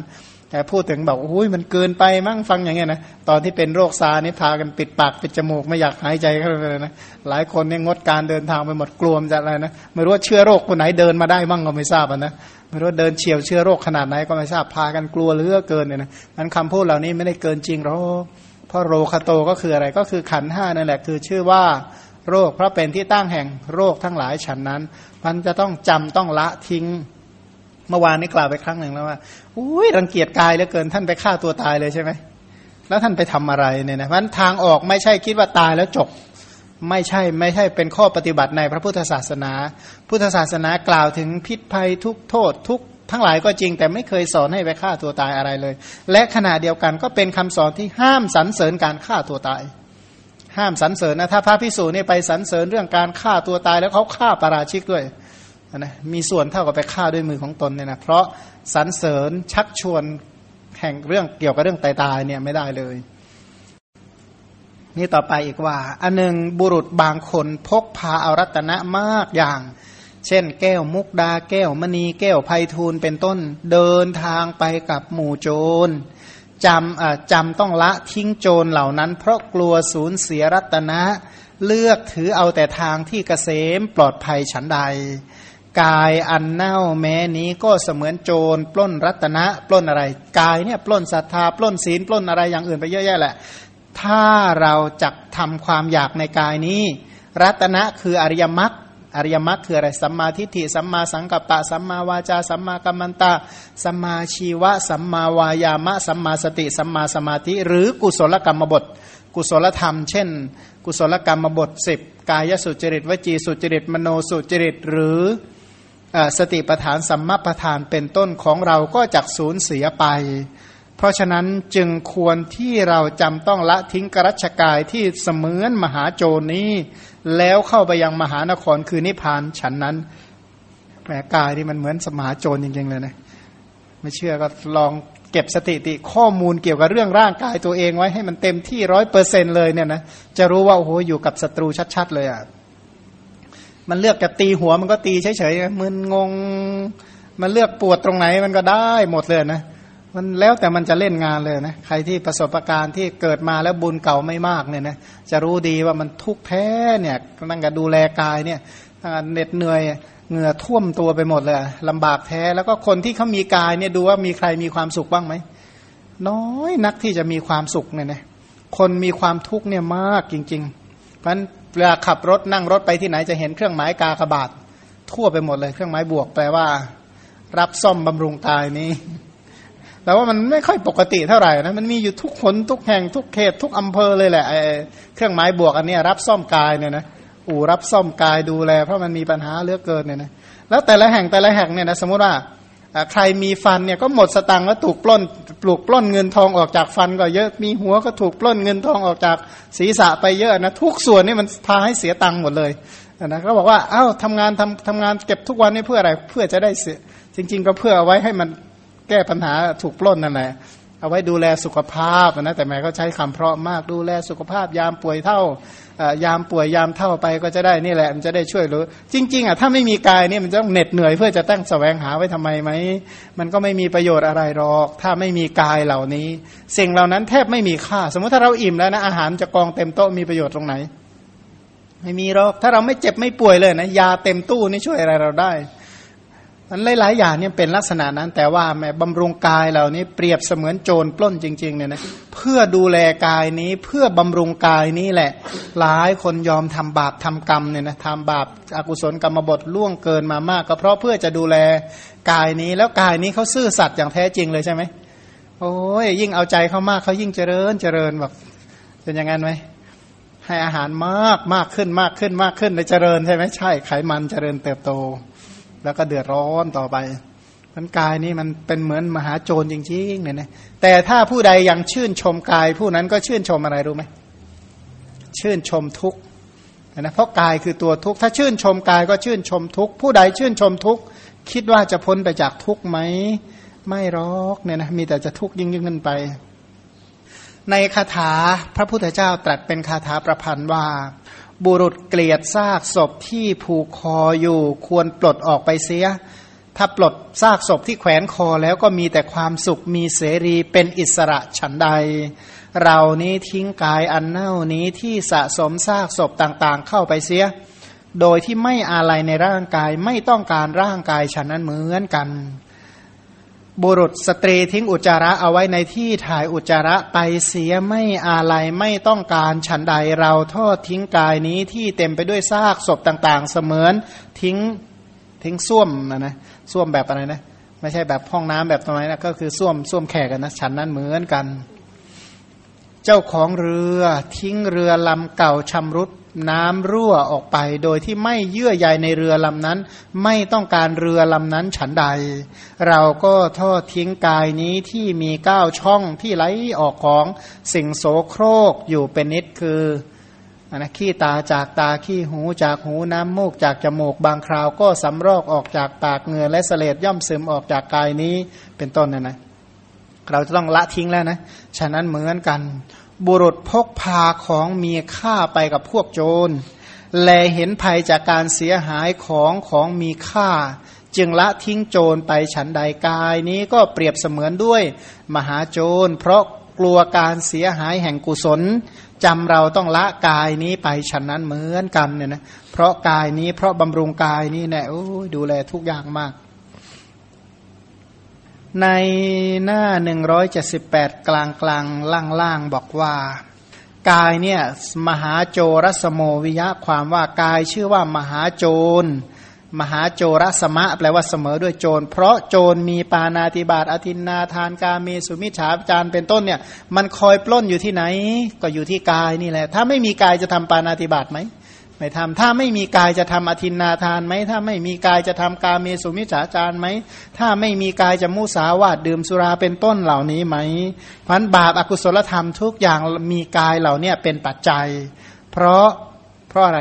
แต่พูดถึงบอกโอ้ยมันเกินไปมั่งฟังอย่างเงี้ยนะตอนที่เป็นโรคซานี่พากันปิดปากปิดจมูกไม่อยากหายใจเข้าไปเลยนะหลายคนเนี่ยงดการเดินทางไปหมดกลัวมจะอะไรนะไม่รู้ว่าเชื้อโรคคนไหนเดินมาได้มั่งก็ไม่ทราบนะไม่รู้เดินเฉียวเชื้อโรคขนาดไหนก็ไม่ทราบพากันกลัวเหลือเกินเนี่ยนะนั้นคำพูดเหล่านี้ไม่ได้เกินจริงหรอกเพราะโรคโตก็คืออะไรก็คือขันห้านั่นแหละคือชื่อว่าโรคเพราะเป็นที่ตั้งแห่งโรคทั้งหลายฉันนั้น มันจะต้องจำต้องละทิ้งเมื่อวานนี้กล่าวไปครั้งหนึ่งแล้วว่า อุ้ยรังเกียจกายเหลือเกินท่านไปฆ่าตัวตายเลยใช่ไหมแล้วท่านไปทำอะไรเนี่ยนะมันทางออกไม่ใช่คิดว่าตายแล้วจบ ไม่ใช่ไม่ใช่เป็นข้อปฏิบัติในพระพุทธศาสนา พุทธศาสนากล่าวถึงพิษภัยทุกโทษทุกทั้งหลายก็จริง แต่ไม่เคยสอนให้ไปฆ่าตัวตายอะไรเลย และขณะเดียวกันก็เป็นคำสอนที่ห้ามสรรเสริญการฆ่าตัวตาย ห้ามสรรเสริญนะถ้าพระพิสูจน์เนี่ยไปสรรเสริญเรื่องการฆ่าตัวตายแล้วเขาฆ่าปราชิกด้วย นะมีส่วนเท่ากับไปฆ่าด้วยมือของตนเนี่ยนะเพราะสรรเสริญชักชวนแห่งเรื่องเกี่ยวกับเรื่องตายตายเนี่ยไม่ได้เลย นี่ต่อไปอีกว่า อันหนึ่งบุรุษบางคนพกพาอารัตนะมากอย่าง เช่น แก้วมุกดาแก้วมณีแก้วไพทูลเป็นต้นเดินทางไปกับหมู่โจรจำจำต้องละทิ้งโจรเหล่านั้น เพราะกลัวสูญเสียรัตนะ เลือกถือเอาแต่ทางที่เกษมปลอดภัยฉันใด กายอันเน่าแม้นี้ก็เสมือนโจรปล้นรัตนะปล้นอะไรกายเนี่ยปล้นศรัทธาปล้นศีลปล้นอะไรอย่างอื่นไปเยอะแยะแหละ ถ้าเราจักทำความอยากในกายนี้ รัตนะคืออริยมรรคอริยมรรคคืออะไรสัมมาทิฏฐิสัมมาสังกัปปะสัมมาวาจาสัมมากัมมันตาสัมมาชีวะสัมมาวายามะสัมมาสติสัมมาสมาธิ หรือกุศลกรรมบท กุศลธรรม เช่น กุศลกรรมบทสิบกายสุจริตวจีสุจริตมโนสุจริตหรือ สติปทานสัมมาปทานเป็นต้นของเราก็จักสูญเสียไป เพราะฉะนั้นจึงควรที่เราจำต้องละทิ้งกรัชกายที่เสมือนมหาโจรนี้ แล้วเข้าไปยังมหานครคือนิพพานฉันนั้นแหมกายที่มันเหมือนสมหาโจรจริงๆเลยนะไม่เชื่อก็ลองเก็บสติติข้อมูลเกี่ยวกับเรื่องร่างกายตัวเองไว้ให้มันเต็มที่ร้อยเปอร์เซ็นเลยเนี่ยนะจะรู้ว่าโอ้โหอยู่กับศัตรูชัด ๆ เลยอะ มันเลือกจะตีหัวมันก็ตีเฉยๆมึนงง มันเลือกปวดตรงไหนมันก็ได้หมดเลยนะมันแล้วแต่มันจะเล่นงานเลยนะใครที่ประสบการณ์ที่เกิดมาแล้วบุญเก่าไม่มากเนี่ยนะจะรู้ดีว่ามันทุกข์แท้เนี่ยนั่งกับดูแลกายเนี่ยเหน็ดเหนื่อยเหงื่อท่วมตัวไปหมดเลยลำบากแท้แล้วก็คนที่เขามีกายเนี่ยดูว่ามีใครมีความสุขบ้างไหมน้อยนักที่จะมีความสุขเนี่ยนะคนมีความทุกข์เนี่ยมากจริงๆ เพราะฉะนั้น เวลาขับรถนั่งรถไปที่ไหนจะเห็นเครื่องหมายกากบาท ทั่วไปหมดเลยเครื่องหมายบวกแปลว่า รับซ่อมบำรุงกายนี้แต่ว่ามันไม่ค่อยปกติเท่าไหร่นะมันมีอยู่ทุกคนทุกแห่งทุกเขตทุกอำเภอเลยแหละเครื่องหมายบวกอันนี้รับซ่อมกายเนี่ยนะอู่รับซ่อมกายดูแล เพราะมันมีปัญหาเลือกเกินเนี่ยนะแล้วแต่ละแห่งแต่ละแห่งเนี่ยนะสมมติว่าใครมีฟันเนี่ยก็หมดสตังค์แล้วถูกปล้น ปลูกปล้นเงินทองออกจากฟันก็เยอะ มีหัวก็ถูกปล้นเงินทองออกจากศีรษะไปเยอะนะทุกส่วนนี่มันพาให้เสียตังค์หมดเลยนะก็บอกว่าเอ้าทำงานทำทำงานเก็บทุกวันนี่เพื่ออะไรเพื่อจะได้เสียจริง ๆ ก็เพื่อเอาไว้ให้มันแก้ปัญหาถูกปล้นนั่นแหละ เอาไว้ดูแลสุขภาพนะแต่แม่ก็ใช้คำเพราะมากดูแลสุขภาพยามป่วยเท่ายามป่วยยามเท่าไปก็จะได้นี่แหละ มันจะได้ช่วยหรือ จริง ๆอะถ้าไม่มีกายนี่มันจะต้องเหน็ดเหนื่อยเพื่อจะตั้งแสวงหาไว้ทำไมไหมมันก็ไม่มีประโยชน์อะไรหรอก ถ้าไม่มีกายเหล่านี้ สิ่งเหล่านั้นแทบไม่มีค่า สมมติถ้าเราอิ่มแล้วนะอาหารจะกองเต็มโต๊ะมีประโยชน์ตรงไหน ไม่มีหรอกถ้าเราไม่เจ็บไม่ป่วยเลยนะยาเต็มตู้นี่ช่วยอะไรเราได้ มันหลายๆอย่างเนี่ยเป็นลักษณะนั้น แต่ว่าแม่บำรุงกายเหล่านี้เปรียบเสมือนโจรปล้นจริงๆเนี่ยนะเพื่อดูแลกายนี้เพื่อบำรุงกายนี้แหละ หลายคนยอมทำบาปทำกรรมเนี่ยนะทำบาปอากุศลกรรมบทล่วงเกินมามาก ก็เพราะเพื่อจะดูแลกายนี้ แล้วกายนี้เขาซื่อสัตย์อย่างแท้จริงเลยใช่ไหมโอ้ยยิ่งเอาใจเขามากเขายิ่งเจริญเจริญแบบเป็นอย่างนั้นไหมให้อาหารมากมากขึ้นมากขึ้นมากขึ้นเลยเจริญใช่ไหมใช่ไขมันเจริญเติบโต แล้วก็เดือดร้อนต่อไปมันกายนี้มันเป็นเหมือนมหาโจรจริงๆเนี่ยนะแต่ถ้าผู้ใดยังชื่นชมกาย ผู้นั้นก็ชื่นชมอะไรรู้ไหมชื่นชมทุกข์นะเพราะกายคือตัวทุกข์ถ้าชื่นชมกายก็ชื่นชมทุกข์ผู้ใดชื่นชมทุกข์คิดว่าจะพ้นไปจากทุกข์ไหมไม่รอกเนี่ยนะมีแต่จะทุกยิ่งยิ่งขึ้นไป ในคาถาพระพุทธเจ้าตรัสเป็นคาถาประพันธ์ว่า บุรุษเกลียดซากศพที่ผูกคออยู่ควรปลดออกไปเสีย ถ้าปลดซากศพที่แขวนคอแล้วก็มีแต่ความสุขมีเสรีเป็นอิสระฉันใด เรานี้ทิ้งกายอันเน่านี้ที่สะสมซากศพต่างๆ เข้าไปเสีย โดยที่ไม่อะไรในร่างกายไม่ต้องการร่างกายฉันนั้นเหมือนกัน บุรุษสตรีทิ้งอุจจาระเอาไว้ในที่ถ่ายอุจจาระไปเสียไม่อาลัยไม่ต้องการฉันใดเราทอดทิ้งกายนี้ที่เต็มไปด้วยซากศพต่างๆ เสมือนทิ้งทิ้งส้วมนะนะส้วมแบบอะไรนะ ไม่ใช่แบบห้องน้ำแบบตรงไหนนะก็คือส้วมส้วมแขกกันนะฉันนั้นเหมือนกัน เจ้าของเรือทิ้งเรือลำเก่าชำรุด น้ำรั่วออกไป โดยที่ไม่เยื่อใยในเรือลำนั้น ไม่ต้องการเรือลำนั้นฉันใด เราก็ทอดทิ้งกายนี้ที่มีเก้าช่องที่ไหลออกของสิ่งโสโครกอยู่เป็นนิดคืออันนะขี้ตาจากตาขี้หูจากหูน้ำมูกจากจมูกบางคราว ก็สำรอกออกจากปากเงือและเสลดย่อมซึมออกจากกายนี้เป็นต้นนะนะเราจะต้องละทิ้งแล้วนะ ฉะนั้นเหมือนกัน บุรุษพกพาของมีค่าไปกับพวกโจร แลเห็นภัยจากการเสียหายของของมีค่า จึงละทิ้งโจรไปฉันใดกายนี้ก็เปรียบเสมือนด้วยมหาโจร เพราะกลัวการเสียหายแห่งกุศลจำเราต้องละกายนี้ไปฉันนั้นเหมือนกันเนี่ยนะเพราะกายนี้เพราะบำรุงกายนี้เนี่ยดูแลทุกอย่างมาก ในหน้าหนึ่งร้อยเจ็ดสิบแปดกลางกลางล่างล่างบอกว่า กายเนี่ยมหาโจรสโมวิยะความว่ากายชื่อว่ามหาโจร มหาโจรสมะ แปลว่าเสมอด้วยโจร เพราะโจรมีปานาติบาตอธินนาทานกาเมสุมิฉาจารเป็นต้นเนี่ย มันคอยปล้นอยู่ที่ไหน ก็อยู่ที่กายนี่แหละ ถ้าไม่มีกายจะทำปานาติบาตไหม ไม่ทำถ้าไม่มีกายจะทำอธินนาทานไหมถ้าไม่มีกายจะทำกาเมสุมิจฉาจารไหมถ้าไม่มีกายจะมุสาวาดดื่มสุราเป็นต้นเหล่านี้ไหมพันบาปอากุศลธรรมทุกอย่างมีกายเหล่านี้เป็นปัจจัย เพราะเพราะอะไร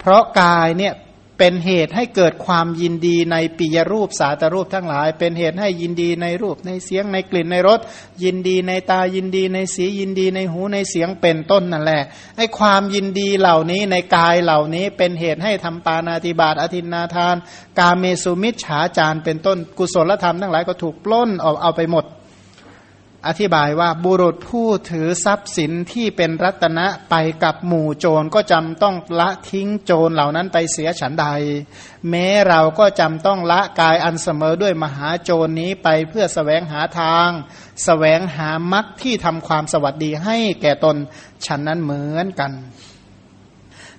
เพราะกายเนี่ย เป็นเหตุให้เกิดความยินดีในปิยรูปสาตรูปทั้งหลาย เป็นเหตุให้ยินดีในรูปในเสียงในกลิ่นในรสยินดีในตายินดีในสียินดีในหูในเสียงเป็นต้นนั่นแหละไอ้ความยินดีเหล่านี้ในกายเหล่านี้เป็นเหตุให้ทำปานาติบาตอธินนาทาน กาเมสุมิชฉาจารเป็นต้นกุศลธรรมทั้งหลายก็ถูกปล้นออกเอาไปหมด อธิบายว่าบุรุษผู้ถือทรัพย์สินที่เป็นรัตนะไปกับหมู่โจรก็จำต้องละทิ้งโจรเหล่านั้นไปเสียฉันใด แม้เราก็จำต้องละกายอันเสมอด้วยมหาโจรนี้ไปเพื่อสแสวงหาทางสแสวงหามักที่ทำความสวัสดีให้แก่ตนฉันนั้นเหมือนกัน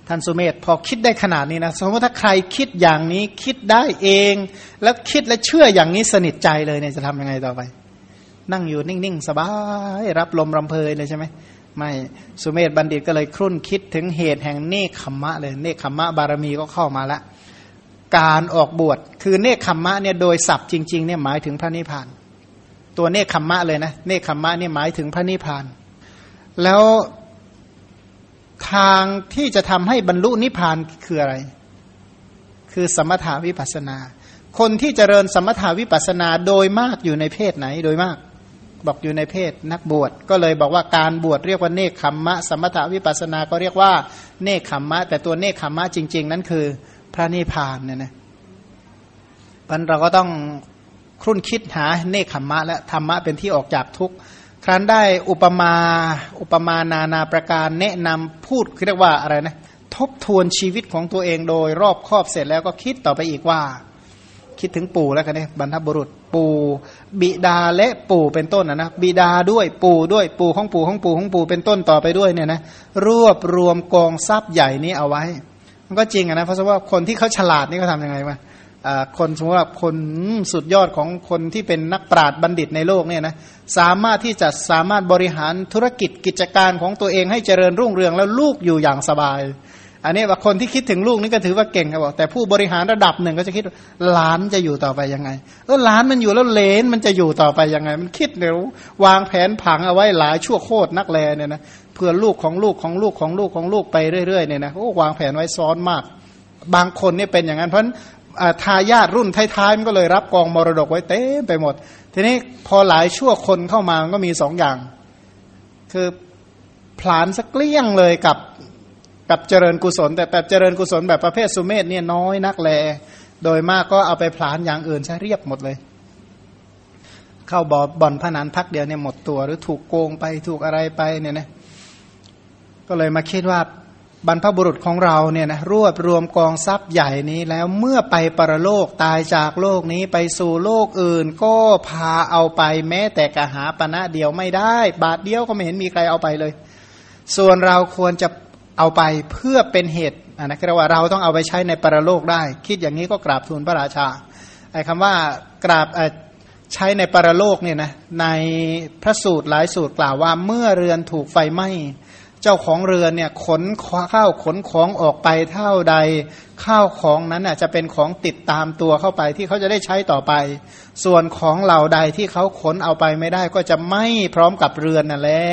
ท่านสุเมธพอคิดได้ขนาดนี้นะสมมติถ้าใครคิดอย่างนี้คิดได้เอง แล้วคิดและเชื่ออย่างนี้สนิทใจเลยเนี่ยจะทำยังไงต่อไป นั่งอยู่นิ่งๆ สบาย รับลมรำเพยเลยใช่ไหมไม่สุเมธบัณฑิตก็เลยครุ่นคิดถึงเหตุแห่งเนคขมมะเลยเนคขมมะบารมีก็เข้ามาละ การออกบวชคือเนคขมมะเนี่ยโดยศัพท์จริงๆเนี่ยหมายถึงพระนิพพาน ตัวเนคขมมะเลยนะเนคขมมะเนี่ยหมายถึงพระนิพพาน แล้วทางที่จะทำให้บรรลุนิพพานคืออะไร คือสมถาวิปัสนา คนที่เจริญสมถาวิปัสนาโดยมากอยู่ในเพศไหนโดยมาก บอกอยู่ในเพศนักบวชก็เลยบอกว่าการบวชเรียกว่าเนคขมมะ สมถาวิปัสนาก็เรียกว่าเนคขมมะ แต่ตัวเนคขมมะจริง ๆ นั้นคือพระนิพพานเนี่ยนะมันเราก็ต้องครุ่นคิดหาเนคขมมะ และธรรมะเป็นที่ออกจากทุกข์ครั้นได้อุปมาอุปมานานาประการแนะนำพูดเรียกว่าอะไรนะทบทวนชีวิตของตัวเองโดยรอบครอบเสร็จแล้วก็คิดต่อไปอีกว่า คิดถึงปู่แล้วกันเนี่ยบรรพบุรุษปู่ บิดาและปู่เป็นต้นนะนะบิดาด้วยปู่ด้วยปู่ของปู่ของปู่ของปู่เป็นต้นต่อไปด้วยเนี่ยนะรวบรวมกองทรัพย์ใหญ่นี้เอาไว้ มันก็จริงนะเพราะว่าคนที่เขาฉลาดนี่เขาทำยังไงวะคนสมมติว่าคนสุดยอดของคนที่เป็นนักปราชญ์บัณฑิตในโลกเนี่ยนะสามารถที่จะสามารถบริหารธุรกิจกิจการของตัวเองให้เจริญรุ่งเรืองแล้วลูกอยู่อย่างสบาย อันนี้ว่าคนที่คิดถึงลูกนี่ก็ถือว่าเก่งครับบอกแต่ผู้บริหารระดับหนึ่งก็จะคิดหลานจะอยู่ต่อไปยังไงเออหลานมันอยู่แล้วเลนมันจะอยู่ต่อไปยังไง มันคิดเดี๋ยววางแผนผังเอาไว้หลายชั่วโคตรนักแลเนี่ยนะเพื่อลูกของลูกของลูกของลูกของลูกไปเรื่อยๆเนี่ยนะโอ้วางแผนไว้ซ้อนมาก บางคนเนี่ยเป็นอย่างนั้นเพราะทายาทรุ่นท้ายๆมันก็เลยรับกองมรดกไว้เต็มไปหมด ทีนี้พอหลายชั่วคนเข้ามามันก็มีสองอย่าง คือผลานสักเกลี้ยงเลยกับ กับเจริญกุศล แต่แบบเจริญกุศลแบบประเภทสุเมธเนี่ยน้อยนักแล โดยมากก็เอาไปผลานอย่างอื่นใช้เรียบหมดเลย เข้าบอบ่อนพนันพักเดียวเนี่ยหมดตัว หรือถูกโกงไปถูกอะไรไปเนี่ยนะก็เลยมาคิดว่าบรรพบุรุษของเราเนี่ยนะรวบรวมกองทรัพย์ใหญ่นี้แล้วเมื่อไปปรโลกตายจากโลกนี้ไปสู่โลกอื่น ก็พาเอาไปแม้แต่กะหาปณะเดียวไม่ได้ บาทเดียวก็ไม่เห็นมีใครเอาไปเลย ส่วนเราควรจะ เอาไปเพื่อเป็นเหตุนะคือว่าเราต้องเอาไปใช้ในปรโลกได้ คิดอย่างนี้ก็กราบทูลพระราชาไอ้คำว่ากราบใช้ในปรโลกเนี่ยนะในพระสูตรหลายสูตรกล่าวว่าเมื่อเรือนถูกไฟไหม้เจ้าของเรือนเนี่ยขนข้าวขนของออกไปเท่าใด ข้าวของนั้นจะเป็นของติดตามตัวเข้าไปที่เขาจะได้ใช้ต่อไป ส่วนของเหล่าใดที่เขาขนเอาไปไม่ได้ก็จะไม่พร้อมกับเรือนนั่นแหละ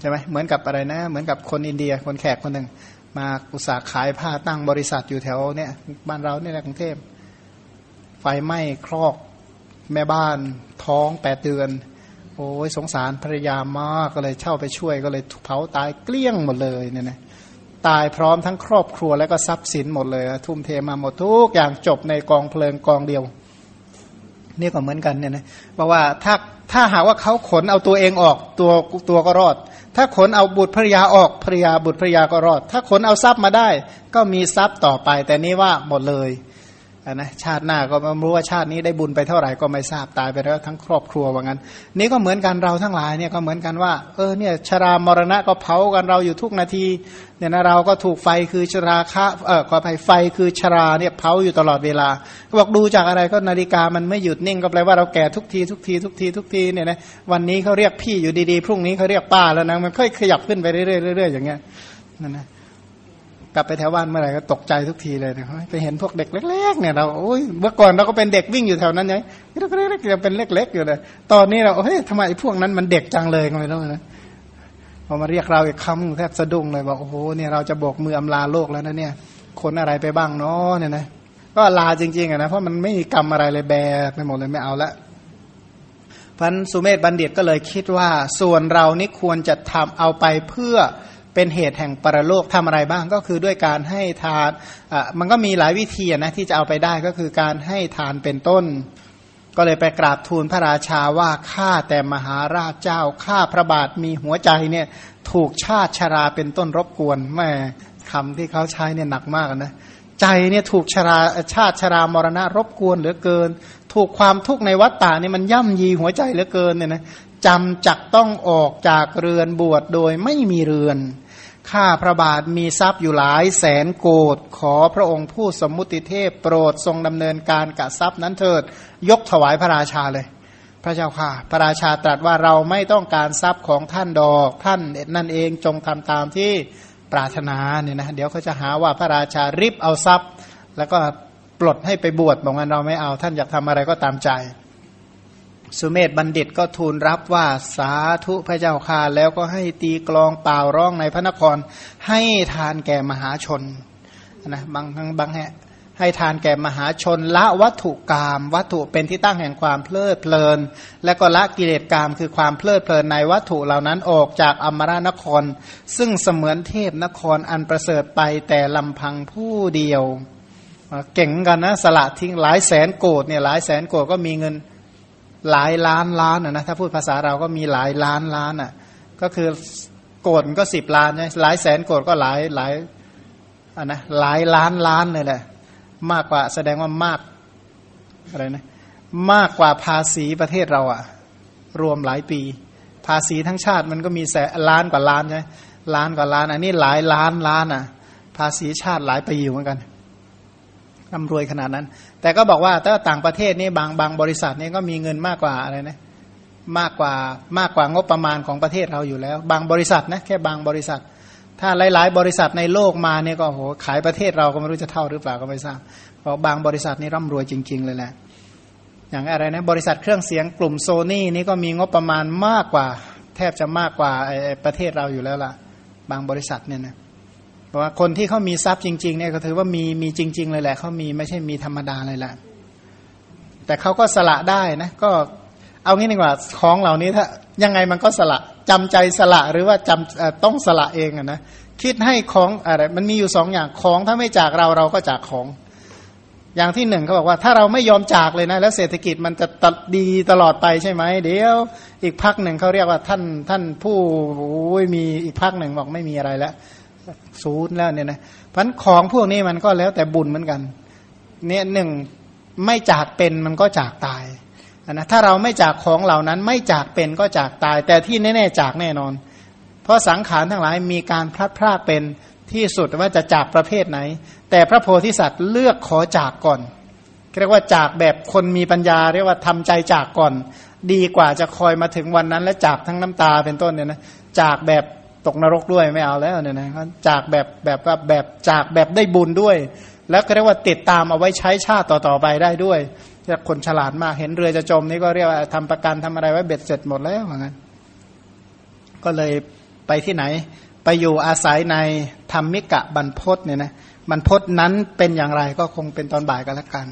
ใช่ไหมเหมือนกับอะไรนะ เหมือนกับคนอินเดียคนแขกคนหนึ่งมาอุตสาห์ขายผ้าตั้งบริษัทอยู่แถวเนี่ยบ้านเราเนี่ยกรุงเทพไฟไหม้ครอกแม่บ้านท้องแปดเดือน โอ้ยสงสารภรรยามากก็เลยเช่าไปช่วยก็เลยเผาตายเกลี้ยงหมดเลยเนี่ยนะตายพร้อมทั้งครอบครัวแล้วก็ทรัพย์สินหมดเลย ทุ่มเทมาหมดทุกอย่างจบในกองเพลิงกองเดียว นี่ก็เหมือนกันเนี่ยนะเพราะว่าถ้าถ้าหากว่าเขาขนเอาตัวเองออกตัวตัวก็รอด ถ้าขนเอาบุตรภรยาออกภรยาบุตรภรรยาก็รอด ถ้าขนเอาทรัพย์มาได้ ก็มีทรัพย์ต่อไป แต่นี่ว่าหมดเลยนะชาติหน้าก็ไม่รู้ว่าชาตินี้ได้บุญไปเท่าไหร่ก็ไม่ทราบตายไปแล้วทั้งครอบครัวว่างั้น นี่ก็เหมือนกันเราทั้งหลายเนี่ยก็เหมือนกันว่าเออเนี่ยชรามรณะก็เผากันเราอยู่ทุกนาที เนี่ยนะเราก็ถูกไฟคือชราคะเออขออภัยไฟคือชราเนี่ยเผาอยู่ตลอดเวลาก็บอกดูจากอะไรก็นาฬิกามันไม่หยุดนิ่งก็แปลว่าเราแก่ทุกทีทุกทีทุกทีทุกทีเนี่ยนะวันนี้เขาเรียกพี่อยู่ดีๆ พรุ่งนี้เขาเรียกป้าแล้วนะมันค่อยขยับขึ้นไปเรื่อยๆอย่างเงี้ยนั่นนะกลับไปแถวบ้านเมื่อไหร่ก็ตกใจทุกทีเลยนะไปเห็นพวกเด็กเล็กๆเนี่ยเราโอ้ยเมื่อก่อนเราก็เป็นเด็กวิ่งอยู่แถวนั้นไงเล็กๆยังเป็นเล็ก ๆ อยู่เลย ตอนนี้เราเฮ้ยทำไมพวกนั้นมันเด็กจังเลยก็ไม่รู้นะ พอมาเรียกเราอีกคำแทบสะดุ้งเลยบอกโอ้โหเนี่ยเราจะโบกมืออำลาโลกแล้วนะเนี่ยคนอะไรไปบ้างเนาะเนี่ยนะก็ลาจริงๆอะนะเพราะมันไม่มีกรรมอะไรเลยแบกไปหมดเลยไม่เอาละพันสุเมธบัณฑิตก็เลยคิดว่า ส่วนเรานี่ควรจะทำเอาไปเพื่อเป็นเหตุแห่งปรโลกทำอะไรบ้างก็คือด้วยการให้ทานอ่ามันก็มีหลายวิธีนะที่จะเอาไปได้ก็คือการให้ทานเป็นต้น ก็เลยไปกราบทูลพระราชาว่าข้าแต่มหาราชเจ้าข้าพระบาทมีหัวใจเนี่ยถูกชาติชราเป็นต้นรบกวนแม่คำที่เขาใช้เนี่ยหนักมากนะใจเนี่ยถูกชราชาติชรามรณะรบกวนเหลือเกิน ถูกความทุกข์ในวัฏฏะเนี่ยมันย่ำยีหัวใจเหลือเกินเนี่ยนะจำจักต้องออกจากเรือนบวชโดยไม่มีเรือน ข้าพระบาทมีทรัพย์อยู่หลายแสนโกดขอพระองค์ผู้สมมุติเทพโปรดทรงดำเนินการกับทรัพย์นั้นเถิด ยกถวายพระราชาเลย พระเจ้าค่ะ พระราชาตรัสว่าเราไม่ต้องการทรัพย์ของท่านดอกท่านนั่นเองจงทำตามที่ปรารถนาเนี่ยนะเดี๋ยวเขาจะหาว่าพระราชาริบเอาทรัพย์ แล้วก็ปลดให้ไปบวชบอกงั้นเราไม่เอาท่านอยากทำอะไรก็ตามใจ สุเมธบัณฑิตก็ทูลรับว่าสาธุพระเจ้าค่ะแล้วก็ให้ตีกลองเปล่าร้องในพระนคร ให้ทานแก่มหาชนนะบางทั้งบางแห่ให้ทานแก่มหาชนละวัตถุกรรมวัตถุเป็นที่ตั้งแห่งความเพลิดเพลิน และก็ละกิเลสกรรมคือความเพลิดเพลินในวัตถุเหล่านั้นออกจากอมรานคร ซึ่งเสมือนเทพนครอันประเสริฐไปแต่ลำพังผู้เดียว เก่งกันนะสละทิ้งหลายแสนโกดเนี่ยหลายแสนโกดก็มีเงิน หลายล้านล้านนะ ถ้าพูดภาษาเราก็มีหลายล้านล้านอะ ก็คือโกดก็สิบล้านใช่หลายแสนโกดก็หลายหลายอะนะหลายล้านล้านเลยแหละ มากกว่าแสดงว่ามากอะไรนะมากกว่าภาษีประเทศเราอะรวมหลายปี ภาษีทั้งชาติมันก็มีแสนล้านกว่าล้านใช่ล้านกว่าล้านอันนี้หลายล้านล้านอะ ภาษีชาติหลายปีอยู่เหมือนกัน ร่ำรวยขนาดนั้น แต่ก็บอกว่าถ้าต่างประเทศนี่บางบางบริษัทนี่ก็มีเงินมากกว่าอะไรนะมากกว่ามากกว่างบประมาณของประเทศเราอยู่แล้ว บางบริษัทนะแค่บางบริษัท ถ้าหลาย ๆ บริษัทในโลกมาเนี่ยก็โหขายประเทศเราก็ไม่รู้จะเท่าหรือเปล่าก็ไม่ทราบเพราะบางบริษัทนี่ร่ำรวยจริง ๆ เลยแหละอย่างอะไรนะบริษัทเครื่องเสียงกลุ่มโซนี่นี่ก็มีงบประมาณมากกว่า แทบจะมากกว่าประเทศเราอยู่แล้วล่ะ บางบริษัทเนี่ยนะ เพราะว่าคนที่เขามีทรัพย์จริงๆเนี่ยก็ถือว่ามีมีจริง ๆ เลยแหละเขามีไม่ใช่มีธรรมดาเลยแหละแต่เขาก็สละได้นะก็เอางี้ดีกว่าของเหล่านี้ถ้ายังไงมันก็สละจำใจสละหรือว่าจำต้องสละเองอะนะคิดให้ของอะไรมันมีอยู่สองอย่างของถ้าไม่จากเราเราก็จากของ อย่างที่หนึ่งเขาบอกว่าถ้าเราไม่ยอมจากเลยนะ แล้วเศรษฐกิจมันจะตัดดีตลอดไปใช่ไหมเดี๋ยว อีกพักหนึ่งเขาเรียกว่าท่านท่านผู้มีอีกพักหนึ่งบอกไม่มีอะไรแล้ว ศูนย์แล้วเนี่ยนะพันของพวกนี้มันก็แล้วแต่บุญเหมือนกัน เนี่ยหนึ่งไม่จากเป็นมันก็จากตายนะถ้าเราไม่จากของเหล่านั้นไม่จากเป็นก็จากตาย แต่ที่แน่ๆจากแน่นอน เพราะสังขารทั้งหลายมีการพลัดพรากเป็นที่สุดว่าจะจากประเภทไหน แต่พระโพธิสัตว์เลือกขอจากก่อนเรียกว่าจากแบบคนมีปัญญา เรียกว่าทำใจจากก่อน ดีกว่าจะคอยมาถึงวันนั้น และจากทั้งน้ำตาเป็นต้นเนี่ยนะจากแบบ ตกนรกด้วยไม่เอาแล้วเนี่ยนะจากแบบแบบว่าแบบจากแบบได้บุญด้วย แล้วก็เรียกว่าติดตามเอาไว้ใช้ชาติต่อๆไปได้ด้วยถ้าคนฉลาดมากเห็นเรือจะจมนี่ก็เรียกว่าทำประกันทำอะไรไว้เบ็ดเสร็จหมดแล้วเหมือนกันก็เลยไปที่ไหน ไปอยู่อาศัยในธรรมิกะบรรพศเนี่ยนะบรรพศนั้นเป็นอย่างไรก็คงเป็นตอนบ่ายกันล้วกัน